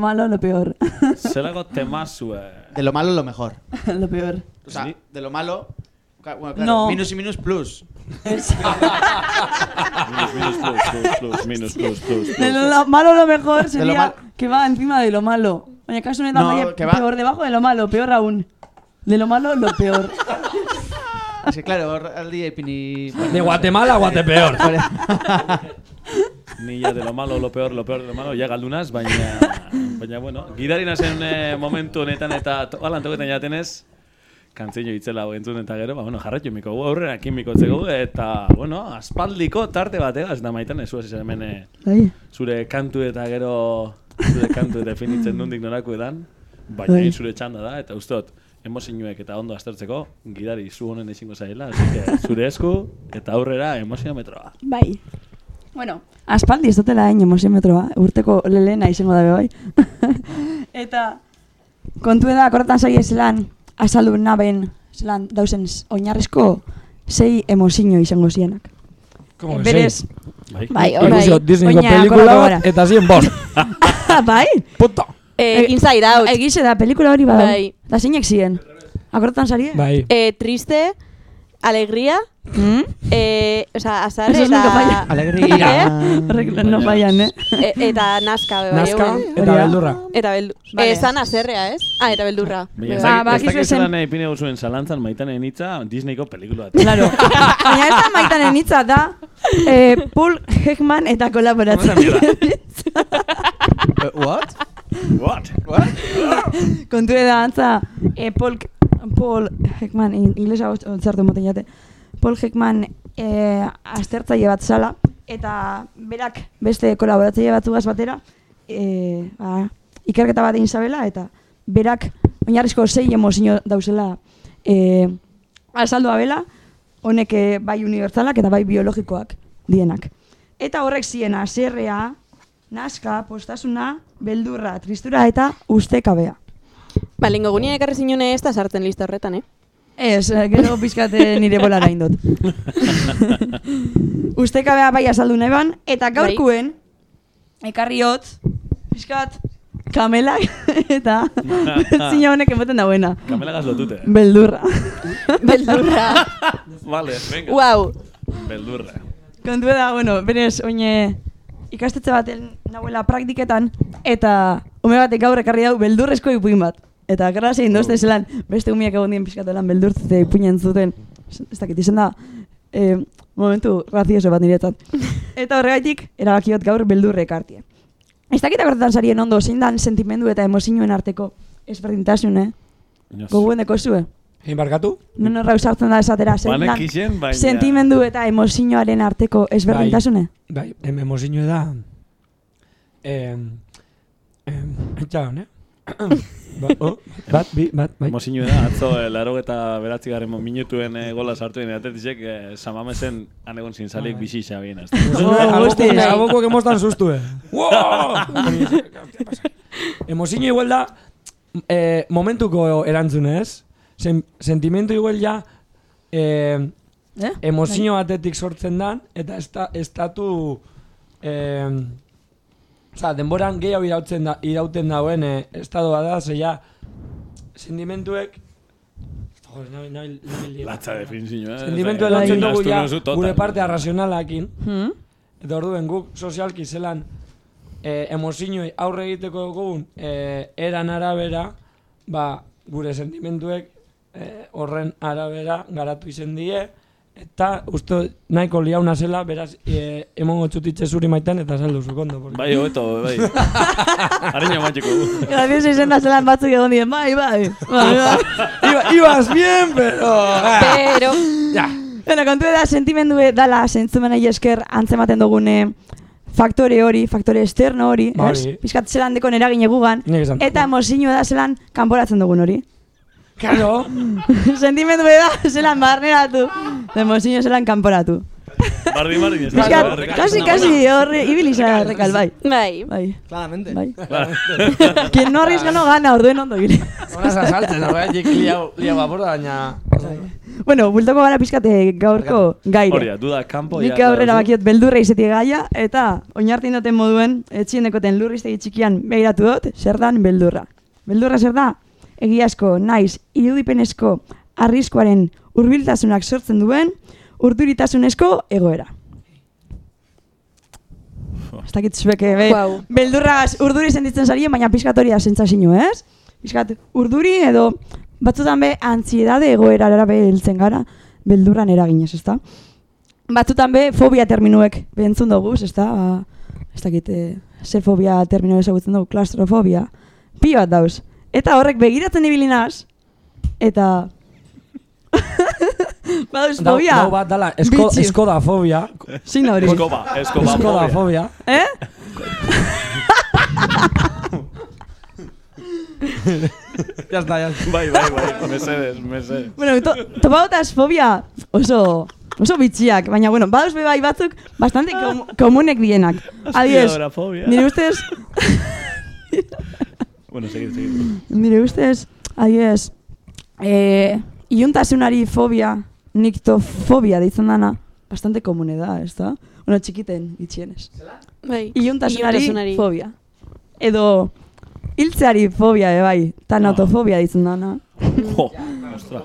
[SPEAKER 20] lo
[SPEAKER 4] malo lo peor.
[SPEAKER 3] Zelako temazue.
[SPEAKER 6] De lo malo lo mejor. *laughs*
[SPEAKER 4] lo peor.
[SPEAKER 6] O sea, de lo malo. ca- Bueno, claro,
[SPEAKER 4] No.
[SPEAKER 6] minus y minus plus.
[SPEAKER 3] Minus, minus, plus, plus, plus, *laughs* minus, plus, plus, plus.
[SPEAKER 4] De lo malo lo mejor sería
[SPEAKER 6] mal-
[SPEAKER 4] que va encima de lo malo. Oye, caso honetan
[SPEAKER 6] No,
[SPEAKER 4] baina
[SPEAKER 6] que va-
[SPEAKER 4] peor debajo de lo malo, peor aún. De lo malo lo peor. *laughs*
[SPEAKER 6] Es que claro, hor aldi ipini...
[SPEAKER 5] De Guatemala a Guatepeor.
[SPEAKER 3] Ni ya de lo malo, lo peor, lo peor de lo malo, ja galdunaz, baina, baina, bueno, gidari nazen eh, momentu honetan eta to- hala antoketan jatenez, kantzeino itzela entzun eta gero, ba, bueno, jarraitu miko gu, aurrera kimiko gu, eta, bueno, aspaldiko tarte bategaz, da maitan, ez ez hemen eh,
[SPEAKER 4] Bai.
[SPEAKER 3] zure kantu eta gero, zure kantu definitzen nundik norako edan, baina
[SPEAKER 4] Bai.
[SPEAKER 3] zure txanda da, eta ustot, emozioek eta ondo aztertzeko, gidari zu honen ezingo zaila, zure esku, eta aurrera emoziometroa.
[SPEAKER 4] Bai. Bueno, aspaldi ez dutela hain emoziometroa, urteko lelena izango dabe bai. *laughs* eta kontu da, akorretan zaie zelan, azaldu naben, zelan dauzen oinarrizko sei emozio izango zienak.
[SPEAKER 5] Como
[SPEAKER 4] Eh,
[SPEAKER 5] que
[SPEAKER 4] Berez,
[SPEAKER 3] Bai.
[SPEAKER 4] bai,
[SPEAKER 5] Ikusio
[SPEAKER 4] orai,
[SPEAKER 5] Disneyko
[SPEAKER 4] oina
[SPEAKER 5] pelikula bat eta zien bost. *laughs*
[SPEAKER 4] bai?
[SPEAKER 5] Puto.
[SPEAKER 17] Eh, Inside Out.
[SPEAKER 4] Egize da, pelikula hori bada.
[SPEAKER 17] Bai.
[SPEAKER 4] Da zeinek ziren. Akorretan zarie?
[SPEAKER 5] Bai.
[SPEAKER 17] Eh, triste, alegría
[SPEAKER 4] ¿Mm?
[SPEAKER 2] Eh, o sea, azar
[SPEAKER 4] Eso
[SPEAKER 2] eta...
[SPEAKER 4] nunca.
[SPEAKER 6] Alegría.
[SPEAKER 2] Eh?
[SPEAKER 4] Horrek no fallan, eh?
[SPEAKER 2] E, eta naska be bai.
[SPEAKER 5] Naska
[SPEAKER 2] egun.
[SPEAKER 5] eta beldurra.
[SPEAKER 2] Eta beldu.
[SPEAKER 4] Vale.
[SPEAKER 2] Eh, zan azerrea, ez? Ah, eta beldurra.
[SPEAKER 3] Ez
[SPEAKER 2] bai.
[SPEAKER 3] dakit- ez
[SPEAKER 4] bakizu
[SPEAKER 3] dakit
[SPEAKER 4] zen-
[SPEAKER 3] zelan nahi ipine zuen zalantzan maitanen hitza Disneyko pelikula bat.
[SPEAKER 4] Claro. *laughs* Baina ez da maitanen hitza da eh, Paul Heckman eta kolaboratzen.
[SPEAKER 6] Eh, what?
[SPEAKER 3] What?
[SPEAKER 4] Kontu da antza, eh, Paul, Paul Heckman, in, inglesa ontzartu moten jate, Paul Heckman eh, aztertzaile bat zala, eta berak beste kolaboratzaile batzugaz batera, eh, ba, ikerketa bat egin zabela, eta berak oinarrizko sei emozio dauzela eh, azaldu abela, honek bai unibertsalak eta bai biologikoak dienak. Eta horrek ziren aserrea, naska, postasuna, beldurra, tristura eta ustekabea.
[SPEAKER 2] Ba, lingo ekarri zinune ez da sartzen lista horretan, eh?
[SPEAKER 4] Ez, eh, gero pizkate nire bolara *laughs* indot. ustekabea bai azaldu nahi ban, eta gaurkuen, ekarri hot, pizkat, kamelak *laughs* eta zina *laughs* honek emoten dauena.
[SPEAKER 3] Kamelagaz lotute.
[SPEAKER 4] Beldurra.
[SPEAKER 2] Beldurra.
[SPEAKER 3] vale, venga.
[SPEAKER 2] Wow.
[SPEAKER 3] Beldurra.
[SPEAKER 4] Kontu da, bueno, berez, oine ikastetxe baten nahuela praktiketan, eta ume batek gaur ekarri dau beldurrezko ipuin bat. Eta gara zein dozte zelan, beste umiak egon dien pizkatu lan beldurtzete ipuinen zuten, ez dakit izan da, eh, momentu razioso bat niretzat. *laughs* Eta horregaitik, erabakiot gaur beldurre ekartie. Ez dakit akortetan sarien ondo, zein dan sentimendu eta emozioen arteko ezberdintasun, eh?
[SPEAKER 3] Yes.
[SPEAKER 4] Goguen deko zue.
[SPEAKER 5] Egin barkatu?
[SPEAKER 4] Non horra usartzen da esatera, zein
[SPEAKER 3] baina-
[SPEAKER 4] sentimendu eta emozioaren arteko ezberdintasune?
[SPEAKER 5] Bai, em, emozio da... Eh, eh, etxagon, eh? Ba, oh, bat, bi, bat, bai.
[SPEAKER 3] Mozinu da, atzo, eh, laro eta beratzi garren minutuen eh, gola sartu den atetisek, eh, samamesen anegon zintzalik bizi xabien.
[SPEAKER 5] Alboko que mostan sustu, eh. *laughs* Wow! Emozio igual da, eh, momentuko erantzunez, Sen, sentimentu igual ja, eh,
[SPEAKER 4] eh?
[SPEAKER 5] emozio batetik sortzen dan, eta esta, estatu, eh, Osa, denboran gehiago irauten, da, irauten dauen eh, estado bada, ze ja, sentimentuek... Joder, nahi, nahi, nahi,
[SPEAKER 3] Latza definizio, eh?
[SPEAKER 5] Sentimentuek lantzen dugu ja, gure parte arrazionalakin.
[SPEAKER 4] Hmm?
[SPEAKER 5] Eta orduen guk sozialki zelan eh, emozioi aurre egiteko dugun eh, eran arabera, ba, gure sentimentuek eh, horren arabera garatu izen die, eta uste nahiko liauna zela, beraz, eh, emongo txutitxe zuri maiten eta saldu zukondo. porque-
[SPEAKER 3] Bai, hobeto, bai. *laughs* Areño mantxeko.
[SPEAKER 4] Gracias izen da zelan batzuk egon dien, bai, bai. bai, bai.
[SPEAKER 5] Iba, ibas bien, pero...
[SPEAKER 2] Pero... *laughs*
[SPEAKER 5] Ja.
[SPEAKER 4] Bueno, kontu da, sentimendu dala, zentzumenei esker antzematen dugune faktore hori, faktore externo hori,
[SPEAKER 5] Ba
[SPEAKER 4] ez? Piskat zelan dekon eragin egugan, eta emozio da zelan kanporatzen dugun hori.
[SPEAKER 5] Claro. *laughs*
[SPEAKER 4] sentimendu da zelan barneratu, emozio zelan kanporatu.
[SPEAKER 3] Bardi, bardi, ez
[SPEAKER 4] Piskat, kasi, kasi, horre, ibilisa rekal, bai.
[SPEAKER 2] Bai.
[SPEAKER 4] Bai.
[SPEAKER 8] Claramente.
[SPEAKER 4] Bai. Quien no arriesga no gana, orduen ondo ibili.
[SPEAKER 5] Horaz asaltzen, horregatik liau, liau aborda, baina...
[SPEAKER 4] bueno, bultoko gara pizkate gaurko gaire.
[SPEAKER 3] Hori da, duda kanpo.
[SPEAKER 4] Nik aurrera bakiot beldurra izeti gaia, eta oinartin duten moduen, etxien dekoten lurriztegi txikian behiratu dut, zer dan beldurra. Beldurra zer da? Egiazko, naiz, irudipenezko, arriskuaren hurbiltasunak sortzen duen, urduritasunezko egoera. Ez dakit zueke, be,
[SPEAKER 2] Guau.
[SPEAKER 4] beldurraz urduri sentitzen zarien, baina pizkatoria sentsazio, ez? Pizkat, urduri edo batzutan be antziedade egoerara heltzen gara, beldurran eraginez, ezta? Batzutan be fobia terminuek behentzun dugu, ezta? Ba, ez dakit, e, ze fobia termino ezagutzen dugu, klaustrofobia. Pi bat dauz. Eta horrek begiratzen ibilinaz, eta... *laughs* Badauz
[SPEAKER 5] Dau,
[SPEAKER 4] fobia.
[SPEAKER 5] dau bat dala, esko, eskoda fobia.
[SPEAKER 4] Zin hori.
[SPEAKER 3] Eskoba, eskoba
[SPEAKER 5] Eskoda
[SPEAKER 3] fobia.
[SPEAKER 5] fobia.
[SPEAKER 4] Eh? *laughs*
[SPEAKER 5] ya está, ya está.
[SPEAKER 3] Bai, bai, bai, mesedes, mesedes.
[SPEAKER 4] Bueno, to, topautaz fobia oso oso bitxiak, baina bueno, badauz be bai batzuk bastante *laughs* kom komunek dienak.
[SPEAKER 3] Aspiradora-fobia.
[SPEAKER 4] nire ustez,
[SPEAKER 3] Bueno, seguir, seguir.
[SPEAKER 4] nire ustez, adiez, eh, iuntasunari fobia, niktofobia deitzen dana, bastante komune da, ez da? Bueno, txikiten itxienez.
[SPEAKER 2] Bai.
[SPEAKER 4] Iuntasunari, fobia. Edo, hiltzeari fobia, e, bai, tanatofobia deitzen dana. *laughs*
[SPEAKER 3] Jo, ostra.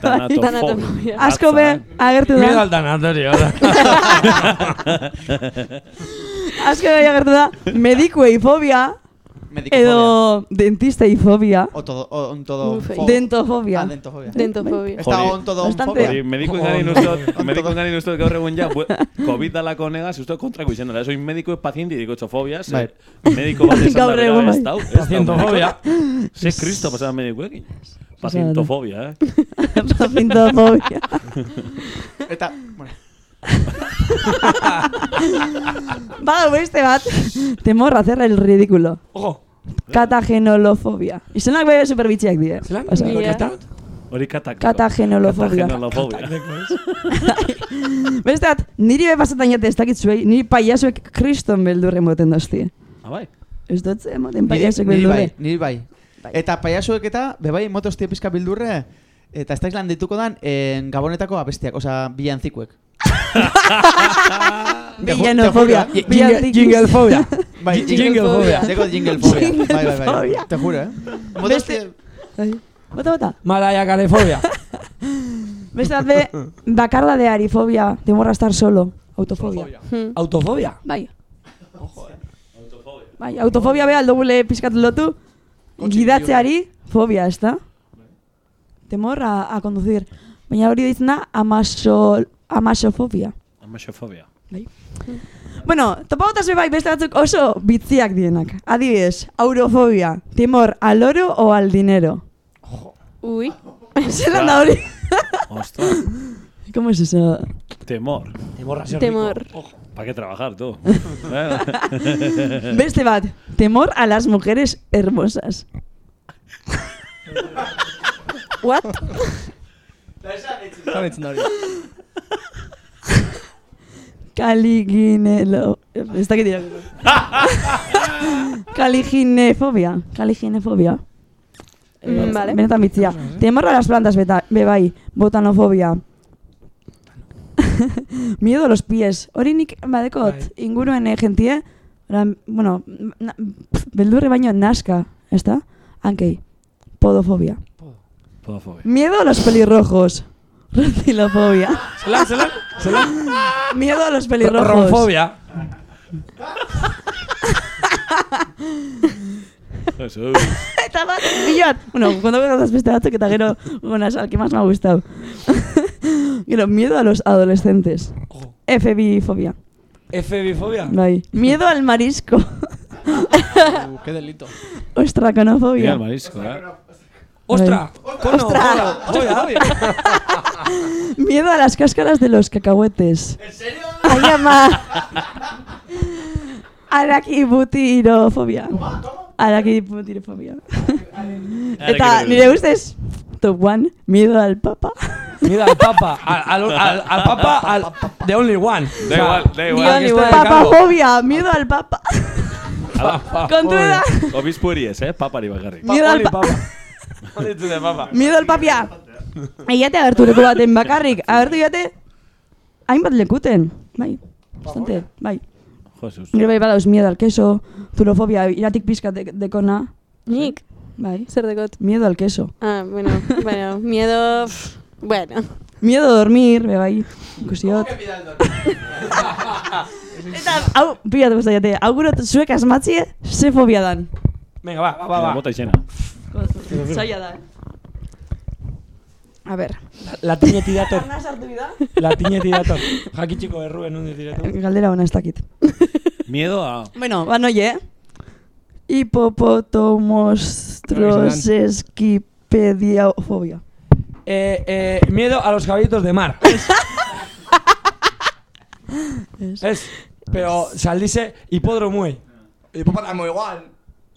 [SPEAKER 3] Tanatofobia.
[SPEAKER 4] Asko be, agertu
[SPEAKER 5] Miedo
[SPEAKER 4] da.
[SPEAKER 5] al tanatorio. *laughs*
[SPEAKER 4] Asko be, agertu da. Medikuei fobia.
[SPEAKER 6] Medikofobia.
[SPEAKER 4] Edo dentistei fobia.
[SPEAKER 6] O todo, o, on todo
[SPEAKER 4] Uf,
[SPEAKER 6] fo-
[SPEAKER 4] dentofobia.
[SPEAKER 6] Ah, dentofobia.
[SPEAKER 17] Dentofobia.
[SPEAKER 6] Ez da
[SPEAKER 3] Hori-
[SPEAKER 6] on todo
[SPEAKER 4] Bastante.
[SPEAKER 3] Hori, medikuen gani nuztot, *laughs* medikuen gani nuztot gaur egun ja, bu- COVID dalako negaz, uste kontrako izan dela. Soy médico paziente diko txofobia, ze
[SPEAKER 6] Bai.
[SPEAKER 3] mediko bat esan da
[SPEAKER 4] Gaur
[SPEAKER 3] bera,
[SPEAKER 4] egun
[SPEAKER 3] ez
[SPEAKER 4] bai.
[SPEAKER 3] dau, ez dau.
[SPEAKER 5] Pazientofobia.
[SPEAKER 3] Ze kristo pasaba medikuekin. Pazientofobia, eh? *laughs*
[SPEAKER 4] Pazientofobia.
[SPEAKER 6] Eta, bueno. *laughs*
[SPEAKER 4] Bada beste bat. Temor a hacer el ridículo.
[SPEAKER 5] Ojo.
[SPEAKER 4] Katagenolofobia. Izenak be superbitxiak die.
[SPEAKER 5] Zelan? Kata?
[SPEAKER 3] Hori katak.
[SPEAKER 4] Katagenolofobia.
[SPEAKER 3] Katagenolofobia. *laughs*
[SPEAKER 4] Beste bat, niri be pasetan jate ez dakit zuei, niri paiasuek kriston beldurre moten dozti.
[SPEAKER 3] Ah, bai.
[SPEAKER 4] Ez dut ze moten
[SPEAKER 6] Niri,
[SPEAKER 4] paiasuek
[SPEAKER 6] niri bai,
[SPEAKER 4] beldurre.
[SPEAKER 6] niri bai. Eta paiasuek eta, bebai, motostia pizka bildurre, eta ez lan dituko dan, en gabonetako abestiak, osea, bilanzikuek.
[SPEAKER 4] Villanofobia.
[SPEAKER 6] Eh?
[SPEAKER 5] Jinglefobia.
[SPEAKER 6] Bai,
[SPEAKER 5] Jinglefobia.
[SPEAKER 6] Deko jinglefobia. Bai, bai, bai. Te juro, eh?
[SPEAKER 4] Beste... Bota, bota.
[SPEAKER 5] Malaya calefobia. *laughs*
[SPEAKER 4] Beste bat be, bakardadeari fobia, temor a estar solo. Autofobia. Hmm.
[SPEAKER 5] Autofobia.
[SPEAKER 4] Bai. Bai, autofobia be aldo gule pizkat lotu. Gidatzeari fobia, ez da? Temor a, a conducir. Baina hori ditzen da amaso, amasofobia.
[SPEAKER 3] Amaxofobia.
[SPEAKER 4] Bai. Bueno, topagotaz bai beste batzuk oso bitziak dienak. Adibidez, aurofobia, temor al oro o al dinero.
[SPEAKER 17] Uy. *laughs*
[SPEAKER 4] Zelan da hori?
[SPEAKER 3] Ostras. *laughs*
[SPEAKER 4] ¿Cómo es eso?
[SPEAKER 3] Temor.
[SPEAKER 5] Temor a ser
[SPEAKER 17] Temor.
[SPEAKER 3] ¿Para qué trabajar, tú?
[SPEAKER 4] Beste bat, temor a las mujeres hermosas. *laughs* What?
[SPEAKER 8] Da hori.
[SPEAKER 4] Caliginelo... Ez dakit irakurri. *laughs* Caliginefobia. Caliginefobia.
[SPEAKER 17] Mm, vale.
[SPEAKER 4] Benetan bitzia. Temor a las plantas, beta, be bai. Botanofobia. *laughs* Miedo a los pies. Hori nik badekot inguruen eh, gentie, ora, bueno, na, pf, beldurre baino naska, ez da? Hankei. Podofobia.
[SPEAKER 3] Podofobia.
[SPEAKER 4] Miedo a los pelirrojos. *laughs* Rotilofobia.
[SPEAKER 5] Zelan, zelan? Zelan?
[SPEAKER 4] Miedo a los pelirrojos.
[SPEAKER 5] Ronfobia.
[SPEAKER 3] Eso.
[SPEAKER 4] Eta bat, pilo bat. Bueno, cuando veo las beste batzuk eta gero unas al que más me ha gustado. *laughs* Gero, miedo a los adolescentes. FBI-fobia.
[SPEAKER 5] FB-fobia.
[SPEAKER 4] Bai. Miedo al marisco.
[SPEAKER 8] Uh, qué delito.
[SPEAKER 3] Mira
[SPEAKER 4] Ostraconofobia.
[SPEAKER 3] el marisco, ¿eh?
[SPEAKER 5] ¡Ostra! Cono,
[SPEAKER 4] ¡Ostra!
[SPEAKER 5] joya, joya.
[SPEAKER 4] Miedo a las cáscaras de los cacahuetes. ¿En serio? Ay, ama. Arakibutirofobia. Arakibutirofobia. Eta nire ustez, top one, miedo al papa.
[SPEAKER 5] Miedo al papa. Al, al, al, al papa, al, the only one.
[SPEAKER 3] Da igual, da igual.
[SPEAKER 4] Papafobia, miedo al papa. Kontura.
[SPEAKER 3] Obispo eries, eh? Papari bakarrik.
[SPEAKER 4] Miedo al papa.
[SPEAKER 5] To the papa.
[SPEAKER 4] Miedo al papia. Eiate agertu leku baten bakarrik. Agertu jate, hainbat lekuten. Bai, bastante, bai.
[SPEAKER 3] Jesus.
[SPEAKER 4] Gero bai badauz miedo al queso, turofobia, iratik pizkat de, dekona.
[SPEAKER 17] Nik.
[SPEAKER 4] Bai.
[SPEAKER 17] Zer dekot?
[SPEAKER 4] Miedo al queso.
[SPEAKER 17] Ah, bueno, bueno, miedo... pff, Bueno.
[SPEAKER 4] Miedo a dormir, be bai. Ikusiot. *laughs* Eta, hau, pilatu gusta jate, hau gero zuek asmatzie, ze fobia dan.
[SPEAKER 5] Venga, va, va, va. va.
[SPEAKER 3] Bota izena.
[SPEAKER 4] Zaila da. A ber.
[SPEAKER 5] La tiñeti dator.
[SPEAKER 4] Arna sartu bida?
[SPEAKER 5] La tiñeti dator. Jakitxiko erruen undi diretu.
[SPEAKER 4] Galdera ona ez dakit.
[SPEAKER 3] Miedo a...
[SPEAKER 4] Bueno, ba noie, eh? Hipopotostroseskipedia-fobia.
[SPEAKER 5] Eh, eh, miedo a los caballitos de mar. *laughs* es. Pero saldice hipódromo.
[SPEAKER 8] Hipopótamo igual.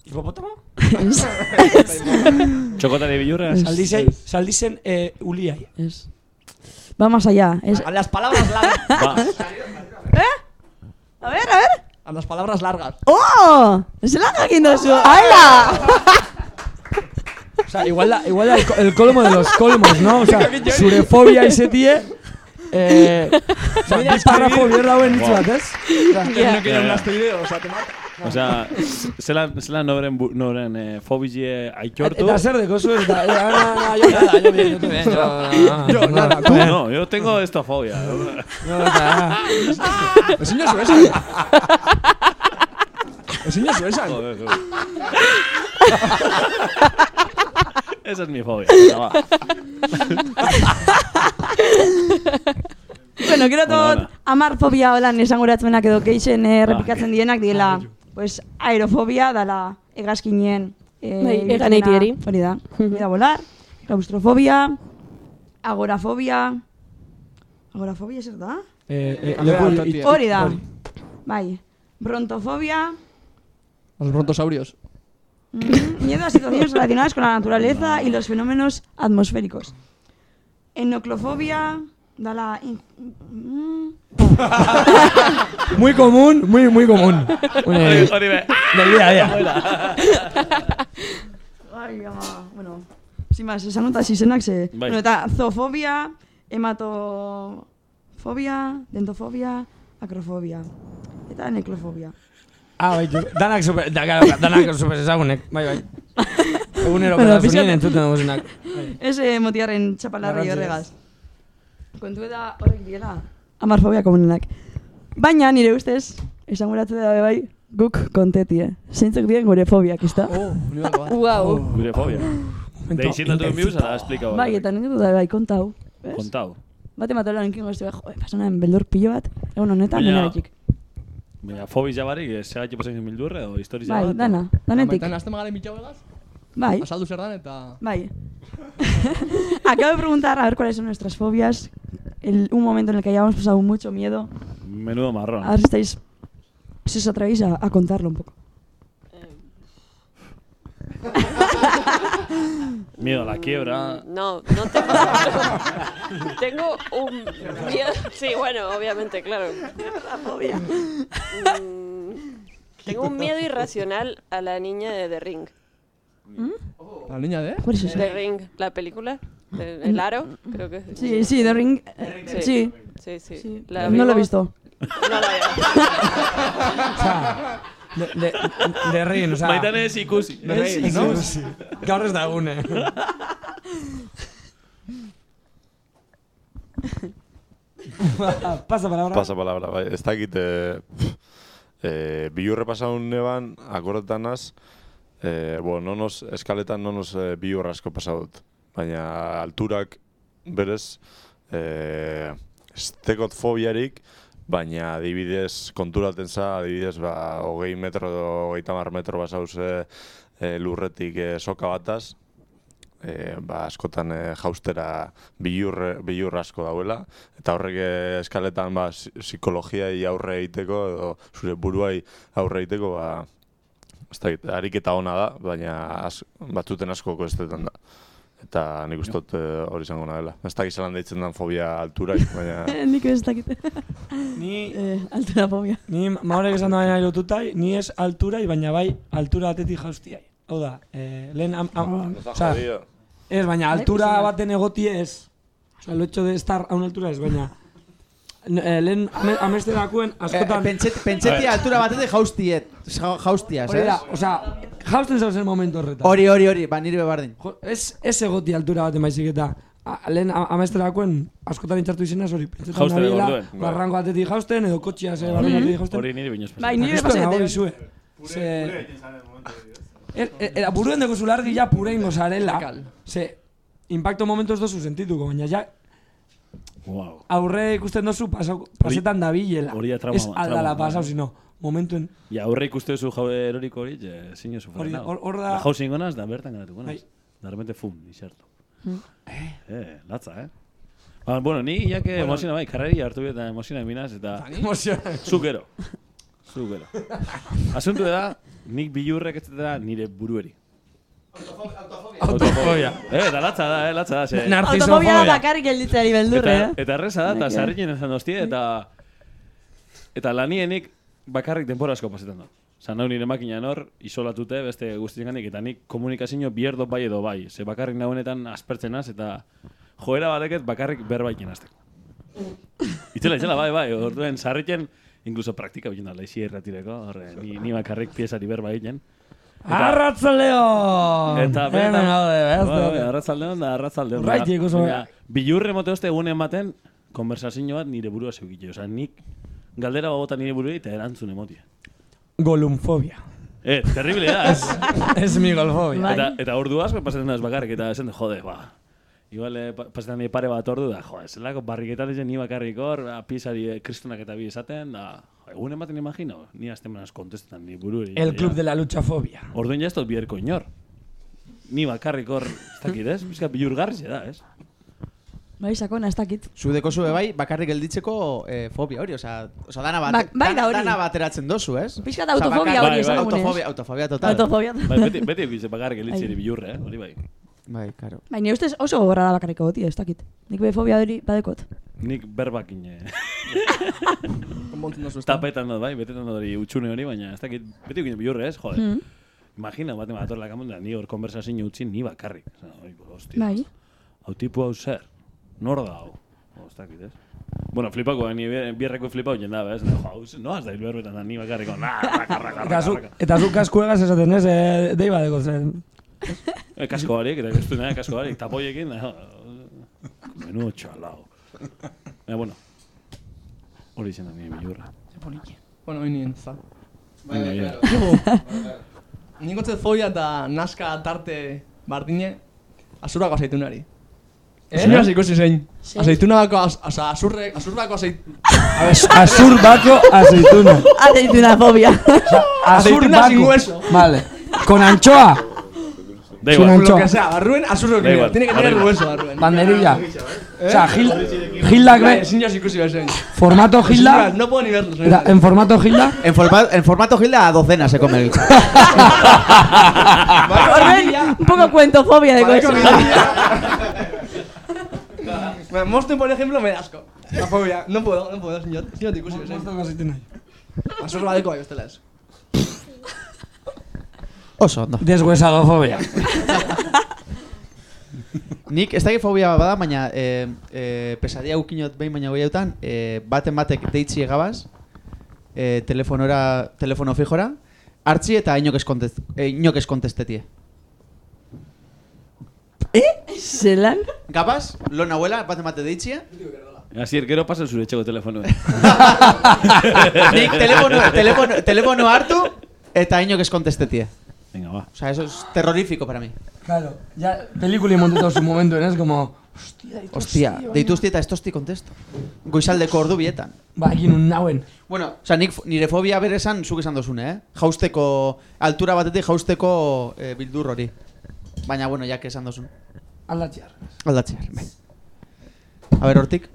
[SPEAKER 5] ¿Hipopótamo? *laughs*
[SPEAKER 3] Chocota de billurras.
[SPEAKER 5] Saldice, saldicen eh, uliai.
[SPEAKER 4] Es. Va más allá. Es...
[SPEAKER 8] A las palabras largas. *laughs*
[SPEAKER 3] Va.
[SPEAKER 4] A ver, a ver.
[SPEAKER 8] A las palabras largas.
[SPEAKER 4] ¡Oh! ¡Se la jakin dozu! ¡Hala!
[SPEAKER 5] O sea, igual, la, igual la- el, colmo de los colmos, ¿no? O sea, *laughs* surefobia y setie. Eh, bier dauen hitz
[SPEAKER 3] Wow.
[SPEAKER 5] bat, ez?
[SPEAKER 8] Ya.
[SPEAKER 3] Ya,
[SPEAKER 8] quiero un asteroide, o sea, te mata.
[SPEAKER 3] Osea, zelan, zelan noren, bu- noren eh, fobizie aitortu.
[SPEAKER 5] Eta zer deko zu ez da, eh, na, na, yo nada, yo bien, yo bien, yo,
[SPEAKER 8] Yo, nada,
[SPEAKER 3] Tú no, yo tengo esta fobia.
[SPEAKER 5] No, eta,
[SPEAKER 8] Ezin jozu esan. Ezin jozu esan.
[SPEAKER 3] Esa es mi fobia. Va.
[SPEAKER 4] Bueno, gero
[SPEAKER 3] Bueno,
[SPEAKER 4] tot, amar fobia holan esanguratzenak edo geixen eh, errepikatzen dienak diela, pues, aerofobia dala egazkinien. Eh,
[SPEAKER 2] Bai, egan eitieri.
[SPEAKER 4] Hori da. *laughs* Hori da volar, claustrofobia, agorafobia. Agorafobia zer da?
[SPEAKER 5] eh, eh, it-
[SPEAKER 4] Hori da. Bai. Brontofobia,
[SPEAKER 8] Los brontosaurios.
[SPEAKER 4] mm, miedo a situaciones relacionadas con la naturaleza y los fenómenos atmosféricos. Enoclofobia, dala... in- mm, *laughs*
[SPEAKER 5] Muy común, muy, muy común.
[SPEAKER 3] Hori, hori be.
[SPEAKER 5] Del día a día. *laughs*
[SPEAKER 4] Ai, ama, bueno, sin más, esan nota zizenak ze...
[SPEAKER 3] Bai.
[SPEAKER 4] Bueno, eta zoofobia, hematofobia, dentofobia, akrofobia. Eta neklofobia.
[SPEAKER 5] Ah, bai, danak super, da, claro, danak super ezagunek, bai, bai. *laughs* Egunero
[SPEAKER 4] Bueno, pixkat-
[SPEAKER 5] entzuten dugusenak.
[SPEAKER 4] Ez eh, motiarren txapalarrei
[SPEAKER 5] Garrantzi.
[SPEAKER 4] horregaz. Kontu eta horrek diela, amar fobia komunenak. Baina, nire ustez, esanguratze da bai, guk kontetie. Zeintzuk dien gure fobiak, ezta?
[SPEAKER 8] Oh.
[SPEAKER 4] Wow. *laughs*
[SPEAKER 3] Gure fobia. Deixindatu bius, ala explika hor.
[SPEAKER 4] Bai, eta nire dut da bai, kontau. ez?
[SPEAKER 3] Kontau.
[SPEAKER 4] Bate matela nenkin goztu, jo, pasanen beldur pilo bat, egun honetan, nire betxik.
[SPEAKER 3] Baina, fobiz jabarik, eh, segatxe pasen mildurre, o historiz
[SPEAKER 4] Bai,
[SPEAKER 3] jabat?
[SPEAKER 4] dana, danetik.
[SPEAKER 8] Baina, azte magaren mitxau egaz?
[SPEAKER 4] Bai.
[SPEAKER 8] Azaldu zer dan eta...
[SPEAKER 4] Bai. *laughs* Acabo de preguntar a ver cuáles son nuestras fobias. El, un momento en el que hayamos pasado mucho miedo.
[SPEAKER 3] Menudo marrón.
[SPEAKER 4] A ver si estáis. Si os atrevéis a, a contarlo un poco. *laughs*
[SPEAKER 3] Miedo a la quiebra.
[SPEAKER 17] No, no tengo. *laughs* tengo un miedo. Sí, bueno, obviamente, claro.
[SPEAKER 4] La fobia.
[SPEAKER 17] Mm, tengo un miedo irracional a la niña de The Ring.
[SPEAKER 8] ¿La niña de?
[SPEAKER 4] ¿Cuál es esa?
[SPEAKER 17] The Ring, la película. de- El aro, creo que es.
[SPEAKER 4] Sí, sí, The Ring. eh,
[SPEAKER 17] Sí,
[SPEAKER 4] Sí.
[SPEAKER 17] sí, sí.
[SPEAKER 4] Sí.
[SPEAKER 17] La
[SPEAKER 4] No lo he
[SPEAKER 17] vimos-
[SPEAKER 4] visto.
[SPEAKER 17] No la *laughs*
[SPEAKER 5] O sea, de, de, de rin, o sea...
[SPEAKER 3] Maitane ez ikusi.
[SPEAKER 5] De rin, no? Gaur ez da egune. Pasa palabra.
[SPEAKER 19] Pasa palabra, bai. Ez dakit, eh, eh, bilurre pasaun neban, akordetanaz, eh, bueno, nonos, eskaletan nonos eh, bilurra asko pasaut. Baina alturak berez, eh, ez tekot fobiarik, baina adibidez konturaten za, adibidez, ba, hogei metro hogeita mar metro basauz eh, eh, lurretik eh, soka bataz, e, ba, askotan e, jaustera bilur, bilur asko dauela, eta horrek eh, eskaletan ba, psi- psikologiai aurre egiteko, edo zure buruai aurre egiteko, ba, ez dakit, ariketa ona da, baina az, batzuten askoko estetan da. Eta nik uste dut eh, hori izango dela. Ez dakit zelan deitzen den fobia alturai, *laughs* baina...
[SPEAKER 4] Nik ez dakit.
[SPEAKER 5] Ni...
[SPEAKER 4] Eh, altura fobia.
[SPEAKER 5] Ni maorek esan da baina lotutai, ni ez alturai, baina bai altura batetik jaustiai. Hau da, eh, lehen... Am, am,
[SPEAKER 19] Ah, ha
[SPEAKER 5] osea,
[SPEAKER 19] jodido.
[SPEAKER 5] ez, baina
[SPEAKER 4] Bai,
[SPEAKER 5] altura baten egoti ez. Osea, el hecho de estar a una altura ez, baina... Eh, lehen ame, amesterakuen askotan...
[SPEAKER 6] Eh, pentset, pentsetia altura batetik jaustiet. ja- Jaustiaz,
[SPEAKER 5] Hori da,
[SPEAKER 6] ez?
[SPEAKER 5] osea, jausten zauzen momentu horretan.
[SPEAKER 6] Hori, hori, hori, ba, nire bebardin.
[SPEAKER 5] Jo, ez, ez egoti altura baten baizik eta a- lehen a- amesterakoen askotan itxartu izenaz hori. Pentsetan
[SPEAKER 3] Jausten
[SPEAKER 5] nabiela,
[SPEAKER 3] orduen.
[SPEAKER 5] barrango batetik jausten, edo kotxia ze
[SPEAKER 3] Hori-
[SPEAKER 5] barrango batetik jausten.
[SPEAKER 3] hori niri binoz
[SPEAKER 4] Bai, nire
[SPEAKER 5] Justo
[SPEAKER 4] pasete.
[SPEAKER 5] nago izue. Ze... Er, er, era buruen deko zulargi ja purein gozarela. Ze, impacto momentos dozu sentituko, baina ja
[SPEAKER 3] Wow.
[SPEAKER 5] aurre ikusten dozu pasau, pasetan dabilela.
[SPEAKER 3] hori ja trauma-
[SPEAKER 5] Ez aldala pasau,
[SPEAKER 3] bai.
[SPEAKER 5] sino momentuen.
[SPEAKER 3] Ja, aurre ikuste duzu jau eroriko hori, eh, zinu zu frenado.
[SPEAKER 5] hor- da-
[SPEAKER 3] Da jauzi ingonaz, da bertan garatuko naz.
[SPEAKER 5] Bai.
[SPEAKER 3] Da repente, fum, inserto.
[SPEAKER 4] Mm.
[SPEAKER 3] Eh, latza, eh? Ba, bueno, ni ya que emociona bai, karreri hartu bi eta emociona minaz, eta...
[SPEAKER 5] Emociona.
[SPEAKER 3] Zu gero. Zu gero. *laughs* Asuntu da, nik bilurrek ez dira nire burueri.
[SPEAKER 5] Autofobia.
[SPEAKER 3] Eh, da latza da, eh, latza da. ze-
[SPEAKER 4] Autofobia da bakarrik gelditzeari beldurre,
[SPEAKER 3] Eta,
[SPEAKER 4] eh?
[SPEAKER 3] eta erreza da, eta sarriñen ezan doztie, eta... Eta lanienik bakarrik denbora asko pasetan da. Osa, nau nire makinan hor, isolatute, beste guztien gandik, eta nik komunikazio bierdo bai edo bai. Ze bakarrik nagoenetan aspertzen az, eta joera badeket bakarrik berbaikin azteko. Itzela, itzela, bai, bai, orduen sarritzen, incluso praktika bilen da, leixi erratireko, horre, ni, ni bakarrik piezari berba egiten.
[SPEAKER 5] Arratzaldeon!
[SPEAKER 3] Eta benetan-
[SPEAKER 5] gaude, ez?
[SPEAKER 3] Bai, bai, arratzaldeon da, arratzaldeon.
[SPEAKER 5] Ikusi,
[SPEAKER 3] baina Bilurre mote oste egunen baten, konversazio bat nire burua zeukite. Osa, nik galdera bota nire burua eta erantzun emotia.
[SPEAKER 5] Golumfobia.
[SPEAKER 3] Eh, terrible da, ez? *laughs*
[SPEAKER 5] Ez mi golfobia.
[SPEAKER 3] Eta, eta ordu asko pasatzen da ez bakarrik, eta esan de, jode, ba. Igual eh, pa- pasatzen nire pare bat ordu da, jode, zelako barriketan ezen ni bakarrik hor, ba, pisari eh, kristonak eta bi esaten, da, egunen baten imagino, ni azten manaz kontestetan ni bururi.
[SPEAKER 5] El club de la luchafobia.
[SPEAKER 3] Orduan ja ez dut biherko inor. Ni bakarrik hor, ez dakit, ez? Bizka bilurgarri da, ez?
[SPEAKER 4] Bai, sakona, ez dakit.
[SPEAKER 6] Zu deko zue bai, bakarrik gelditzeko eh, fobia hori, oza, oza dana, bat,
[SPEAKER 4] Ba- bai da
[SPEAKER 6] dana,
[SPEAKER 4] hori.
[SPEAKER 6] dana bateratzen dozu, ez?
[SPEAKER 4] Pixkat
[SPEAKER 6] Oza,
[SPEAKER 4] autofobia hori esan dugunez.
[SPEAKER 6] Autofobia, autofobia total.
[SPEAKER 4] Autofobia.
[SPEAKER 3] Bai, beti, beti egize bakarrik elitzeri
[SPEAKER 4] Ai.
[SPEAKER 3] bilurre, eh? Hori bai.
[SPEAKER 6] Bai, karo.
[SPEAKER 4] Bai, nire ustez oso gogorra da bakarriko goti, ez dakit. Nik be fobia hori badekot.
[SPEAKER 3] Nik berbakin,
[SPEAKER 8] dozu, ezta?
[SPEAKER 3] Tapetan dut, bai, betetan dut hori utxune hori, baina ez dakit, beti egin bilurre, ez? Jode.
[SPEAKER 4] Mm.
[SPEAKER 3] Imagina, bate bat horrela kamonda, ni hor konversazio utzi ni bakarrik. Hostia.
[SPEAKER 4] Bai.
[SPEAKER 3] Hau tipu hau zer? Nor da hau? Ez dakit, ez? Bueno, flipako, ni bi- bierreko flipau jenda, ez? Jo, hau, ze- no has da hilberbetan da ni bakarriko, na, raka, raka,
[SPEAKER 5] Eta zu,
[SPEAKER 3] raka, raka.
[SPEAKER 5] eta zu kaskuegaz esaten ez, eh, dei badeko zen.
[SPEAKER 3] Eh, kasko barik, eta du nahi kasko barik, tapoiekin, da, menu txalau. Eh, bueno, hori izan da nire bilurra.
[SPEAKER 8] Bueno, hoi nien, za.
[SPEAKER 3] Bai, bai, bai.
[SPEAKER 8] Nik gotzet fobia eta naska tarte bardine azurrako azeitunari.
[SPEAKER 5] Eh?
[SPEAKER 8] Zinaz ikusi zein.
[SPEAKER 4] Zein?
[SPEAKER 8] Azeitunako, az, oza, azurre, azurrako azeit...
[SPEAKER 5] Azur bako aceituna.
[SPEAKER 4] Aceituna fobia.
[SPEAKER 5] Azur bako.
[SPEAKER 8] hueso.
[SPEAKER 5] Vale. Con anchoa.
[SPEAKER 3] Da igual.
[SPEAKER 8] Lo que sea, barruen azurro
[SPEAKER 3] Da igual,
[SPEAKER 8] Tiene que tener
[SPEAKER 3] arriba.
[SPEAKER 8] hueso, barruen.
[SPEAKER 5] Banderilla.
[SPEAKER 8] ¿Eh?
[SPEAKER 5] O sea, Gil, Gildak
[SPEAKER 8] bezein.
[SPEAKER 5] formato Gilda,
[SPEAKER 8] No puedo ni verlos.
[SPEAKER 5] eta en formato Gilda,
[SPEAKER 6] En, forma, en formato Gilda a docena se come el *laughs*
[SPEAKER 4] Orben, un poco cuentofobia de
[SPEAKER 8] Parezco
[SPEAKER 4] cosas.
[SPEAKER 8] Mosten, por ejemplo, me da asco. La fobia. No puedo, no puedo, señor. Señor, te ikusi bezein. Azurro badeko bai, bestela ez.
[SPEAKER 6] Oso, ondo.
[SPEAKER 5] deshuesadofobia.
[SPEAKER 6] Nik ez dakit fobia bada, baina eh, eh, pesadia ukinot behin baina goiautan, eh, baten batek deitzi egabaz, eh, telefonora, telefono fijora, hartzi eta inok ez, kontest, eh, inok kontestetie.
[SPEAKER 4] Zelan?
[SPEAKER 6] Gabaz, lo nahuela, baten bate deitzie,
[SPEAKER 3] Asier, gero pasa zure etxeko telefonoa. *laughs*
[SPEAKER 6] nik telefono, telefono, telefono hartu eta inok ez kontestetie.
[SPEAKER 3] Venga, va.
[SPEAKER 6] O sea, eso es terrorífico para mí.
[SPEAKER 5] Claro, ya pelikuli montatu zu momentu, ez? Como,
[SPEAKER 6] Hostia, deitu hostia eta ez tosti kontesto. Goizaldeko ordu bietan.
[SPEAKER 5] ba, egin un nauen.
[SPEAKER 6] Bueno, o sea, nik, nire fobia bere esan zuk esan dozune, eh? Jausteko, altura batetik jausteko eh, bildur hori. Baina, bueno, jak esan dozun.
[SPEAKER 5] Aldatziar.
[SPEAKER 6] Aldatzear, bai. A ber, hortik.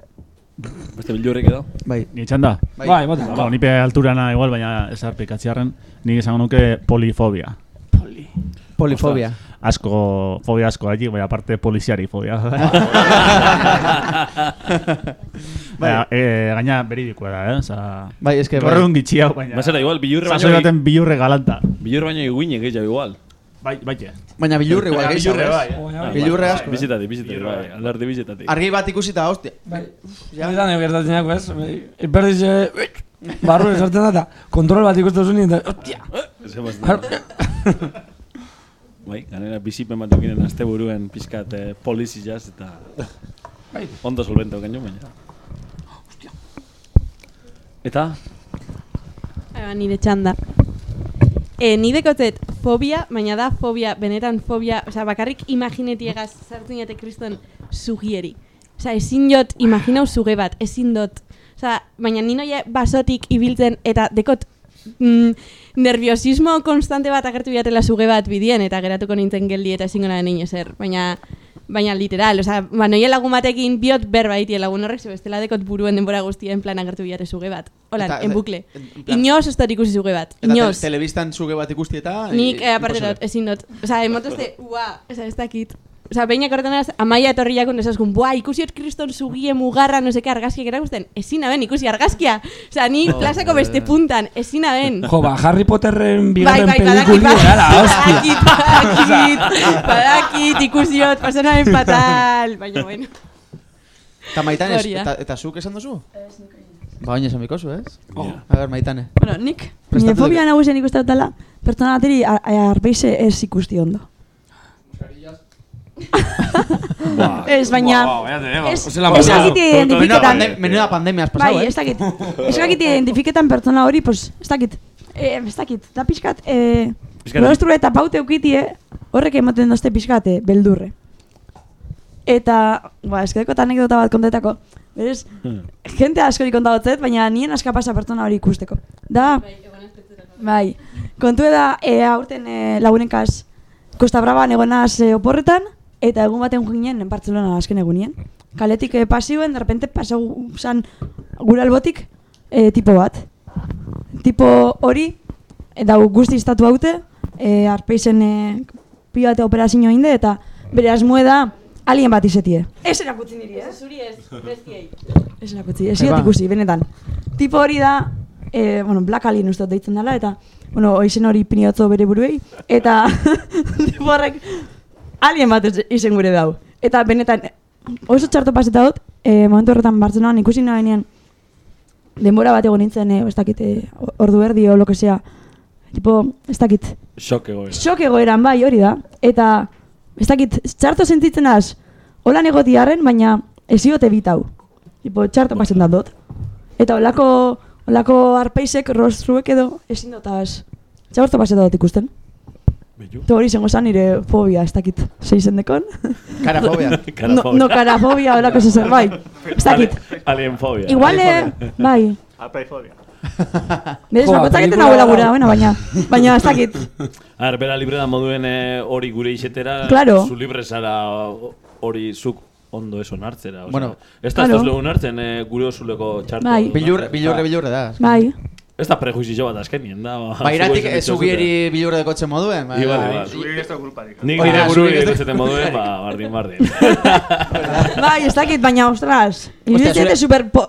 [SPEAKER 3] Beste bildurrik edo.
[SPEAKER 6] Bai.
[SPEAKER 7] Ni txanda?
[SPEAKER 6] Bai.
[SPEAKER 5] Bai, bota.
[SPEAKER 7] Bueno, nipe alturana igual, baina ez arpikatziarren, nik esango nuke polifobia.
[SPEAKER 6] Polifobia.
[SPEAKER 7] Asko, fobia asko haiek, bai aparte poliziari fobia. *laughs* Baina, eh, gaina beridikoa da, eh? Osa,
[SPEAKER 6] Bai, eske, bai.
[SPEAKER 7] Gaur egun gitxi hau, baina...
[SPEAKER 3] Basera, igual, bilurre baino-
[SPEAKER 7] baten bilurre galanta.
[SPEAKER 3] Bilur baino iguine gehiago igual.
[SPEAKER 7] Bai, bai, eh.
[SPEAKER 6] Baina bilurre igual
[SPEAKER 7] Baina
[SPEAKER 6] gehiago,
[SPEAKER 7] bilurre bai, eh.
[SPEAKER 6] Bilurre
[SPEAKER 3] bai,
[SPEAKER 6] asko. eh?
[SPEAKER 3] Bizitatik, bizitatik, bai. Aldarti bizitatik.
[SPEAKER 6] Argi bat ikusi eta hostia.
[SPEAKER 5] Bai, ja. Eta nire gertatzen jako, Bai, eh, barru esartzen da, eta kontrol bat ikustu zuen, eta,
[SPEAKER 3] bazten. Bai, ganera bizipen bat dukinen azte buruen pizkat eh, polizizaz eta
[SPEAKER 5] Bai.
[SPEAKER 3] ondo solventau gaino, baina. Eta,
[SPEAKER 2] Aba, nire txanda. E, ni dekotet fobia, baina da fobia, benetan fobia, osea, bakarrik imaginetiegaz sartzen jate kriston sugieri. Osea, ezin jot imaginau suge bat, ezin dot. Osea, baina ni noia basotik ibiltzen eta dekot mm, nerviosismo konstante bat agertu biatela suge bat bidien eta geratuko nintzen geldi eta ezingo nahi nien ezer. Baina, baina literal, osea, ba, noia lagun batekin biot berba iti lagun horrek, ze bestela dekot buruen denbora guztien plan agertu biate suge bat. Holan,
[SPEAKER 6] Eta-
[SPEAKER 2] en bukle. Inoz ez dut ikusi suge bat.
[SPEAKER 6] Eta te,
[SPEAKER 2] Inoz.
[SPEAKER 6] telebistan zuge bat ikusti eta...
[SPEAKER 2] Nik, eh, aparte dut, ezin dut. Osa, emotozte, ua, osa, ez dakit. Osa, beinak horretan az, amaia etorri jakun esaskun, buah, ikusiot kriston sugie mugarra, no seke, argazkiak erakusten. Ezin aben, ikusi argazkia. Osa, ni
[SPEAKER 5] Joder.
[SPEAKER 2] plazako beste puntan, ezin aben.
[SPEAKER 5] Jo, ba, Harry Potterren
[SPEAKER 2] Bai,
[SPEAKER 5] bigarren
[SPEAKER 2] bai,
[SPEAKER 5] pelikuli, gara, hostia.
[SPEAKER 2] badakit, badakit, badakit, ikusiot, pasanaren fatal, baina bueno.
[SPEAKER 6] Eta maitane,
[SPEAKER 2] Hori da.
[SPEAKER 6] eta, eta zuk esan duzu? Ba, oin esan bikozu, ez?
[SPEAKER 2] Oh.
[SPEAKER 6] A ber, maitane.
[SPEAKER 4] Bueno, nik, nire fobia nagusien ikusten dutela, pertsona bateri a- a- arbeize ez ikusti ondo. *laughs* Ez, baina... Ez ez dakit identifiketan...
[SPEAKER 6] Menuda pandemia has pasado,
[SPEAKER 4] Bai,
[SPEAKER 6] eh?
[SPEAKER 4] ez dakit. *laughs* Ez dakit identifiketan pertsona hori, pues, ez dakit. Eh, ez dakit, da pixkat, eh, rostru eta paute eukitie, horrek ematen dozte pixkat, eh, beldurre. Eta, ba, eskedeko anekdota bat kontetako. Berez, jente askori kontagotzet, baina nien aska pasa pertsona hori ikusteko. Da, bai, kontu da, e, aurten e, lagunenkaz Costa Brava egonaz e, oporretan, eta egun baten ginen Barcelona azken egunien. Kaletik e, pasioen, de repente pasau zan gure albotik e, tipo bat. Tipo hori, e, dau guzti estatu haute, e, arpeizen e, pio eta operazio inde, eta bere asmoe da alien bat izetie. Ez erakutzi niri, eh?
[SPEAKER 2] Zuri ez, bestiei.
[SPEAKER 4] Ez erakutzi, ez ikusi, benetan. Tipo hori da, e, bueno, Black Alien uste dut deitzen dela, eta, bueno, oizen hori piniotzo bere buruei, eta *laughs* tipo horrek alien bat izen gure dau. Eta benetan, oso txarto paseta dut, e, momentu horretan Bartzelonan ikusi nahenean, denbora bat egon nintzen, e, ez dakit, e, ordu erdi o lo que sea, tipo, ez dakit,
[SPEAKER 3] Shock egoera.
[SPEAKER 4] Sok egoeran bai hori da. Eta, ez dakit, txarto sentitzen az, holan egoti harren, baina ez ziote bitau. Tipo, txarto pasen dat dut. Eta holako, holako arpeisek, rostruek edo, ezin dut txarto pasen dut ikusten. Eta hori zengo zan nire fobia, ez dakit, zeizen dekon.
[SPEAKER 6] Karafobia. *laughs* *laughs*
[SPEAKER 4] no, no, karafobia, holako zezer, bai. Ez dakit.
[SPEAKER 3] Alienfobia.
[SPEAKER 4] Igual, eh, *laughs* bai.
[SPEAKER 7] Apaifobia.
[SPEAKER 4] Berez,
[SPEAKER 3] pelikula
[SPEAKER 4] hauela
[SPEAKER 3] da.
[SPEAKER 4] gura, bueno, baina, baina ez dakit.
[SPEAKER 3] A ver, bera libre da moduen eh, hori gure izetera,
[SPEAKER 4] Claro.
[SPEAKER 3] zu libre zara hori zuk ondo ez onartzera.
[SPEAKER 6] Bueno,
[SPEAKER 3] ez da ez onartzen eh, gure osuleko txarto.
[SPEAKER 4] Bai.
[SPEAKER 6] Bilurre, bilurre, bilurre da.
[SPEAKER 3] Ez da prejuizio bat azkenien da. ba,
[SPEAKER 6] Bairatik ez
[SPEAKER 3] esan
[SPEAKER 6] ugieri bilurre dekotzen moduen. bai,
[SPEAKER 3] Igual,
[SPEAKER 6] bai.
[SPEAKER 3] igual.
[SPEAKER 7] Zubirik ez da kulparik.
[SPEAKER 3] Nik nire buru egiten moduen, ba, *laughs* bardin, bardin. *laughs*
[SPEAKER 4] Bai, ez dakit, baina, ostras, iruditzen
[SPEAKER 5] zure-
[SPEAKER 4] super... Po...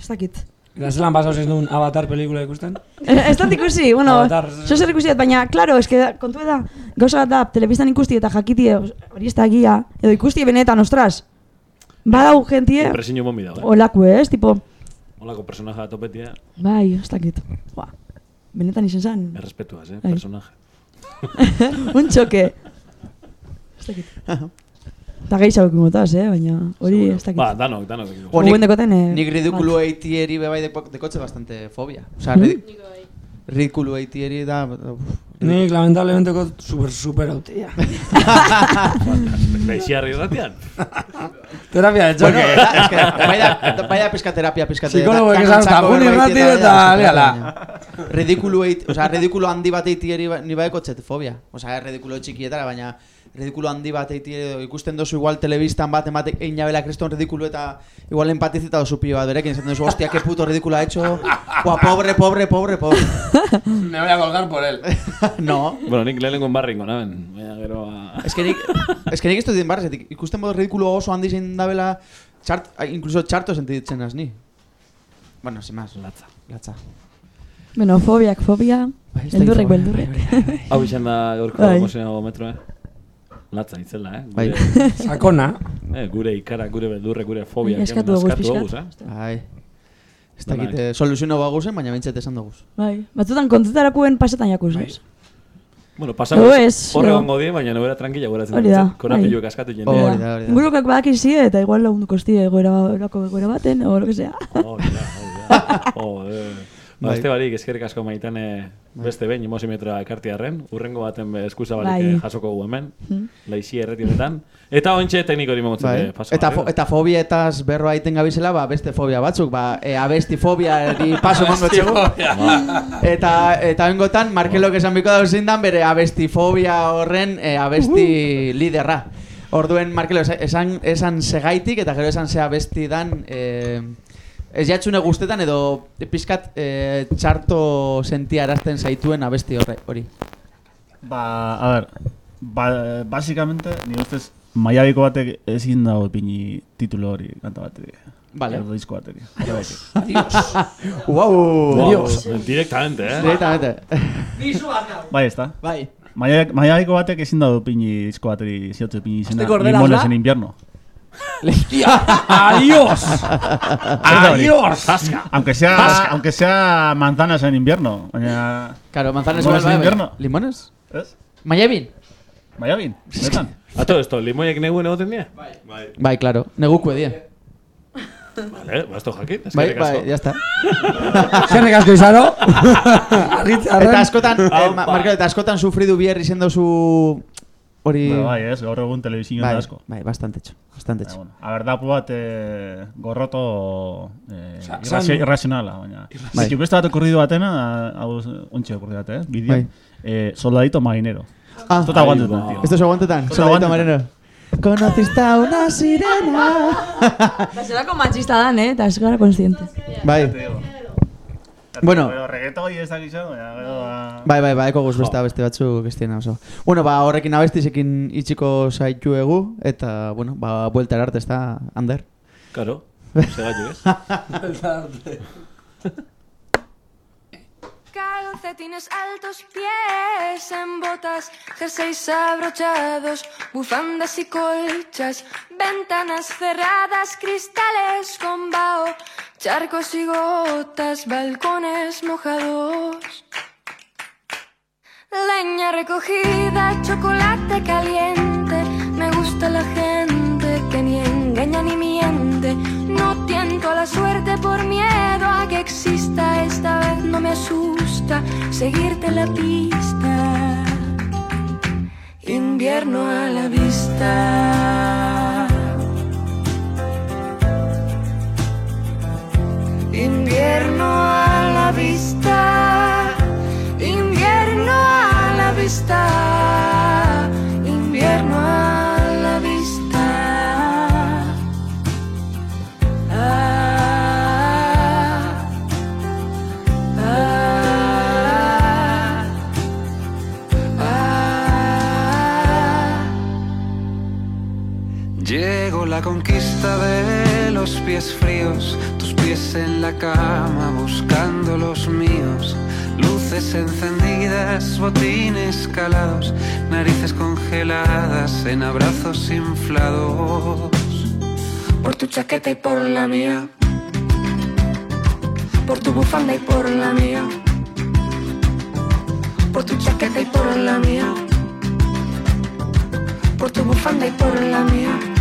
[SPEAKER 4] Ez dakit.
[SPEAKER 5] Gaztelan pasau ez duen Avatar pelikula ikusten?
[SPEAKER 4] Eh, Ez dut ikusi, bueno, zo zer ikusi dut, baina, klaro, eske, da- kontu da, gauza bat da, telebistan ikusti eta jakitie, os- hori ez da egia, edo ikusti benetan, ostras, badau gentie,
[SPEAKER 3] Impresio bombi dago, eh?
[SPEAKER 4] olaku ez, tipo,
[SPEAKER 3] Olako personaja topetia,
[SPEAKER 4] bai, ez dakit, Buah, benetan izen zan.
[SPEAKER 3] errespetuaz, eh,
[SPEAKER 4] Bai.
[SPEAKER 3] personaje. *laughs*
[SPEAKER 4] Un txoke. Ez dakit. Eta gehi zauk motaz, eh, baina hori ez dakit.
[SPEAKER 3] Ba, danok, danok.
[SPEAKER 6] O,
[SPEAKER 4] Guen dekoten, eh,
[SPEAKER 6] nik ridikulu eitieri bebai deko- dekotze bastante fobia. Osa,
[SPEAKER 4] Mm.
[SPEAKER 6] Rid ridikulu eitieri da... uf.
[SPEAKER 5] Nik lamentablemente kot super super autia. *laughs*
[SPEAKER 3] Beixiarri irratian.
[SPEAKER 5] Terapia de
[SPEAKER 6] Bueno,
[SPEAKER 5] choque.
[SPEAKER 6] eske, bai da, bai da pizka terapia, pizka
[SPEAKER 5] Psikologoek
[SPEAKER 6] da-
[SPEAKER 5] esan,
[SPEAKER 6] danontzako
[SPEAKER 5] "Tagun
[SPEAKER 6] berbait
[SPEAKER 5] irrati
[SPEAKER 6] eta-
[SPEAKER 5] eta
[SPEAKER 6] eta-
[SPEAKER 5] aliala."
[SPEAKER 6] baina Ridikulu eit, o sea, ridikulu handi bat eitieri ba- ni badekotzet fobia. O sea, ridikulu txikietara, baina ridikulu handi bat eitieri edo ikusten dozu igual telebistan bat ematek egin jabela kriston ridikulu eta igual empatizeta dozu pilo bat berekin, esaten duzu, hostia, que puto ridikulu ha hecho. Buah, pobre, pobre, pobre, pobre. *laughs*
[SPEAKER 5] Me voy a colgar por él. *laughs*
[SPEAKER 6] no.
[SPEAKER 3] Bueno, nik lehenengo barringo, naben. Baina gero... ba-
[SPEAKER 6] Es que nik, es que nik ez dut din barrez, ikusten modu ridikulu oso handi zein dabela, txart, incluso txarto sentitzen az ni. Bueno, sin más.
[SPEAKER 3] Latza.
[SPEAKER 6] Latza.
[SPEAKER 4] Bueno, fobiak, fobia,
[SPEAKER 6] Bai, ez dakit
[SPEAKER 4] beldurrek,
[SPEAKER 6] fobia,
[SPEAKER 4] beldurrek.
[SPEAKER 3] Hau izan da gaurko
[SPEAKER 4] Bai.
[SPEAKER 3] emozionometro, eh? Latza itzela, eh?
[SPEAKER 6] Bai. *laughs*
[SPEAKER 5] Sakona.
[SPEAKER 3] Eh, gure ikara, gure beldurre, gure fobia.
[SPEAKER 4] Bai, eskatu dugu pixkat.
[SPEAKER 3] dugu, eh?
[SPEAKER 6] Bai. Ez
[SPEAKER 3] Denak.
[SPEAKER 6] dakit, eh, soluziono baguzen, baina bintzat esan dugu.
[SPEAKER 4] Bai, batzutan kontutarakuen pasetan jakuz, ez?
[SPEAKER 3] Bueno, pasamos
[SPEAKER 4] ez,
[SPEAKER 3] horre gongo die, baina nobera tranquila guratzen.
[SPEAKER 4] Hori da,
[SPEAKER 3] Korapiluek
[SPEAKER 4] bai.
[SPEAKER 3] askatu
[SPEAKER 6] Hori
[SPEAKER 3] jendea.
[SPEAKER 6] da, hori da.
[SPEAKER 4] Ingurukak badakizie eta igual lagunduko estie egoera, baten, o lo que sea.
[SPEAKER 3] Hori da, hori da. *laughs* Ba,
[SPEAKER 6] Bai.
[SPEAKER 3] este barik, eskerrik asko maitane beste behin emoziometroa ekartiarren, urrengo baten be eskusa barik
[SPEAKER 4] Bai.
[SPEAKER 3] eh, jasoko gu hemen,
[SPEAKER 4] Mhm.
[SPEAKER 3] laixi erretionetan. Eta ontxe tekniko hori mogotzen
[SPEAKER 6] Bai.
[SPEAKER 3] eh, paso.
[SPEAKER 6] Eta, fo, eta fobietaz berroa egiten gabizela, ba, beste fobia batzuk, ba, e, abesti fobiari paso mongo txegu.
[SPEAKER 3] fobia. *laughs*
[SPEAKER 6] Eta, eta bengotan, Markelok esan biko dago zein dan, bere abesti fobia horren e, abesti liderra. Orduen, Markelo, esan, esan, segaitik, eta gero esan ze abesti dan, e, ez jatxune guztetan, edo pizkat e, txarto sentiarazten zaituen abesti horre, hori.
[SPEAKER 7] Ba, a ver, ba, básicamente, ni ustez, maiabiko batek ezin dago ipini titulo hori kanta batetik.
[SPEAKER 6] Vale.
[SPEAKER 7] Edo disko batetik.
[SPEAKER 6] Adiós. *laughs* Wow.
[SPEAKER 3] Adiós. Directamente, eh?
[SPEAKER 6] Directamente.
[SPEAKER 7] Bai, ez da?
[SPEAKER 6] Bai.
[SPEAKER 7] Maiabiko batek ezin dago ipini disko bateri ziotze ipini izena Limones en invierno.
[SPEAKER 5] Adiós.
[SPEAKER 7] Adiós. Aunque sea,
[SPEAKER 3] Zasca.
[SPEAKER 7] aunque sea manzanas en invierno. baina-
[SPEAKER 6] Claro, manzanas
[SPEAKER 7] Limones
[SPEAKER 6] igual,
[SPEAKER 7] en
[SPEAKER 6] bai,
[SPEAKER 7] invierno.
[SPEAKER 6] bai. ¿Limones?
[SPEAKER 7] Ez?
[SPEAKER 6] Mayabin?
[SPEAKER 7] Mayabin, benetan. *laughs*
[SPEAKER 3] A todo esto, limoiek neguen egoten dira?
[SPEAKER 6] Bai, claro. Neguko die.
[SPEAKER 3] Vale, ba, esto jakin.
[SPEAKER 6] Bai,
[SPEAKER 3] eskerrik asko.
[SPEAKER 6] bai, ya está.
[SPEAKER 5] Zerrik asko izaro. Argitzearren.
[SPEAKER 6] Eta askotan, eh,
[SPEAKER 3] Aupa.
[SPEAKER 6] Ma- Markel, eta askotan sufridu bier izendo zu... Hori...
[SPEAKER 7] Bueno, bai, ez, gaur egun telebizioan
[SPEAKER 6] bai,
[SPEAKER 7] asko.
[SPEAKER 6] Bai, bastante txo. Bastante txo.
[SPEAKER 7] A ver, da bat eh, gorroto eh,
[SPEAKER 6] Sa-
[SPEAKER 7] irrazio-
[SPEAKER 6] san-
[SPEAKER 7] irrazionala, baina.
[SPEAKER 6] Bai.
[SPEAKER 7] Bai. beste bat okurridu batena, hau ontsi okurridu bat, eh? Bideo.
[SPEAKER 6] Bai.
[SPEAKER 7] Eh, soldadito marinero.
[SPEAKER 6] Ah,
[SPEAKER 7] Esto te aguantetan,
[SPEAKER 6] va.
[SPEAKER 7] tío.
[SPEAKER 6] Esto se aguantetan. Soldadito marino. Conociste a una sirena.
[SPEAKER 4] Da zelako machista dan, eh? Eta ez gara konstiente.
[SPEAKER 6] Bai. Bueno.
[SPEAKER 7] Pero reggaeton y ez da gizado, baina gero da...
[SPEAKER 6] Bai, bai, bai, eko guz beste beste batzuk ez diena oso. Bueno, ba, horrekin abestizekin itxiko zaitu egu, eta, bueno, ba, buelta arte *laughs* ez da, Ander.
[SPEAKER 3] Claro, segaitu, ez?
[SPEAKER 14] Calcetines altos, pies en botas, jerseys abrochados, bufandas y colchas, ventanas cerradas, cristales con vaho, charcos y gotas, balcones mojados. Leña recogida, chocolate caliente, me gusta la gente que ni engaña ni miente. No tiento a la suerte por miedo a que exista, esta vez no me asusta seguirte la pista. Invierno a la vista. Invierno a la vista. Invierno a la vista.
[SPEAKER 13] De los pies fríos, tus pies en la cama buscando los míos. Luces encendidas, botines calados, narices congeladas en abrazos inflados.
[SPEAKER 14] Por tu chaqueta y por la mía. Por tu bufanda y por la mía. Por tu chaqueta y por la mía. Por tu bufanda y por la mía.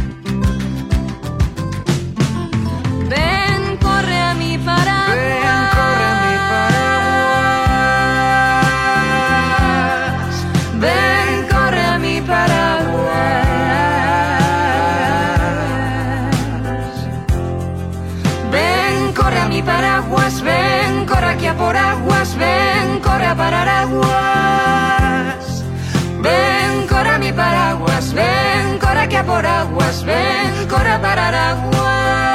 [SPEAKER 14] Ven, corre a mi paraguas. Ven, corre a mi paraguas. Ven, corre a mi paraguas. Ven, corre a mi paraguas. Ven, corre aquí a por aguas. Ven, corre a parar aguas. Ven, corre a mi paraguas. Ven, corre aquí a por aguas. Ven, corre a parar aguas.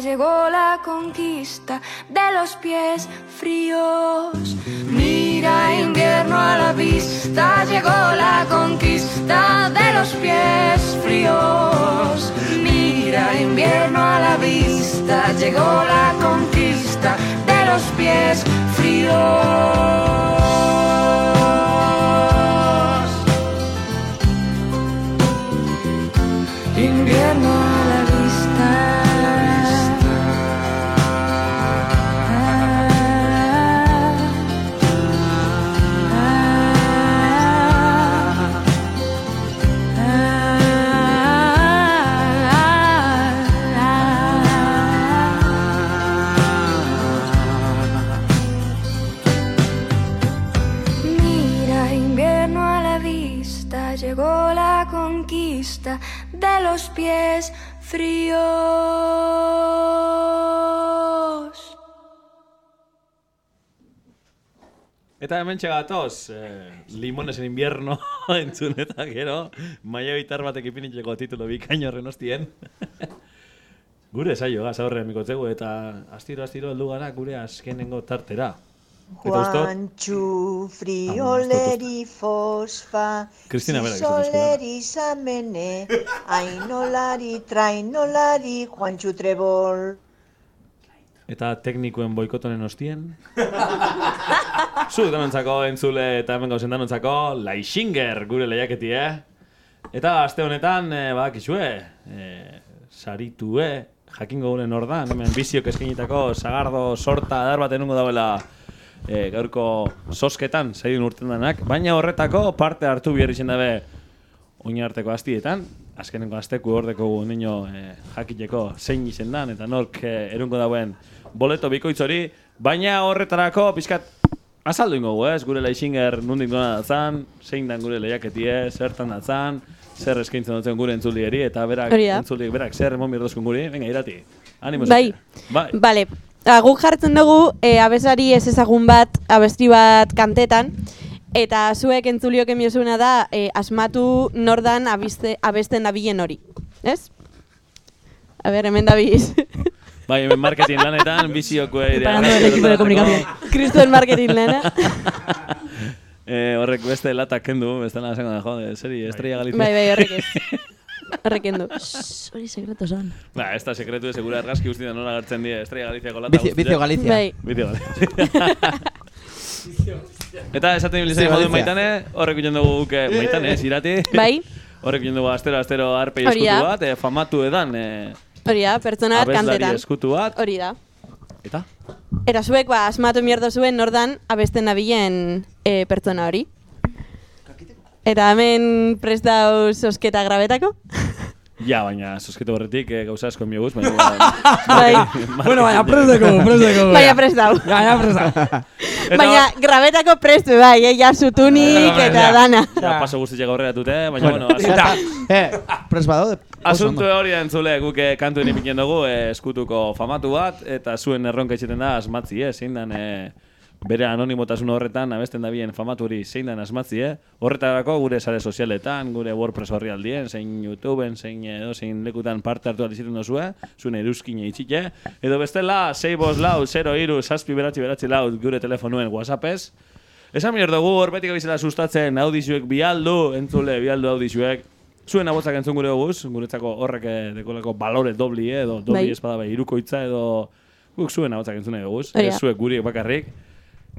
[SPEAKER 14] Llegó la conquista de los pies fríos. Mira, invierno a la vista, llegó la conquista de los pies fríos. Mira, invierno a la vista, llegó la conquista de los pies fríos. Invierno conquista de los pies fríos.
[SPEAKER 3] Eta hemen txegatoz, eh, limones en invierno *laughs* entzun eta gero, maia bitar batek ipinitzeko titulo bikaino horren hostien. *laughs* Gure saio gaz aurre mikotzegu eta astiro astiro heldu gara gure azkenengo tartera.
[SPEAKER 21] Juantxu, frioleri fosfa,
[SPEAKER 3] esaten zuen.
[SPEAKER 21] zizoleri zamene, ainolari, trainolari, Juantxu trebol.
[SPEAKER 3] eta teknikuen boikotonen ostien. *laughs* Zu denontzako entzule eta hemen gauzen denontzako Laixinger gure lehiaketi, eh? Eta aste honetan, eh, badakizue, eh, saritue, jakingo gure nordan, hemen biziok eskainitako sagardo sorta adar bat enungo dauela eh, gaurko sosketan, zaidun urten denak, baina horretako parte hartu bihar izan dabe oin arteko astietan, azkenengo asteku ordeko nino eh, jakiteko zein izen dan, eta nork eh, erungo dauen boleto bikoitz hori, baina horretarako pizkat azaldu ingo gu, ez? Gure laixinger nundik dona datzan, zein dan gure lehiaketie, zertan datzan, zer eskaintzen duten gure entzulieri, eta berak, entzuliek berak, zer emon birdozkun guri, venga, irati. Animo
[SPEAKER 2] Bai.
[SPEAKER 3] Bai.
[SPEAKER 2] Bale, ba, guk jartzen dugu e, abesari ez ezagun bat, abesti bat kantetan, eta zuek entzuliok emiozuna da e, asmatu nordan abiste, abesten dabilen hori. Ez? A ber, hemen dabiz. *laughs*
[SPEAKER 3] Bai, hemen marketing lanetan, *laughs* bizioko ere.
[SPEAKER 2] Preparando el equipo de comunicación. *laughs* Cristo marketing lana.
[SPEAKER 3] Eh, horrek beste latak kendu, beste lan esango da, jode, seri, Estrella Galicia.
[SPEAKER 2] Bai, bai, horrek ez. Horrek kendu. Hori sekreto zan.
[SPEAKER 3] Ba, ez da sekretu, segura ergazki guztietan nola gertzen die Estrella Galiciako lata
[SPEAKER 6] Vicio- Vicio Galicia.
[SPEAKER 2] Bai.
[SPEAKER 3] Vicio Galicia. *laughs* Eta esaten ibilizai
[SPEAKER 6] Vicio
[SPEAKER 3] modu
[SPEAKER 6] Galicia.
[SPEAKER 3] maitane, horrek ikusten dugu guk, eh, maitane, ez, irati.
[SPEAKER 2] Bai.
[SPEAKER 3] Horrek ikusten dugu astero, astero arpei eskutu
[SPEAKER 2] da.
[SPEAKER 3] bat, eh, famatu edan, eh,
[SPEAKER 2] Hori da, pertsona bat kantetan.
[SPEAKER 3] eskutu bat.
[SPEAKER 2] Hori da.
[SPEAKER 3] Eta?
[SPEAKER 2] Eta zuek ba, asmatu mierdo zuen nordan abesten dabilen e, pertsona hori. Eta hemen prest dau sosketa grabetako.
[SPEAKER 3] Ja, baina, sosketo horretik eh, gauza asko mioguz, baina... *laughs*
[SPEAKER 2] Bai.
[SPEAKER 5] Bueno, baina, prest deko, prest deko. *laughs*
[SPEAKER 2] Baina prest dau.
[SPEAKER 5] Baina prest dau.
[SPEAKER 2] Baina grabetako prestu bai, eh, ja zutunik eta dana.
[SPEAKER 3] Ja, paso guztiak aurrera dute, baina, bueno,
[SPEAKER 6] Bueno, eh, pres badaude.
[SPEAKER 3] Asunto hori da entzule guk eh, kantu ipinen dugu eh, eskutuko famatu bat eta zuen erronka itxeten da asmatzi, eh, zein dan eh, bere anonimotasun horretan abesten da bien famatu hori zein dan asmatzi, eh? Horretarako gure sare sozialetan, gure WordPress horri aldien, zein YouTubeen, zein edo zein lekutan parte hartu alizitun dozue, zuen eruzkine itxite, edo bestela, 6 bos lau, 0 iru, saspi beratzi beratzi lau gure telefonuen WhatsAppez, Esan mier dugu, horbetik abizela sustatzen audizuek bialdu, entzule bialdu audizuek. Zuen abotzak entzun gure guz, guretzako horrek eh, dekolako balore dobli eh, edo dobli
[SPEAKER 2] Bai.
[SPEAKER 3] espada bai, irukoitza edo guk zuen abotzak entzun nahi guz, ez zuek guri bakarrik.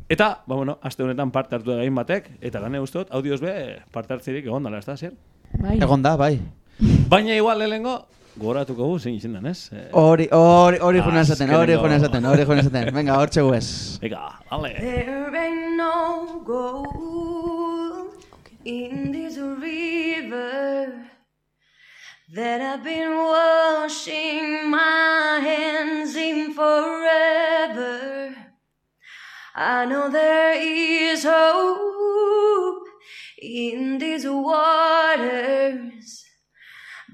[SPEAKER 3] Eta, ba bueno, aste honetan parte hartu da gain batek, eta gane guztot, audioz be, parte hartzirik egon dala, ez da, zer?
[SPEAKER 2] Bai.
[SPEAKER 6] Egon da, bai.
[SPEAKER 3] Baina igual lehengo, gogoratuko gu, zein izen dan, ez? Eh,
[SPEAKER 6] Hori, hori, hori juna esaten, hori juna esaten, hori juna esaten. *laughs* Venga, hor txegu ez.
[SPEAKER 3] Venga, ale.
[SPEAKER 14] There ain't no gold in this river that I've been washing my hands in forever. I know there is hope in these waters.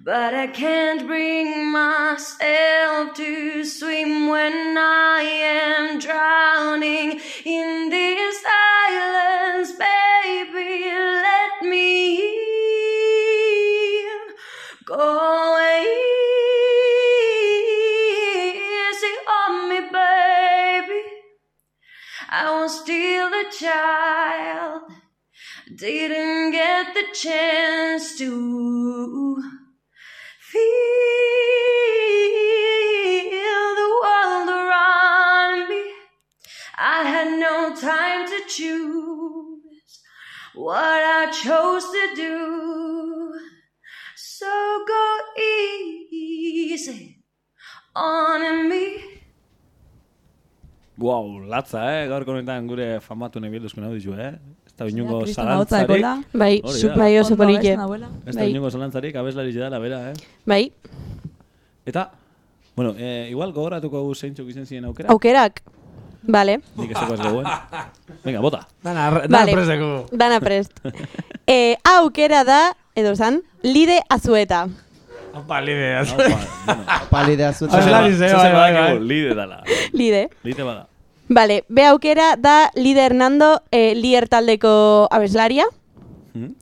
[SPEAKER 14] But I can't bring myself to swim when I am drowning in this silence, baby. Let me go I still a child, didn't get the chance to feel the world around me. I had no time to choose what I chose to do. So go easy on me.
[SPEAKER 3] Wow, latza, eh? Gaurko honetan gure famatu nebilduzko naudizu, eh? Ez da inungo
[SPEAKER 2] Kriston ahotsa
[SPEAKER 3] zalantzarik.
[SPEAKER 2] Bai,
[SPEAKER 3] Hori
[SPEAKER 2] zu-
[SPEAKER 3] da.
[SPEAKER 2] bai, oso
[SPEAKER 4] dauela.
[SPEAKER 3] Ez da
[SPEAKER 2] Bai.
[SPEAKER 3] inungo zalantzarik, abeslari zidala, bera, eh?
[SPEAKER 2] Bai,
[SPEAKER 3] Eta, bueno, eh, igual gogoratuko zeintzuk izen ziren aukera.
[SPEAKER 2] aukerak. Vale.
[SPEAKER 3] Nik ez dagoaz gogoen. Venga, bota.
[SPEAKER 5] Dana, dana
[SPEAKER 2] Vale.
[SPEAKER 5] prest.
[SPEAKER 2] Dana prest. *laughs* eh, aukera da, edo zan, lide azueta.
[SPEAKER 5] Opa, lide.
[SPEAKER 6] Palidea zutzen.
[SPEAKER 3] Zuzen badakigu. Lide dala.
[SPEAKER 2] Lide.
[SPEAKER 3] Lide bada.
[SPEAKER 2] Vale, be aukera da Lide Hernando, eh, Lier taldeko abeslaria.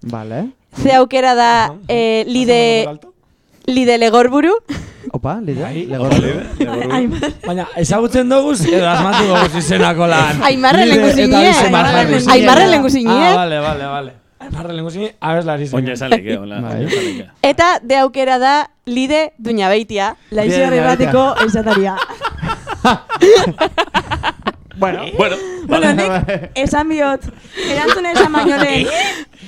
[SPEAKER 6] Vale.
[SPEAKER 2] Ze aukera da eh, Lide, Lide Legorburu,
[SPEAKER 6] Opa, lide,
[SPEAKER 5] Bai.
[SPEAKER 6] legorru.
[SPEAKER 5] Baina, ezagutzen doguz, edo asmatu doguz izenako lan.
[SPEAKER 2] Aimarren
[SPEAKER 5] Lide
[SPEAKER 2] lengu
[SPEAKER 5] eta
[SPEAKER 2] zine,
[SPEAKER 5] bizemar
[SPEAKER 2] Aimarren
[SPEAKER 5] jarri.
[SPEAKER 2] lengu zine. Aimarren lengu zine.
[SPEAKER 5] Ah, vale, vale, vale. Aimarren lengu zine, abeslari zen.
[SPEAKER 3] Oina esan leke, hola.
[SPEAKER 5] Bai.
[SPEAKER 2] Eta de aukera da lide duña beitia.
[SPEAKER 6] Lide
[SPEAKER 2] erratiko esataria.
[SPEAKER 6] Bueno,
[SPEAKER 3] bueno,
[SPEAKER 2] Bueno, nik esan biot, erantzun esan baino lehen.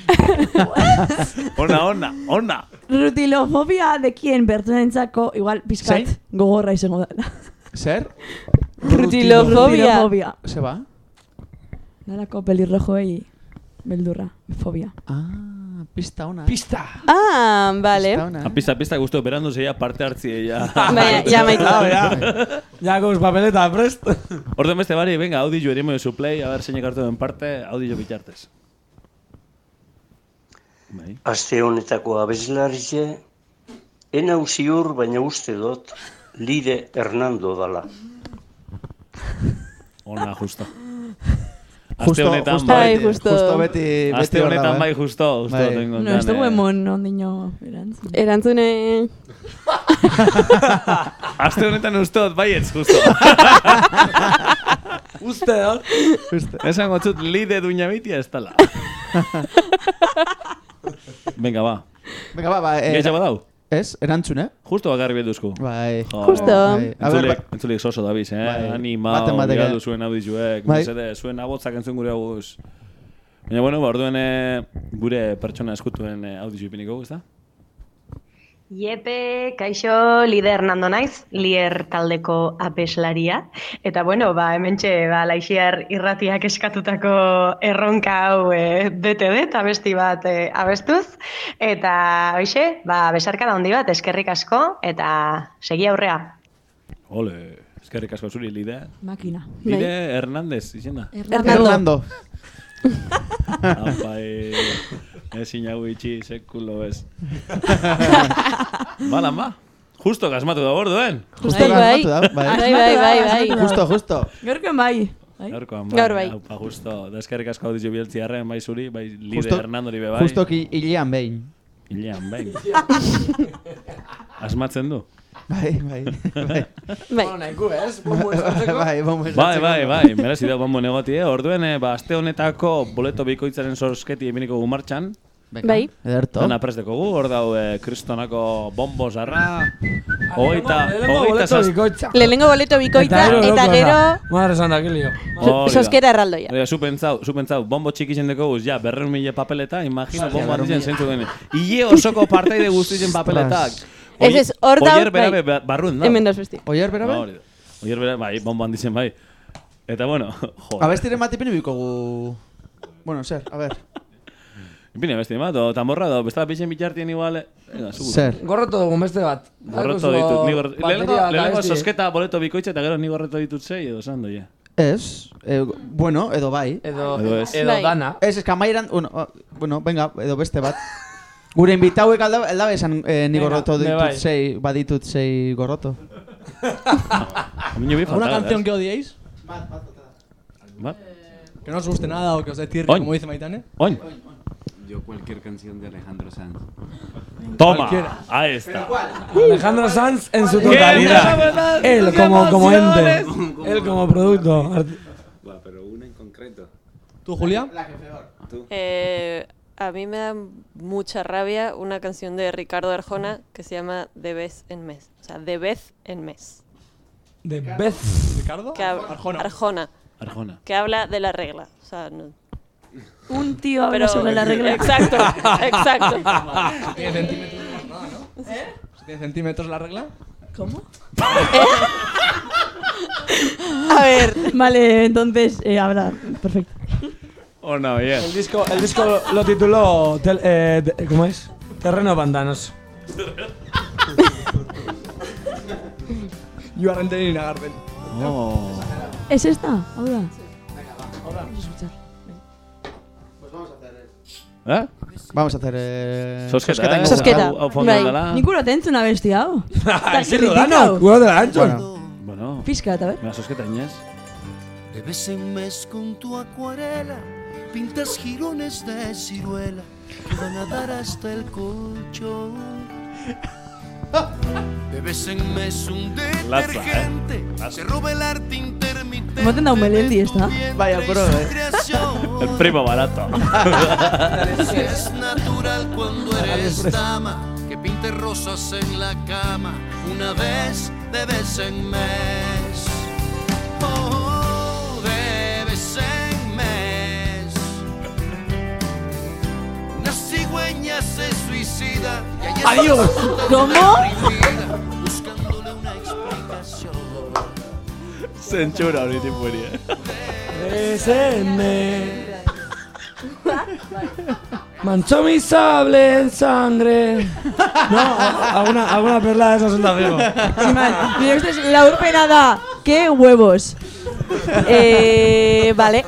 [SPEAKER 2] *laughs*
[SPEAKER 3] Ona, ona, ona.
[SPEAKER 2] Rutilofobia dekien bertzenentzako, igual, pizkat,
[SPEAKER 6] Zein?
[SPEAKER 2] gogorra izango da.
[SPEAKER 6] Zer?
[SPEAKER 2] Rutilofobia. Rutilofobia.
[SPEAKER 6] Se ba?
[SPEAKER 2] Narako pelirrojoei beldurra, fobia.
[SPEAKER 6] Ah, pista ona.
[SPEAKER 5] Pista.
[SPEAKER 2] Ah, vale.
[SPEAKER 3] A pista, pista guztu, berandu zeia parte hartzi ja. *laughs*
[SPEAKER 2] Baina, ja *laughs* maitu.
[SPEAKER 5] Ah, ja. Ja, guz papeleta, prest.
[SPEAKER 3] Orden beste bari, venga, audio erimo de su play, a ver, zeinek hartu den parte, audio bitartez. Bai.
[SPEAKER 22] Aste honetako abeslaritze, enau ziur, baina uste dut, Lide Hernando dala.
[SPEAKER 3] Ona, justo.
[SPEAKER 6] Justo-
[SPEAKER 3] honetan
[SPEAKER 6] justo
[SPEAKER 3] bai.
[SPEAKER 6] Bai, justo. justo beti- beti
[SPEAKER 3] Aste
[SPEAKER 6] hor
[SPEAKER 3] honetan
[SPEAKER 6] dago, eh?
[SPEAKER 3] bai justo, justo
[SPEAKER 6] Bai.
[SPEAKER 3] tengo.
[SPEAKER 2] No, ez dugu emon ondino erantzun. Erantzune... *laughs*
[SPEAKER 3] Aste honetan *laughs* uste dut baietz, justo.
[SPEAKER 5] Uste dut.
[SPEAKER 6] Uste.
[SPEAKER 3] Esan gotzut, lide duña bitia ez tala. *laughs* Venga, ba.
[SPEAKER 6] Venga, ba, ba.
[SPEAKER 3] Gehiago badau?
[SPEAKER 6] Ez, erantzun, eh?
[SPEAKER 3] Justo bakarri beduzku.
[SPEAKER 6] Bai.
[SPEAKER 3] Jo,
[SPEAKER 6] Justo. Bai.
[SPEAKER 3] Entzulik,
[SPEAKER 6] ba-
[SPEAKER 3] entzulik soso dabiz, eh?
[SPEAKER 6] Bai.
[SPEAKER 3] Anima,
[SPEAKER 6] Baten batek,
[SPEAKER 3] zuen audizuek,
[SPEAKER 6] Bai.
[SPEAKER 3] mesede, zuen abotzak entzun gure aguz. Baina, bueno, ba, orduen eh, gure pertsona eskutuen eh, audizu ipiniko, ez da?
[SPEAKER 23] Iepe, kaixo, Lide Hernando naiz, Lier taldeko apeslaria. Eta bueno, ba, hementxe, ba, laixiar irratiak eskatutako erronka hau e, bete dut, abesti bat e, abestuz. Eta, hoxe, ba, besarkada handi bat, eskerrik asko, eta segi aurrea.
[SPEAKER 3] Ole, eskerrik asko zuri, lide.
[SPEAKER 2] Makina.
[SPEAKER 3] Lide Hernández, izena.
[SPEAKER 6] Hernando.
[SPEAKER 3] Apa, eh, ezin hau itxi, sekulo ez. *laughs* Bala, ba. Justo gasmatu da borduen.
[SPEAKER 6] Justo
[SPEAKER 2] Bai,
[SPEAKER 6] gasmatu da, bai.
[SPEAKER 2] Bai, bai, bai, bai.
[SPEAKER 6] Justo, justo.
[SPEAKER 2] Gaurkoan bai. Bai.
[SPEAKER 3] Gaurkoan
[SPEAKER 2] Gaur bai.
[SPEAKER 3] Aupa, justo. Da eskerrik asko audizio bieltzi arren, bai zuri, bai lide
[SPEAKER 6] Justo-
[SPEAKER 3] Hernandori be bai.
[SPEAKER 6] Justo ki hilean behin.
[SPEAKER 3] Hilean, bai. *laughs* Asmatzen du.
[SPEAKER 6] Bai, bai. Bai,
[SPEAKER 2] Bai.
[SPEAKER 5] Nahiko, ez? Bombo esatzeko.
[SPEAKER 6] bai, bombo
[SPEAKER 3] Bai, bai, bai, merezi da bombo negoti, eh? Orduen, eh, ba, aste honetako boleto bikoitzaren sorsketi eminiko gu martxan.
[SPEAKER 2] Bai.
[SPEAKER 6] Ederto.
[SPEAKER 3] Dana presteko gu, hor dau eh, kristonako bombo zarra. Hogeita
[SPEAKER 5] boleto
[SPEAKER 3] zaz...
[SPEAKER 2] Lehenengo boleto bikoitza, eta gero...
[SPEAKER 5] Madre santa,
[SPEAKER 3] da.
[SPEAKER 2] Soskera erraldoia.
[SPEAKER 3] Hori da, zu pentsau, zu pentsau, bombo txiki zendeko guz, ja, berreun mila papeleta, imagino bombo
[SPEAKER 6] mila.
[SPEAKER 3] zentzu dene. Ile osoko partaide guztien papeletak.
[SPEAKER 2] Ez ez, hor dau,
[SPEAKER 3] Oier berabe
[SPEAKER 2] bai.
[SPEAKER 3] ba- barrun da.
[SPEAKER 2] Hemen dauz besti.
[SPEAKER 6] Oier berabe?
[SPEAKER 3] Ba, da. Oier berabe, bai, bombo handitzen bai. Eta bueno, *laughs* jo.
[SPEAKER 6] Abestiren bat ipini bikogu... Bueno, zer, a ver.
[SPEAKER 3] Ipine besti bat, o tamborra, do, bestela pixen bitartien igual... eh.
[SPEAKER 6] Zer.
[SPEAKER 5] Gorroto dugu beste bat.
[SPEAKER 3] Gorroto ditut, ni gorroto... Lehenengo
[SPEAKER 5] abesti.
[SPEAKER 3] sosketa boleto bikoitza eta gero ni gorroto ditut zei edo zan doia.
[SPEAKER 6] Ez, eh, bueno, edo bai.
[SPEAKER 5] Edo,
[SPEAKER 3] Edo ez.
[SPEAKER 5] edo
[SPEAKER 2] Bai.
[SPEAKER 5] dana.
[SPEAKER 6] Ez, eska mairan, bueno, oh, bueno, venga, edo beste bat. *laughs* Gure invitauek alda, alda esan eh, ni gorroto ditut sei, baditut sei gorroto.
[SPEAKER 3] Niño bi
[SPEAKER 8] ¿Alguna
[SPEAKER 3] falta,
[SPEAKER 8] canción
[SPEAKER 3] ¿eh?
[SPEAKER 8] que odiéis?
[SPEAKER 3] Bat?
[SPEAKER 8] Que no os guste nada o que os dé tirria, como dice Maitane.
[SPEAKER 3] Oin.
[SPEAKER 18] Yo cualquier canción de Alejandro Sanz.
[SPEAKER 3] Toma,
[SPEAKER 8] Cualquiera.
[SPEAKER 3] ahí está.
[SPEAKER 5] Alejandro Sanz en su
[SPEAKER 3] ¡Qué
[SPEAKER 5] totalidad. Él
[SPEAKER 3] ¡Qué
[SPEAKER 5] como, como ente. Él como producto.
[SPEAKER 18] Va, pero una en concreto.
[SPEAKER 8] ¿Tú, Julia?
[SPEAKER 18] ¿Tú?
[SPEAKER 17] Eh, a mí me da mucha rabia una canción de Ricardo Arjona que se llama De vez en mes. O sea, de vez en mes.
[SPEAKER 5] De Beth.
[SPEAKER 8] ¿Ricardo?
[SPEAKER 17] Que hab-
[SPEAKER 8] Arjona.
[SPEAKER 17] Arjona.
[SPEAKER 3] Arjona.
[SPEAKER 17] Que habla de la regla. O sea, no.
[SPEAKER 2] Un tío habla sobre la *laughs* regla.
[SPEAKER 17] Exacto, exacto. *laughs*
[SPEAKER 8] ¿Tiene centímetros nada, no? Si tiene centímetros la regla.
[SPEAKER 2] ¿Cómo? *laughs* A ver, vale, entonces, eh, habla. Perfecto.
[SPEAKER 3] Oh, no, bien.
[SPEAKER 5] El disco, el disco lo tituló. tel- eh, de- ¿Cómo es? Terreno Pantanos.
[SPEAKER 8] You *laughs* are entering a garden.
[SPEAKER 3] Oh.
[SPEAKER 2] ¿Es esta? Ahora.
[SPEAKER 3] Eh?
[SPEAKER 6] Vamos a hacer... Eh,
[SPEAKER 3] Sosketa, eh?
[SPEAKER 2] Sosketa.
[SPEAKER 3] Hau- hau fondo
[SPEAKER 2] Bai.
[SPEAKER 3] dela.
[SPEAKER 2] Nik uro tentzuna besti hau. *laughs*
[SPEAKER 5] Ese lo dano. Cuidado de la ancho.
[SPEAKER 6] Bueno,
[SPEAKER 3] Bueno.
[SPEAKER 2] Fiskat, a ver.
[SPEAKER 3] Sosketa inés.
[SPEAKER 15] De vez en mes con tu acuarela pintas jirones de ciruela que van a dar hasta el colchón.
[SPEAKER 24] De vez en mes un
[SPEAKER 3] Latza,
[SPEAKER 24] detergente
[SPEAKER 3] eh?
[SPEAKER 24] Se roba el arte intermitente
[SPEAKER 2] Emoten da un?
[SPEAKER 6] Vaya, bro, eh. *laughs*
[SPEAKER 3] El primo barato. *laughs*
[SPEAKER 24] Si es natural cuando eres dama Que pinte rosas en la cama Una vez de vez en mes
[SPEAKER 2] Adiós. ¿Cómo?
[SPEAKER 24] deprimida, Buscándole una explicación
[SPEAKER 3] Zentsura hori tipueri, eh?
[SPEAKER 5] Besenme. Manchó mi sable en sangre. No, alguna, alguna perla de esas suelta fijo.
[SPEAKER 2] Sin mal. Nire ustez, laurpena da. Qué huevos. Eh, vale.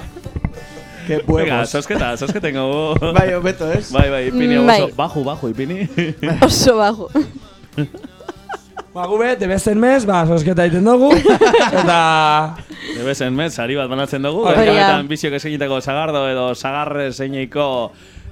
[SPEAKER 6] Qué
[SPEAKER 3] Venga, sosketa, ingo.
[SPEAKER 6] Bai, hobeto, ez?
[SPEAKER 3] Bai, bai, ipini
[SPEAKER 2] Mm,
[SPEAKER 3] oso,
[SPEAKER 2] bai.
[SPEAKER 3] baju, baju, ipini.
[SPEAKER 2] Oso bajo. *laughs*
[SPEAKER 5] Ba, gube, de besten mes, ba, sosketa egiten dugu. Eta...
[SPEAKER 3] De vez en mes, sari bat banatzen dugu.
[SPEAKER 5] Hori da.
[SPEAKER 3] Gaurkoetan biziok eskainitako sagardo edo sagarre zeineiko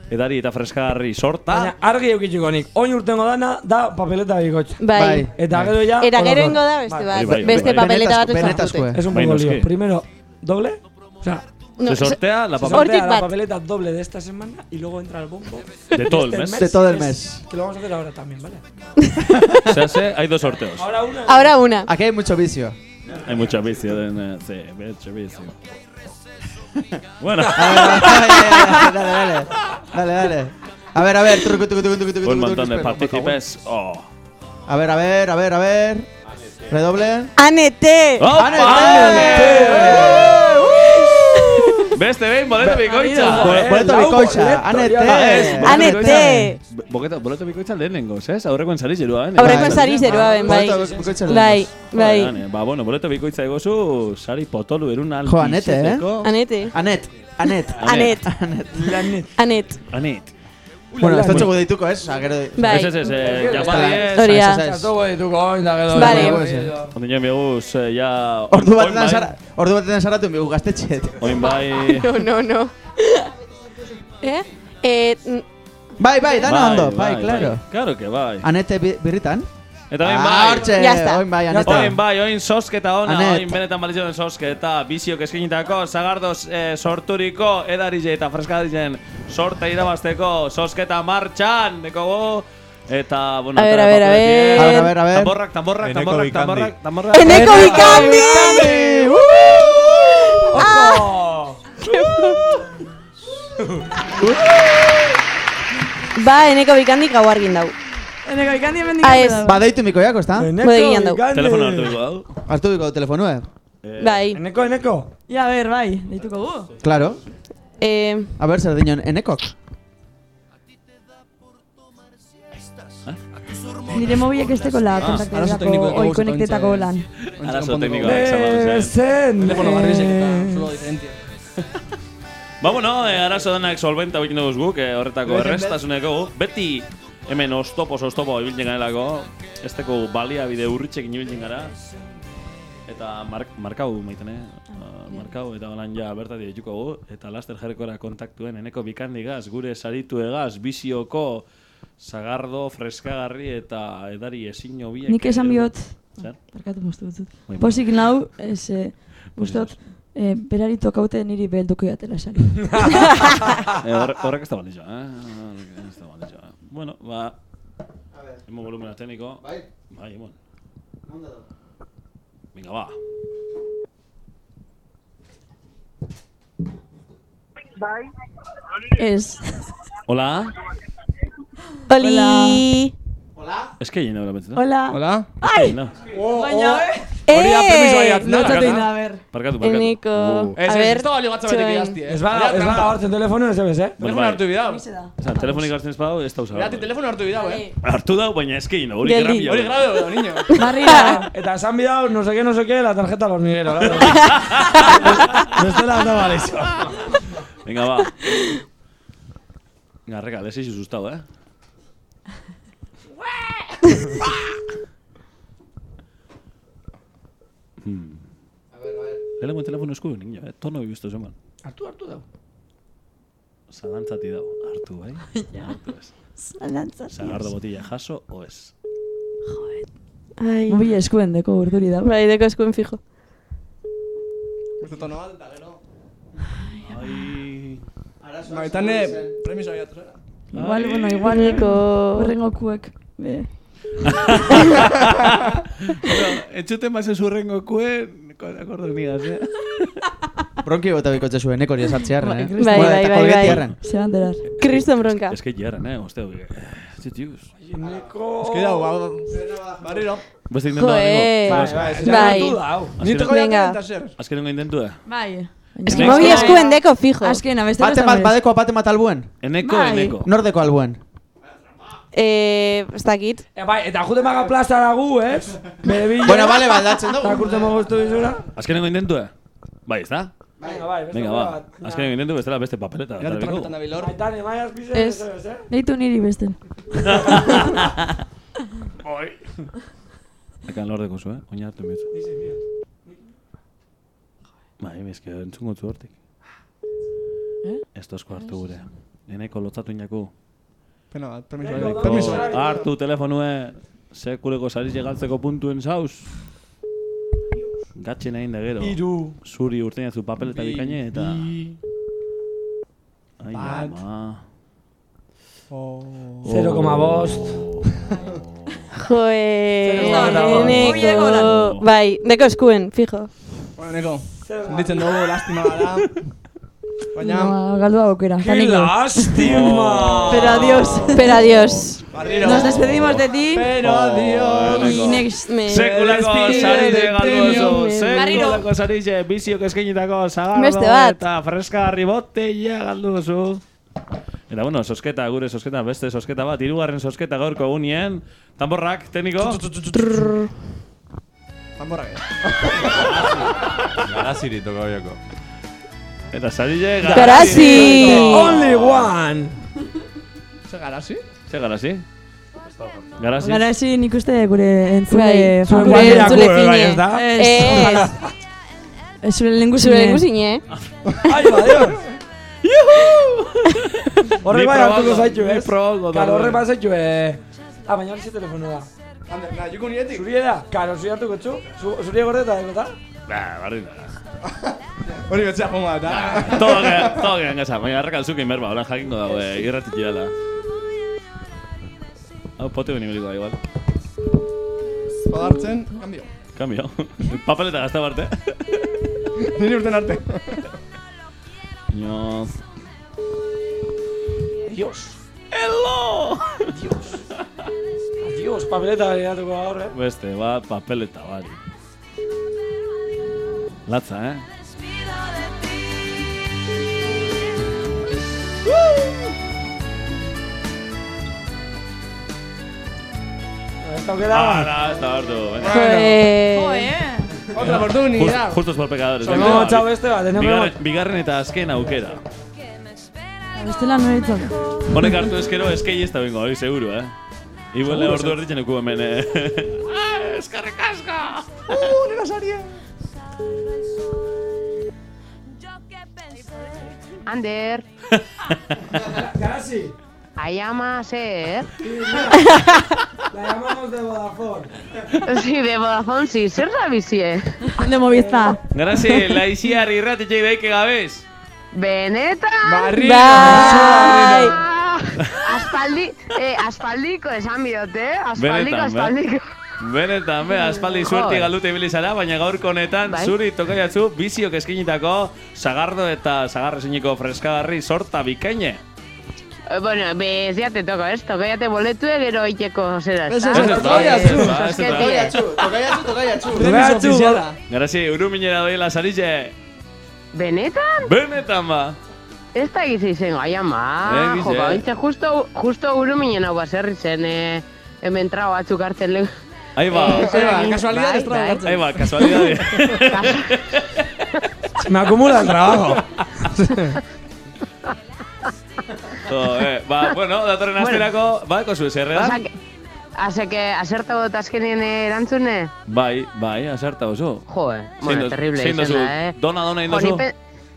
[SPEAKER 3] edari eta freskagarri sorta.
[SPEAKER 5] Baina argi eukitxiko nik. Oin urtengo dana da papeleta bikotx.
[SPEAKER 2] Bai.
[SPEAKER 5] Eta gero ya...
[SPEAKER 2] Eta gerengo da beste
[SPEAKER 5] Bai.
[SPEAKER 2] bat.
[SPEAKER 3] Bai, bai,
[SPEAKER 2] Beste
[SPEAKER 3] bai.
[SPEAKER 2] papeleta bat
[SPEAKER 6] Benetazko,
[SPEAKER 2] sartute.
[SPEAKER 5] Es un
[SPEAKER 3] Bai,
[SPEAKER 5] poco lío. Primero, doble. O sea,
[SPEAKER 2] No,
[SPEAKER 3] Se sortea la
[SPEAKER 5] se
[SPEAKER 3] papeleta.
[SPEAKER 5] sortea
[SPEAKER 2] Hortik
[SPEAKER 5] la
[SPEAKER 2] bat.
[SPEAKER 5] papeleta doble de esta semana y luego entra el bombo.
[SPEAKER 3] De todo el
[SPEAKER 5] Este
[SPEAKER 3] mes.
[SPEAKER 6] De todo el
[SPEAKER 5] es-
[SPEAKER 6] mes.
[SPEAKER 5] Que lo vamos a hacer ahora también, ¿vale? *laughs*
[SPEAKER 3] Se hace, hay dos sorteos.
[SPEAKER 5] Ahora una.
[SPEAKER 2] Ahora una.
[SPEAKER 6] Aquí hay mucho vicio.
[SPEAKER 3] Hay mucha vicio, sí, mucho vicio. Bueno.
[SPEAKER 6] dale, dale. Dale, dale. A ver, a ver. Truco, truco, truco, truco, truco,
[SPEAKER 3] Un montón de partícipes. Oh.
[SPEAKER 6] A ver, a ver, a ver, a ver. Redoble.
[SPEAKER 2] Anete.
[SPEAKER 6] ¡Anete!
[SPEAKER 3] Beste behin, boleto bikoitza.
[SPEAKER 6] Bo- Boleto bikoitza. Anete.
[SPEAKER 2] Anete.
[SPEAKER 3] Boleto, boleto bikoitza lehenengo, ez? Aurrekoen sari zerua, ben?
[SPEAKER 2] Aurreko sari zerua ben, bai.
[SPEAKER 6] Boleto bikoitza
[SPEAKER 2] Bai, bai.
[SPEAKER 3] Bai. Ba, bueno, boleto bikoitza egozu, sari potolu erun aldi.
[SPEAKER 6] Jo, Anete, eh?
[SPEAKER 2] Anete.
[SPEAKER 6] Anet. Anet.
[SPEAKER 2] Anet.
[SPEAKER 6] Anet.
[SPEAKER 2] Anet.
[SPEAKER 3] Anit.
[SPEAKER 6] Bueno, esto txoko deituko, ez? Osa, gero...
[SPEAKER 2] Bai.
[SPEAKER 3] Ez, ez, ez, eh, japadiez.
[SPEAKER 2] Hori da.
[SPEAKER 5] Zatu dituko oin da gero.
[SPEAKER 2] Vale.
[SPEAKER 3] Ondino beguz, eh, ja...
[SPEAKER 6] Ordu batetan sara, ordu batetan saratu bigu gaztetxeet.
[SPEAKER 3] Oin bai... *laughs*
[SPEAKER 2] No, no, no. *laughs* eh? Eh,
[SPEAKER 6] Bai, bai, dana ondo, bai, claro.
[SPEAKER 3] Claro que bai.
[SPEAKER 6] Anete bi- birritan.
[SPEAKER 3] Eta oin bai.
[SPEAKER 6] hortxe, oin bai, Anete.
[SPEAKER 3] Oin bai, oin sosketa ona,
[SPEAKER 6] Anet.
[SPEAKER 3] oin benetan balizio den sosketa, biziok eskinitako, zagardoz eh, sorturiko, edarize eta freskadizen sorta irabazteko, sosketa martxan, dekogu, eta, bueno,
[SPEAKER 2] A ver, a ver, a ver.
[SPEAKER 6] A ver, a ver, a ver.
[SPEAKER 3] Tamborrak, tamborrak,
[SPEAKER 19] Eneko
[SPEAKER 3] tamborrak, tamborrak, tamborrak.
[SPEAKER 2] Eneko Bikandi! Ah! Ba, eneko bikandik gau argin dau.
[SPEAKER 4] Eneko ikandi hemen
[SPEAKER 2] Ah, ez.
[SPEAKER 6] Ba, deitu miko jako, ezta?
[SPEAKER 2] Bode egin dau.
[SPEAKER 3] Telefono hartu dugu, hau.
[SPEAKER 6] Hartu biko telefonue.
[SPEAKER 2] Bai.
[SPEAKER 5] Eneko, eneko.
[SPEAKER 4] Ja, ber, bai, deituko gu.
[SPEAKER 6] Claro.
[SPEAKER 2] Eh,
[SPEAKER 6] A ver, zer dinon, enekok.
[SPEAKER 4] Nire mobilek esteko la
[SPEAKER 8] arazo
[SPEAKER 4] kontaktetako, oi konektetako lan.
[SPEAKER 3] Arazo teknikoak izan
[SPEAKER 5] Besen.
[SPEAKER 8] Telefono garrizek eta
[SPEAKER 5] eh,
[SPEAKER 8] solo diferentia. *laughs*
[SPEAKER 3] Ba, bueno, eh, arazo denak solventa bikin dugu guk, eh, horretako errestasuneko, beti hemen ostopos ostopo ibiltzen garelako, ez teko baliabide urritxekin ibiltzen gara, eta mark, markau maiten, eh? Uh, markau, eta balan ja bertatik dituko gu, eta laster jarrikora kontaktuen eneko bikandigaz, gure saritu egaz, bizioko, zagardo, freskagarri eta edari ezin hobiek.
[SPEAKER 4] Nik esan bihot,
[SPEAKER 3] Zer?
[SPEAKER 4] barkatu moztu dut. Posik nau, ez, eh, ustot, eh, berari tokaute niri behelduko jatela sari. *laughs*
[SPEAKER 3] Eh, horre- horrek ez da balitza, eh? Horrek ez da balitza. Bueno, ba... Hemo volumena tekniko.
[SPEAKER 6] Bai.
[SPEAKER 3] Bai, hemo. Venga, ba.
[SPEAKER 4] Ez.
[SPEAKER 3] Hola.
[SPEAKER 2] Oli.
[SPEAKER 3] Ez que llena betzen.
[SPEAKER 4] Hola.
[SPEAKER 8] Hola.
[SPEAKER 2] Ai!
[SPEAKER 3] No.
[SPEAKER 4] Baina,
[SPEAKER 8] Hori da permiso baiat.
[SPEAKER 4] No txate ina, a ber.
[SPEAKER 3] Parkatu, parkatu.
[SPEAKER 2] Eneko.
[SPEAKER 3] Uh.
[SPEAKER 8] Ez, ez,
[SPEAKER 2] ver,
[SPEAKER 8] ez da balio gatza betek
[SPEAKER 2] txoen.
[SPEAKER 8] idazti, eh.
[SPEAKER 5] Ez bada, ez bada hartzen telefono, ez ebes, eh?
[SPEAKER 8] Telefono
[SPEAKER 3] bai.
[SPEAKER 8] hartu bidau.
[SPEAKER 3] Osa, telefonik hartzen ez badau, ez da usau.
[SPEAKER 8] Berati telefono hartu bidau, eh.
[SPEAKER 3] Hartu dau, baina ez que llena, hori grabio.
[SPEAKER 8] Hori grabeo edo, niño. *laughs*
[SPEAKER 4] Barria. *laughs*
[SPEAKER 5] Eta esan bidao, no sé qué, no sé qué, la tarjeta al hormiguero. claro. Bestela ondo balizo.
[SPEAKER 3] Venga, ba. Venga, reka, lesi sustau, eh? *laughs* Hmm. Lehenengo telefono esku, niño, eh? Tono bibistu zeman.
[SPEAKER 5] Hartu, hartu dau.
[SPEAKER 3] Zalantzati dago, hartu, bai? *laughs* Hartu ez.
[SPEAKER 4] Zalantzat.
[SPEAKER 3] Zagardo botilla jaso, o ez?
[SPEAKER 2] Ai.
[SPEAKER 4] Mobi eskuen deko urduri da.
[SPEAKER 2] Bai, deko eskuen fijo.
[SPEAKER 8] Beste tono bat eta gero.
[SPEAKER 3] Ai.
[SPEAKER 8] Bai, tane, premisa biatu zera.
[SPEAKER 4] Igual, bueno, igual
[SPEAKER 2] Nico.
[SPEAKER 4] horrengo kuek. Be.
[SPEAKER 3] Bueno, etxuten base zurrengo kuen, akordo nigaz, eh?
[SPEAKER 6] Bronki bota bikotze zuen, ekori esartzearen, eh?
[SPEAKER 2] Bai, bai,
[SPEAKER 6] Eta
[SPEAKER 2] bai,
[SPEAKER 6] kolgetiarren.
[SPEAKER 2] bai.
[SPEAKER 4] Se van derar.
[SPEAKER 2] Kriston bronka.
[SPEAKER 3] Ez que jarren, eh? Osteo, eh, txitius.
[SPEAKER 8] Ez que dau, ba, barriro.
[SPEAKER 3] Beste intentu da,
[SPEAKER 2] Bai.
[SPEAKER 8] Ni toko
[SPEAKER 2] Venga.
[SPEAKER 8] eta zer.
[SPEAKER 3] Azkenengo intentu da.
[SPEAKER 4] Bai.
[SPEAKER 2] Ez que mobi eskuen deko fijo.
[SPEAKER 4] Azkena, beste
[SPEAKER 6] Bate bat, badeko bate mat albuen?
[SPEAKER 3] Eneko,
[SPEAKER 2] Bai.
[SPEAKER 3] eneko.
[SPEAKER 6] Nordeko albuen?
[SPEAKER 2] Eh, ez dakit.
[SPEAKER 5] E, bai, eta jute maga plazara gu, ez? Bere bila.
[SPEAKER 6] Bueno, vale, baldatzen dugu.
[SPEAKER 5] Eta kurtzen mago estu dizura.
[SPEAKER 3] Azkenengo intentu da? Bai, ez da?
[SPEAKER 5] Venga, bai, beste
[SPEAKER 3] Venga, ba. Azkenengo intentu bestela beste papeleta. Atariko.
[SPEAKER 8] trampetan da bilor.
[SPEAKER 5] Aitane, mai azpizen,
[SPEAKER 4] Ez.
[SPEAKER 5] ez, eh?
[SPEAKER 4] Deitu niri besten. *laughs*
[SPEAKER 3] Oi. Ekan lordeko zu, eh? Oina hartu mizu. Bai, bezke, entzungo zu hortik.
[SPEAKER 4] Eh?
[SPEAKER 3] Ez tozko hartu gure. Eneko lotzatu inaku.
[SPEAKER 8] Pena bat, permiso. Permiso bat.
[SPEAKER 3] Hartu telefonue, sekuleko sariz galtzeko puntuen zauz. Gatxe nahi da gero.
[SPEAKER 8] Hiru.
[SPEAKER 3] Zuri urteina zu papeleta
[SPEAKER 8] Bi,
[SPEAKER 3] bikaine eta...
[SPEAKER 8] bi.
[SPEAKER 3] Ai,
[SPEAKER 8] Bat.
[SPEAKER 3] ama.
[SPEAKER 8] Oh.
[SPEAKER 5] 0,5.
[SPEAKER 2] Joe.
[SPEAKER 5] Zero koma
[SPEAKER 2] Neko. Bai, deko eskuen, fijo.
[SPEAKER 8] Bueno, Neko, senditzen dugu, lastima gara. Baina,
[SPEAKER 4] No, galdu aukera.
[SPEAKER 5] ¡Qué lástima!
[SPEAKER 2] Pero adiós, pero adiós.
[SPEAKER 8] barriro.
[SPEAKER 4] Nos despedimos de ti.
[SPEAKER 8] Pero adiós.
[SPEAKER 4] Y next.
[SPEAKER 2] Me...
[SPEAKER 3] Sekulako
[SPEAKER 8] del
[SPEAKER 3] galduzu, sekulako sarize, biziok eskainitako zagardo
[SPEAKER 2] Beste bat.
[SPEAKER 3] eta freskagarri botella galduzu. Eta bueno, sosketa, gure sosketa, beste sosketa bat, hirugarren sosketa gaurko egunien. Tamborrak, tekniko?
[SPEAKER 8] Tamborra gero.
[SPEAKER 19] Garaziri toka biako.
[SPEAKER 3] Eta sarize,
[SPEAKER 2] Garazi!
[SPEAKER 5] Only one!
[SPEAKER 8] Ze garazi?
[SPEAKER 3] Ze garazi? Garazi?
[SPEAKER 4] Gara ezi nik uste gure entzule
[SPEAKER 2] Bai, gure entzule
[SPEAKER 5] bai,
[SPEAKER 2] fine.
[SPEAKER 5] ez da?
[SPEAKER 4] Ez,
[SPEAKER 2] Ez.
[SPEAKER 4] zure lengu
[SPEAKER 2] Zure guzine, eh?
[SPEAKER 5] Ai, ba, Dios! Horrek
[SPEAKER 3] Ni
[SPEAKER 5] bai hartuko zaitu,
[SPEAKER 3] ni
[SPEAKER 5] ez?
[SPEAKER 3] probako,
[SPEAKER 5] Karo,
[SPEAKER 3] da.
[SPEAKER 5] horrek bai zaitu, eh... Ah, baina hori ze telefono da.
[SPEAKER 8] Ander, na, juko nietik.
[SPEAKER 5] Zuri da? Karo, zuri hartuko txu? Zu- Zuri gordeta, eta?
[SPEAKER 3] Ba, bardin da. *laughs*
[SPEAKER 8] Hori betzea eta. *laughs*
[SPEAKER 3] Todo que, todo que engasa, baina harrak alzuke inberba, hola jakingo dago, eh, irratik dela. Hau, pote beni beliko da, igual.
[SPEAKER 8] Padartzen, kambio.
[SPEAKER 3] Cambio. *laughs* Papeleta gazta barte.
[SPEAKER 8] Niri urten arte.
[SPEAKER 3] Inoz.
[SPEAKER 5] Dios!
[SPEAKER 3] Elo!
[SPEAKER 5] Dios! Adiós, papeleta geratuko gaur, eh?
[SPEAKER 3] Beste, bat, papeleta, bari. Latza, eh?
[SPEAKER 5] Ez
[SPEAKER 3] Ah, no, ez da hartu. venga.
[SPEAKER 2] Joe.
[SPEAKER 8] Otra oportunidad.
[SPEAKER 3] Just- Justos por pecadores.
[SPEAKER 5] Txau
[SPEAKER 3] bi-
[SPEAKER 5] beste bat, tengo
[SPEAKER 3] bigarren, bigarren eta azken aukera.
[SPEAKER 4] Bestela noretzak.
[SPEAKER 3] Honek hartu eskero eskei ez da bengo, hori seguro, eh? Igual ordu erditzen eku hemen, eh? *laughs* ah, eskarrik asko!
[SPEAKER 8] Uh, nera saria.
[SPEAKER 25] Ander,
[SPEAKER 5] Garazi!
[SPEAKER 25] I ama zer?
[SPEAKER 5] La llamamos de Vodafone.
[SPEAKER 25] Sí, de Vodafone, sí, zer da bizie?
[SPEAKER 4] De Movistar.
[SPEAKER 3] Garazi, laiziar irratitxei daike gabez.
[SPEAKER 25] Benetan?
[SPEAKER 8] Barri.
[SPEAKER 2] Bai!
[SPEAKER 25] Aspaldi, eh, aspaldiko esan biote, aspaldiko,
[SPEAKER 3] Benetan, be.
[SPEAKER 25] aspaldiko.
[SPEAKER 3] Benetan, be, aspaldi suerti galdute ibili zara, baina gaurko honetan
[SPEAKER 25] Bai.
[SPEAKER 3] zuri tokaiatzu biziok eskinitako sagardo eta sagarre zeiniko freskagarri sorta bikaine.
[SPEAKER 25] Eh, Bueno, bez ya te toko, ez? Toko ya te boletue gero iteko zera,
[SPEAKER 8] Ez, ez, ez,
[SPEAKER 3] Ez,
[SPEAKER 8] tokaiatzu.
[SPEAKER 3] ez, ez, ez, ez,
[SPEAKER 8] Tokaiatzu, tokaiatzu, tokaiatzu.
[SPEAKER 5] Tokaiatzu.
[SPEAKER 3] Garazi, uruminera doila sarize.
[SPEAKER 25] Benetan?
[SPEAKER 3] Benetan ba.
[SPEAKER 25] Ez da gizi izango, ai ama.
[SPEAKER 3] Eh, gize.
[SPEAKER 25] Jo, ba, bintxe, justo, justo uruminen hau baserri zen, eh, hemen trago batzuk hartzen lehen.
[SPEAKER 3] Ahí.
[SPEAKER 25] Eh, zer
[SPEAKER 8] Ahí va, casualidades
[SPEAKER 25] bai, bai.
[SPEAKER 8] trago
[SPEAKER 3] Ahí ba, casualidad. *laughs*
[SPEAKER 5] Me acumula el trabajo.
[SPEAKER 3] Jo, eh, ba, bueno, datorren
[SPEAKER 25] Bueno.
[SPEAKER 3] asterako, eserre
[SPEAKER 25] Osa,
[SPEAKER 3] da?
[SPEAKER 25] que, Ase que aserta bot azkenien erantzune?
[SPEAKER 3] Bai, bai, aserta oso.
[SPEAKER 25] Jo, eh, bueno, terrible izan da, eh.
[SPEAKER 3] Dona, dona
[SPEAKER 25] Jo,
[SPEAKER 3] indozu?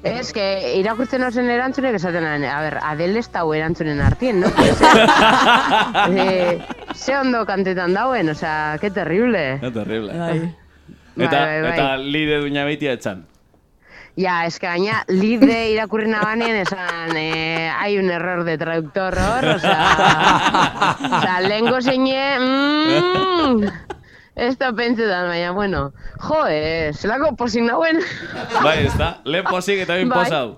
[SPEAKER 25] Ez, que irakurtzen ozen erantzunek esaten da, a ber, Adele ez dau erantzunen artien, no? *laughs* Eh, ze ondo kantetan dauen, osea, que terrible.
[SPEAKER 3] Es terrible.
[SPEAKER 25] Bai.
[SPEAKER 3] Eta,
[SPEAKER 25] Bai, bai, bai.
[SPEAKER 3] eta lide duña beitia etxan.
[SPEAKER 25] Ja, es que gaina, lide irakurri nabanean esan, eh, hay un error de traductor hor, osea, *laughs* osea, lehenko zeine, mmm, ez da pentsetan, baina, bueno, jo, eh, zelako posik nauen.
[SPEAKER 3] Bai, ez da? Lehen posik eta bin
[SPEAKER 25] Bai.
[SPEAKER 3] posau.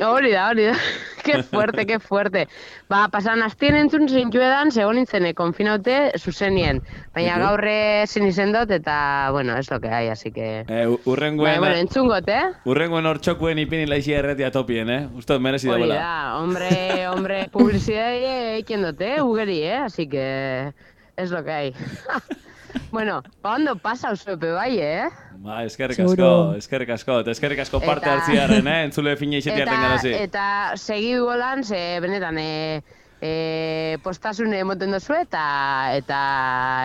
[SPEAKER 25] Hori da, hori da. *laughs* Qué fuerte, qué fuerte. Ba, pasan astien entzun zintxuedan, segon nintzene, konfinaute zuzenien. Baina gaurre ezin izen dut, eta, bueno, es lo que hay, así que...
[SPEAKER 3] Eh, u-
[SPEAKER 25] Bai,
[SPEAKER 3] urrengoen,
[SPEAKER 25] bueno, entzungot, eh?
[SPEAKER 3] urrengoen hor txokuen ipini laixi erretia topien, eh? Dut merezi
[SPEAKER 25] Hori
[SPEAKER 3] dagoela.
[SPEAKER 25] da, hombre, hombre, publicidade eiken dute, eh, ugeri, eh? Así que es lo que hay. *laughs* bueno, ba, ondo pasa usupe bai, eh?
[SPEAKER 3] Ba, eskerrik asko, eskerrik asko, eta eskerrik asko parte
[SPEAKER 25] Eta-
[SPEAKER 3] hartziaren, eh? Entzule fina *laughs* izetia
[SPEAKER 25] Eta,
[SPEAKER 3] garazi.
[SPEAKER 25] eta segi golan, ze benetan, e, e, postasune emoten duzu eta eta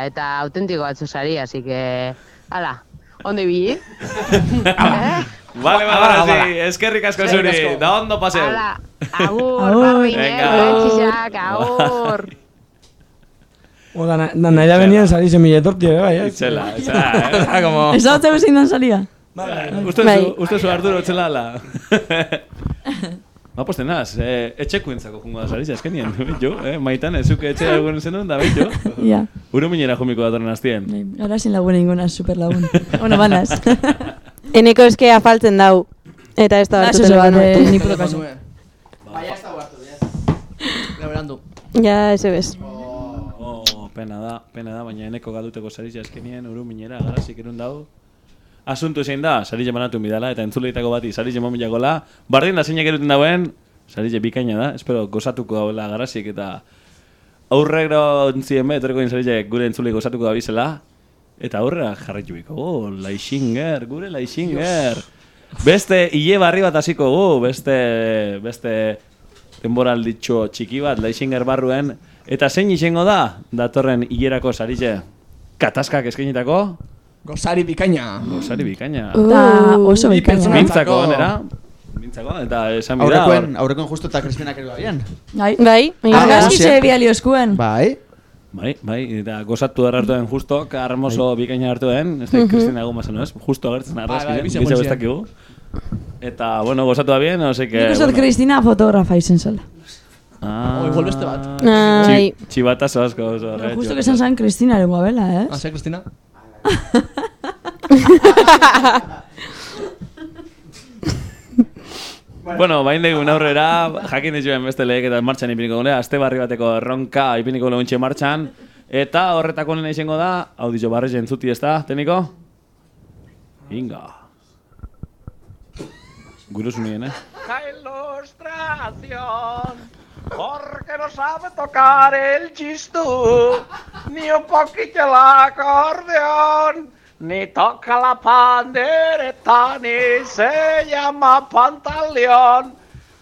[SPEAKER 25] eta autentiko batzu sari, así que, ala, ondo ibili. *laughs*
[SPEAKER 3] Vale,
[SPEAKER 25] Abara,
[SPEAKER 3] ba,
[SPEAKER 25] abara.
[SPEAKER 3] sí, eskerrik asko zuri, da ondo paseu.
[SPEAKER 25] Ala, *laughs* agur, barbine,
[SPEAKER 3] Venga.
[SPEAKER 25] berentxixak, agur.
[SPEAKER 5] O da, da nahi da benien sari semille torti, eh, bai, eh?
[SPEAKER 3] Itxela, *laughs* itxela, eh? *laughs* Como...
[SPEAKER 4] Ez hau zeu zein dan salia?
[SPEAKER 3] Uste
[SPEAKER 4] Bai.
[SPEAKER 3] zu, uste zu Arturo txela ala. *laughs* Ba, posten naz, eh, etxekuentzako jungo da saritza, eskenien, jo, eh? Maitan, ezuke etxe egun zenun, da jo.
[SPEAKER 4] Ja.
[SPEAKER 3] Uro minera jumiko datorren aztien.
[SPEAKER 4] Gara sin lagun ingona, super lagun. bueno, banaz.
[SPEAKER 2] Eneko eske afaltzen dau. Eta ez da
[SPEAKER 4] Da,
[SPEAKER 2] hartu
[SPEAKER 4] eso
[SPEAKER 2] telefonoa.
[SPEAKER 4] bat, eh, ni puro kasu.
[SPEAKER 8] Ba, ya está guardo, ya. Gaberandu.
[SPEAKER 2] Ja, ese bez.
[SPEAKER 3] Oh, pena da, pena da, baina eneko gaduteko saritza eskenien, uru minera, garazik erun dau. Asuntu zein da, saritza banatu midala, eta entzuleitako bati saritza momilakola, bardin da zeinak eruten dauen, saritza bikaina da, espero gozatuko dauela garazik, eta aurrero entzien be, etorreko saritza gure entzulei gozatuko da bizela, eta aurrera jarraitu biko, oh, laixinger, gure laixinger. Beste hile barri bat hasiko gu, beste, beste denboralditxo txiki bat, laixinger barruen, eta zein izango da, datorren hilerako saritze, katazkak eskainitako,
[SPEAKER 8] Gozari bikaina.
[SPEAKER 3] Gozari bikaina.
[SPEAKER 4] Eta oso bikaina.
[SPEAKER 3] Mintzako, nera? Mintzako, eta esan bida.
[SPEAKER 6] Aurrekoen, aurrekoen justo eta Krispinak ere bien.
[SPEAKER 4] Bai,
[SPEAKER 2] bai.
[SPEAKER 4] Argazki ze biali oskuen.
[SPEAKER 6] Bai.
[SPEAKER 3] Bai, bai, eta gozatu errartu den justo, armoso bikaina hartu den, ez da. Kristina egun bazen, ez? Justo agertzen
[SPEAKER 8] Bai, bai,
[SPEAKER 3] den,
[SPEAKER 8] bize
[SPEAKER 3] bize
[SPEAKER 8] guen
[SPEAKER 3] bestakigu. Eta, bueno, gozatu da bien, no sé que...
[SPEAKER 4] Nik dut Kristina fotografa izen zela.
[SPEAKER 3] Ah,
[SPEAKER 8] O igual beste bat.
[SPEAKER 2] Ai.
[SPEAKER 3] Txi- Txibatazo asko, oso, re,
[SPEAKER 4] Justo que esan zan Kristina ere guabela, eh?
[SPEAKER 8] Ah, ze, Kristina? *laughs*
[SPEAKER 3] Bueno, bain dugun aurrera, jakin dituen beste lehek eta martxan ipiniko gure, aste barri bateko erronka ipiniko lehuntxe martxan, eta horretako nena izango da, audio barrez entzuti ez da, teniko? Inga. Gure zunien, eh?
[SPEAKER 26] Porque no sabe tocar el chistú, ni un poquito el acordeón, ni toca la pandereta, ni se llama pantaleón.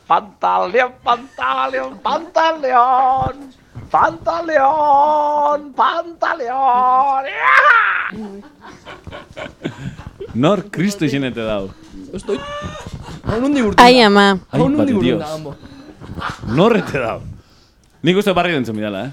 [SPEAKER 26] Pantaleón, pantaleón, pantaleón, pantaleón, pantaleón. *laughs*
[SPEAKER 3] Nor Kristo izenete dau.
[SPEAKER 8] Estoy. Hau nundi urtunda.
[SPEAKER 2] Ai, ama.
[SPEAKER 8] Hau nundi
[SPEAKER 3] bate,
[SPEAKER 8] ambo.
[SPEAKER 3] Norrete dau. Nik uste barri dentzun midala, eh?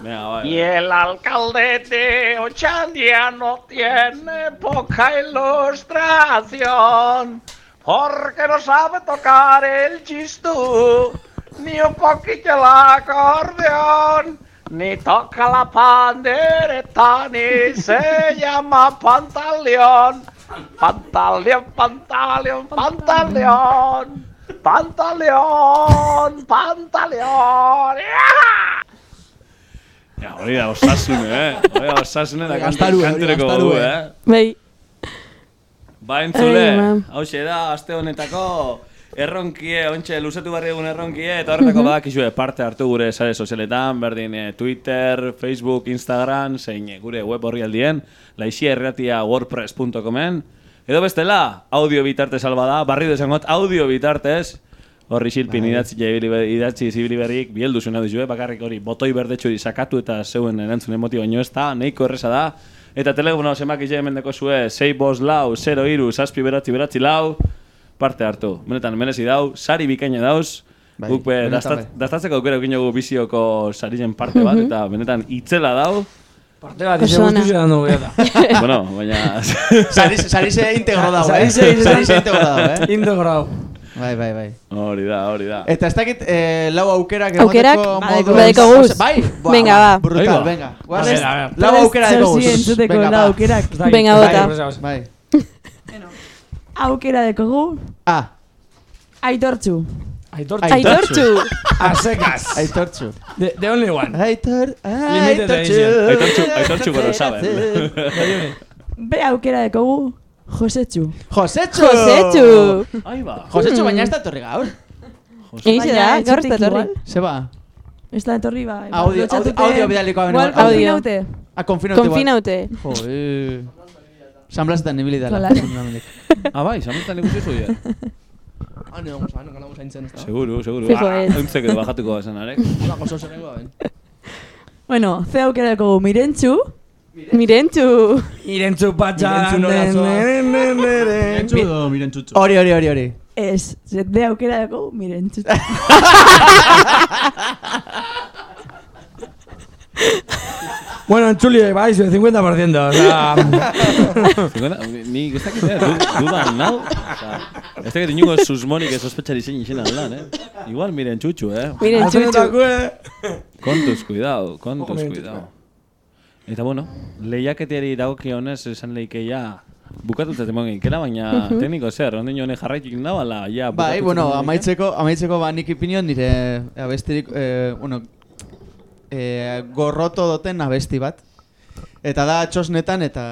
[SPEAKER 3] Venga.
[SPEAKER 26] Y el alcalde de Ochandia no tiene poca ilustración, porque no sabe tocar el chistú, ni un poquito el acordeón, ni toca la pandereta, ni se llama pantaleón. Pantaleón, pantaleón, pantaleón, pantaleón, pantaleón. *laughs*
[SPEAKER 3] Ja, hori da osasune, eh? Hori da osasune da kantureko dugu, eh?
[SPEAKER 2] Bai.
[SPEAKER 3] Ba, entzule,
[SPEAKER 2] Ai, ma.
[SPEAKER 3] hauxe da, aste honetako erronkie, ontxe, luzatu barri egun erronkie, eta horretako
[SPEAKER 2] Mhm.
[SPEAKER 3] badakizue parte hartu gure sare sozialetan, berdin eh, Twitter, Facebook, Instagram, zein eh, gure web horri aldien, laixierratia wordpress.comen, edo bestela, audio bitartez alba da, barri desangot, audio bitartez, horri xilpin idatzi, ibili- idatzi zibili berrik, bieldu zuen dizue, bakarrik hori botoi berdetxo sakatu eta zeuen erantzun emoti baino ez da, nahiko erresa da, eta telefono zemak izan mendeko zue, 6 bos lau, 0 iru, saspi beratzi beratzi lau, parte hartu. Benetan, menezi dau, sari bikaina dauz,
[SPEAKER 6] Bai,
[SPEAKER 3] Guk be,
[SPEAKER 6] benetan
[SPEAKER 3] dastat,
[SPEAKER 6] bai.
[SPEAKER 3] dastatzeko aukera bizioko sarien parte bat, *laughs* eta benetan itzela dau.
[SPEAKER 5] Parte bat, ize guztu zelan dugu eta.
[SPEAKER 3] bueno, baina...
[SPEAKER 6] Sari- sarise integro dago, eh?
[SPEAKER 5] Sarise integro-
[SPEAKER 6] dago, eh?
[SPEAKER 5] Integro dago.
[SPEAKER 6] Bai, bai, bai.
[SPEAKER 3] Hori da, hori da.
[SPEAKER 6] Eta ez dakit eh, lau aukerak
[SPEAKER 2] Aukerak, badeko- guz.
[SPEAKER 6] Bai? Buah,
[SPEAKER 2] Venga, ba.
[SPEAKER 6] Brutal, venga. Guaz,
[SPEAKER 5] A ver.
[SPEAKER 6] Lau aukera de
[SPEAKER 2] Zortzi
[SPEAKER 6] guz.
[SPEAKER 2] entzuteko
[SPEAKER 6] Venga,
[SPEAKER 2] lau aukerak. Venga,
[SPEAKER 5] Bai,
[SPEAKER 2] bota.
[SPEAKER 5] horrez,
[SPEAKER 6] Bai.
[SPEAKER 2] Aukera dekogu.
[SPEAKER 6] Ah.
[SPEAKER 2] Aitortxu.
[SPEAKER 5] Aitortxu.
[SPEAKER 2] Aitortxu.
[SPEAKER 5] A secas.
[SPEAKER 6] Aitortxu.
[SPEAKER 5] The, the only one.
[SPEAKER 6] Aitor,
[SPEAKER 5] Limited edition.
[SPEAKER 3] Aitortxu, aitortxu gero saben.
[SPEAKER 2] Be aukera dekogu. Josetxu.
[SPEAKER 6] Josetxu!
[SPEAKER 2] Josetxu.
[SPEAKER 3] Ahí ba.
[SPEAKER 6] Josetxu, baina ez da etorri gaur.
[SPEAKER 2] Egize da,
[SPEAKER 6] Baina
[SPEAKER 2] gaur ez da
[SPEAKER 6] igual. Se ba.
[SPEAKER 2] Ez da etorri ba.
[SPEAKER 6] Audio, audio, audio bidaliko abenu.
[SPEAKER 2] Igual konfinaute.
[SPEAKER 6] Ah, konfinaute. igual.
[SPEAKER 2] Konfinaute.
[SPEAKER 6] Joder. San Blasetan ibili dela.
[SPEAKER 2] Claro.
[SPEAKER 3] Ah, bai, samutan ikusi zu ya.
[SPEAKER 8] Ah, no, vamos a ver, no vamos a hintzen, ez da.
[SPEAKER 3] Seguro, seguro.
[SPEAKER 2] Fijo
[SPEAKER 3] Ah,
[SPEAKER 2] ez.
[SPEAKER 3] Euntzek edo bajatuko esan, arek.
[SPEAKER 8] Una cosa serengo, ben.
[SPEAKER 2] Bueno, ze aukera dekogu mirentxu. Mirentxu.
[SPEAKER 5] Irentzu patxa.
[SPEAKER 8] Irentzu nola zoaz.
[SPEAKER 5] Nere.
[SPEAKER 7] Entzu edo miren txutxu.
[SPEAKER 6] Hori, hori, hori, hori.
[SPEAKER 2] Ez, ze de aukera dekogu mirentxu. *laughs* *laughs*
[SPEAKER 5] Bueno, entzuli, bai, zu, 50%. O sea, *laughs*
[SPEAKER 3] Zingona, ni ez dakit, eh, du- dudan, nau? Osa, ez dakit inungo susmonik ez sospetxari zein izena lan, eh? Igual miren txutxu, eh?
[SPEAKER 5] Azkenetako, eh?
[SPEAKER 3] Kontuz, cuidado, kontuz,
[SPEAKER 5] Ojo,
[SPEAKER 3] cuidado. Eta bueno, lehiaketiari dagokionez esan leikeia bukatutzat eman genkera, baina
[SPEAKER 6] Mhm.
[SPEAKER 3] tekniko zer, ondino hone jarraitik nau, ala, ja,
[SPEAKER 6] Bai,
[SPEAKER 3] bukatutzat
[SPEAKER 6] bueno,
[SPEAKER 3] eman genkera?
[SPEAKER 6] amaitzeko, amaitzeko ba nik ipinion nire abestirik, eh, bueno, eh, gorroto doten abesti bat. Eta da txosnetan eta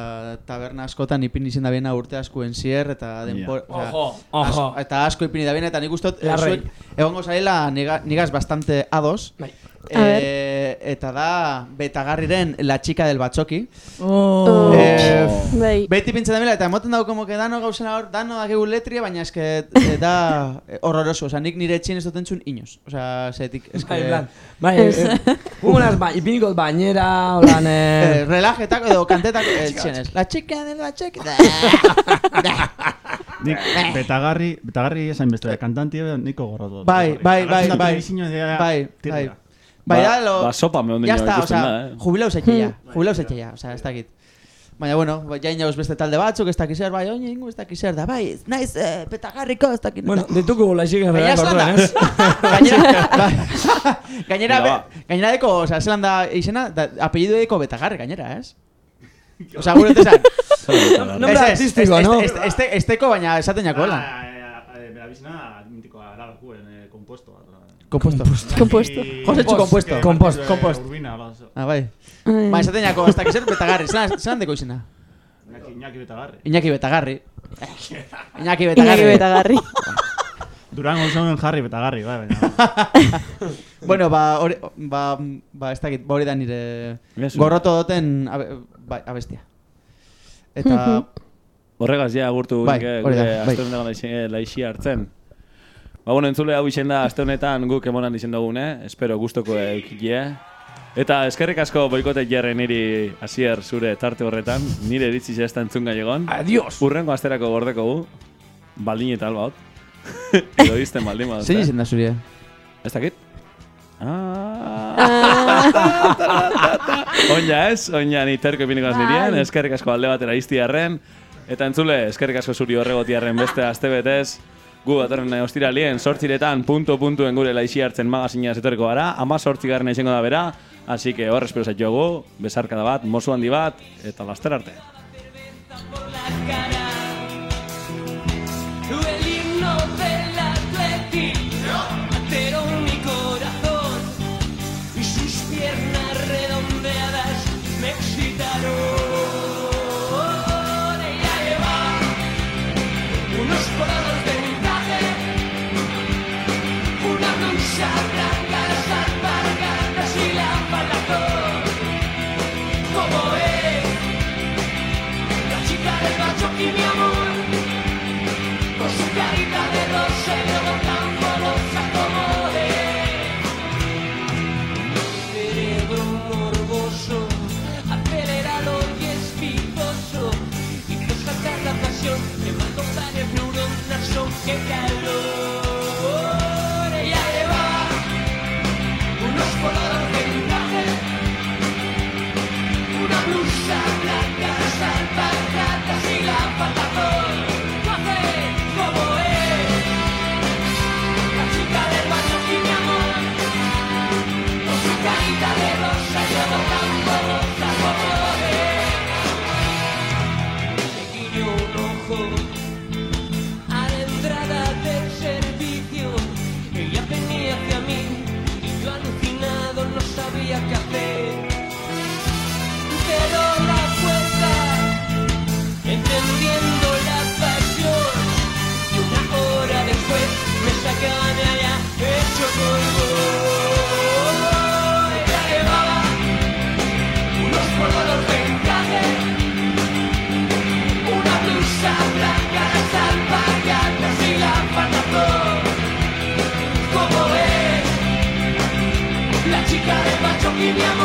[SPEAKER 6] taberna askotan ipini izin da biena urte askuen zier eta denpor,
[SPEAKER 5] Ja. Ojo, ojo.
[SPEAKER 6] eta asko ipini da eta nik ustot
[SPEAKER 5] Larrei.
[SPEAKER 6] zuek egongo niga, nigaz bastante ados.
[SPEAKER 5] Bai.
[SPEAKER 6] Eh, eta da betagarriren La chica del batzoki.
[SPEAKER 2] Oh.
[SPEAKER 6] Eh,
[SPEAKER 2] Bai.
[SPEAKER 6] Beti pintzen da bila, eta emoten dago como que dano gauzena hor, dano dakigu letria, baina eske eh, da horroroso. Osa, nik nire etxin ez dut entzun inoz. Osa, zetik, eske...
[SPEAKER 5] Bai, plan, bai, Ugunaz, ba, ipiniko bañera, holan, *laughs*
[SPEAKER 6] Eh, relajetako edo kantetako etxenez. La chica del batzoki. *laughs*
[SPEAKER 7] Nik betagarri, betagarri esan beste kantanti niko gorrotu.
[SPEAKER 6] Bai, bai, bai, bai. Bai,
[SPEAKER 7] Bai,
[SPEAKER 6] bai. Bai, da, lo...
[SPEAKER 3] Ba, sopa me ondo
[SPEAKER 6] está,
[SPEAKER 3] ikusten da, eh?
[SPEAKER 6] jubilau zetxe ya. Jubilau ya, osa, ez dakit. Baina, bueno, ba, jain jauz beste talde batzuk, ez dakiz zer, bai, oin ingo ez dakiz zer, da, bai, naiz, eh, petagarriko, ez dakit.
[SPEAKER 5] Bueno, dituko
[SPEAKER 6] zelan da.
[SPEAKER 5] orduen, ez?
[SPEAKER 6] gainera, bai. gainera, gainera deko, oza, zelan da izena, da, apellido deko betagarri, gainera, ez? Osa, gure tesan.
[SPEAKER 5] Nombre artístico, ¿no?
[SPEAKER 6] Este, este, esteko, baina esaten jako, lan.
[SPEAKER 7] Bera bizina, mitikoa da, guen,
[SPEAKER 6] Compuesto.
[SPEAKER 2] Compuesto.
[SPEAKER 6] Josetxu compuesto.
[SPEAKER 5] Compost.
[SPEAKER 6] Compost.
[SPEAKER 7] Urbina,
[SPEAKER 6] Ah, bai.
[SPEAKER 2] Ai.
[SPEAKER 6] Ba, esaten jako, ez dakiz zer, betagarri, zelan deko izena?
[SPEAKER 7] Iñaki betagarri.
[SPEAKER 6] Iñaki betagarri. *laughs* Iñaki
[SPEAKER 2] Iñaki
[SPEAKER 6] betagarri.
[SPEAKER 2] betagarri. *laughs*
[SPEAKER 7] Durango zonen jarri betagarri, bai, baina. *laughs*
[SPEAKER 6] bueno, ba, hori, ba, ba, ez dakit, ba, hori da nire gorroto doten abe, bai, abestia. Eta,
[SPEAKER 3] Horregaz ja agurtu
[SPEAKER 6] Bai,
[SPEAKER 3] bai, gure
[SPEAKER 6] bai.
[SPEAKER 3] aste honetan laixi- laixi hartzen. Ba, bueno, entzule hau izen da aste honetan guk emonan izen dugune, espero gustoko eukikie. Eta eskerrik asko boikote jarre niri hasier zure tarte horretan, nire iritzi ez da entzun gai egon.
[SPEAKER 5] Adios!
[SPEAKER 3] Urrengo asterako gordeko gu, baldin eta albaut. *laughs* Edo izten baldin badut.
[SPEAKER 6] zein izen da zure?
[SPEAKER 3] Ez dakit? Ah. *laughs* Oina ez, oina ni terko ipinikoaz nirien,
[SPEAKER 2] Bai.
[SPEAKER 3] eskerrik asko alde batera iztiarren. Eta entzule, eskerrik asko zuri horregotiarren beste aste betez. Gu datorren ostiralien sortziretan punto-puntuen gure laixi hartzen magazina etorriko gara. Ama sortzigarren izango da bera. Así que hor espero zaitugu, besarkada bat, mozu handi bat, eta laster arte.
[SPEAKER 15] El. Yeah.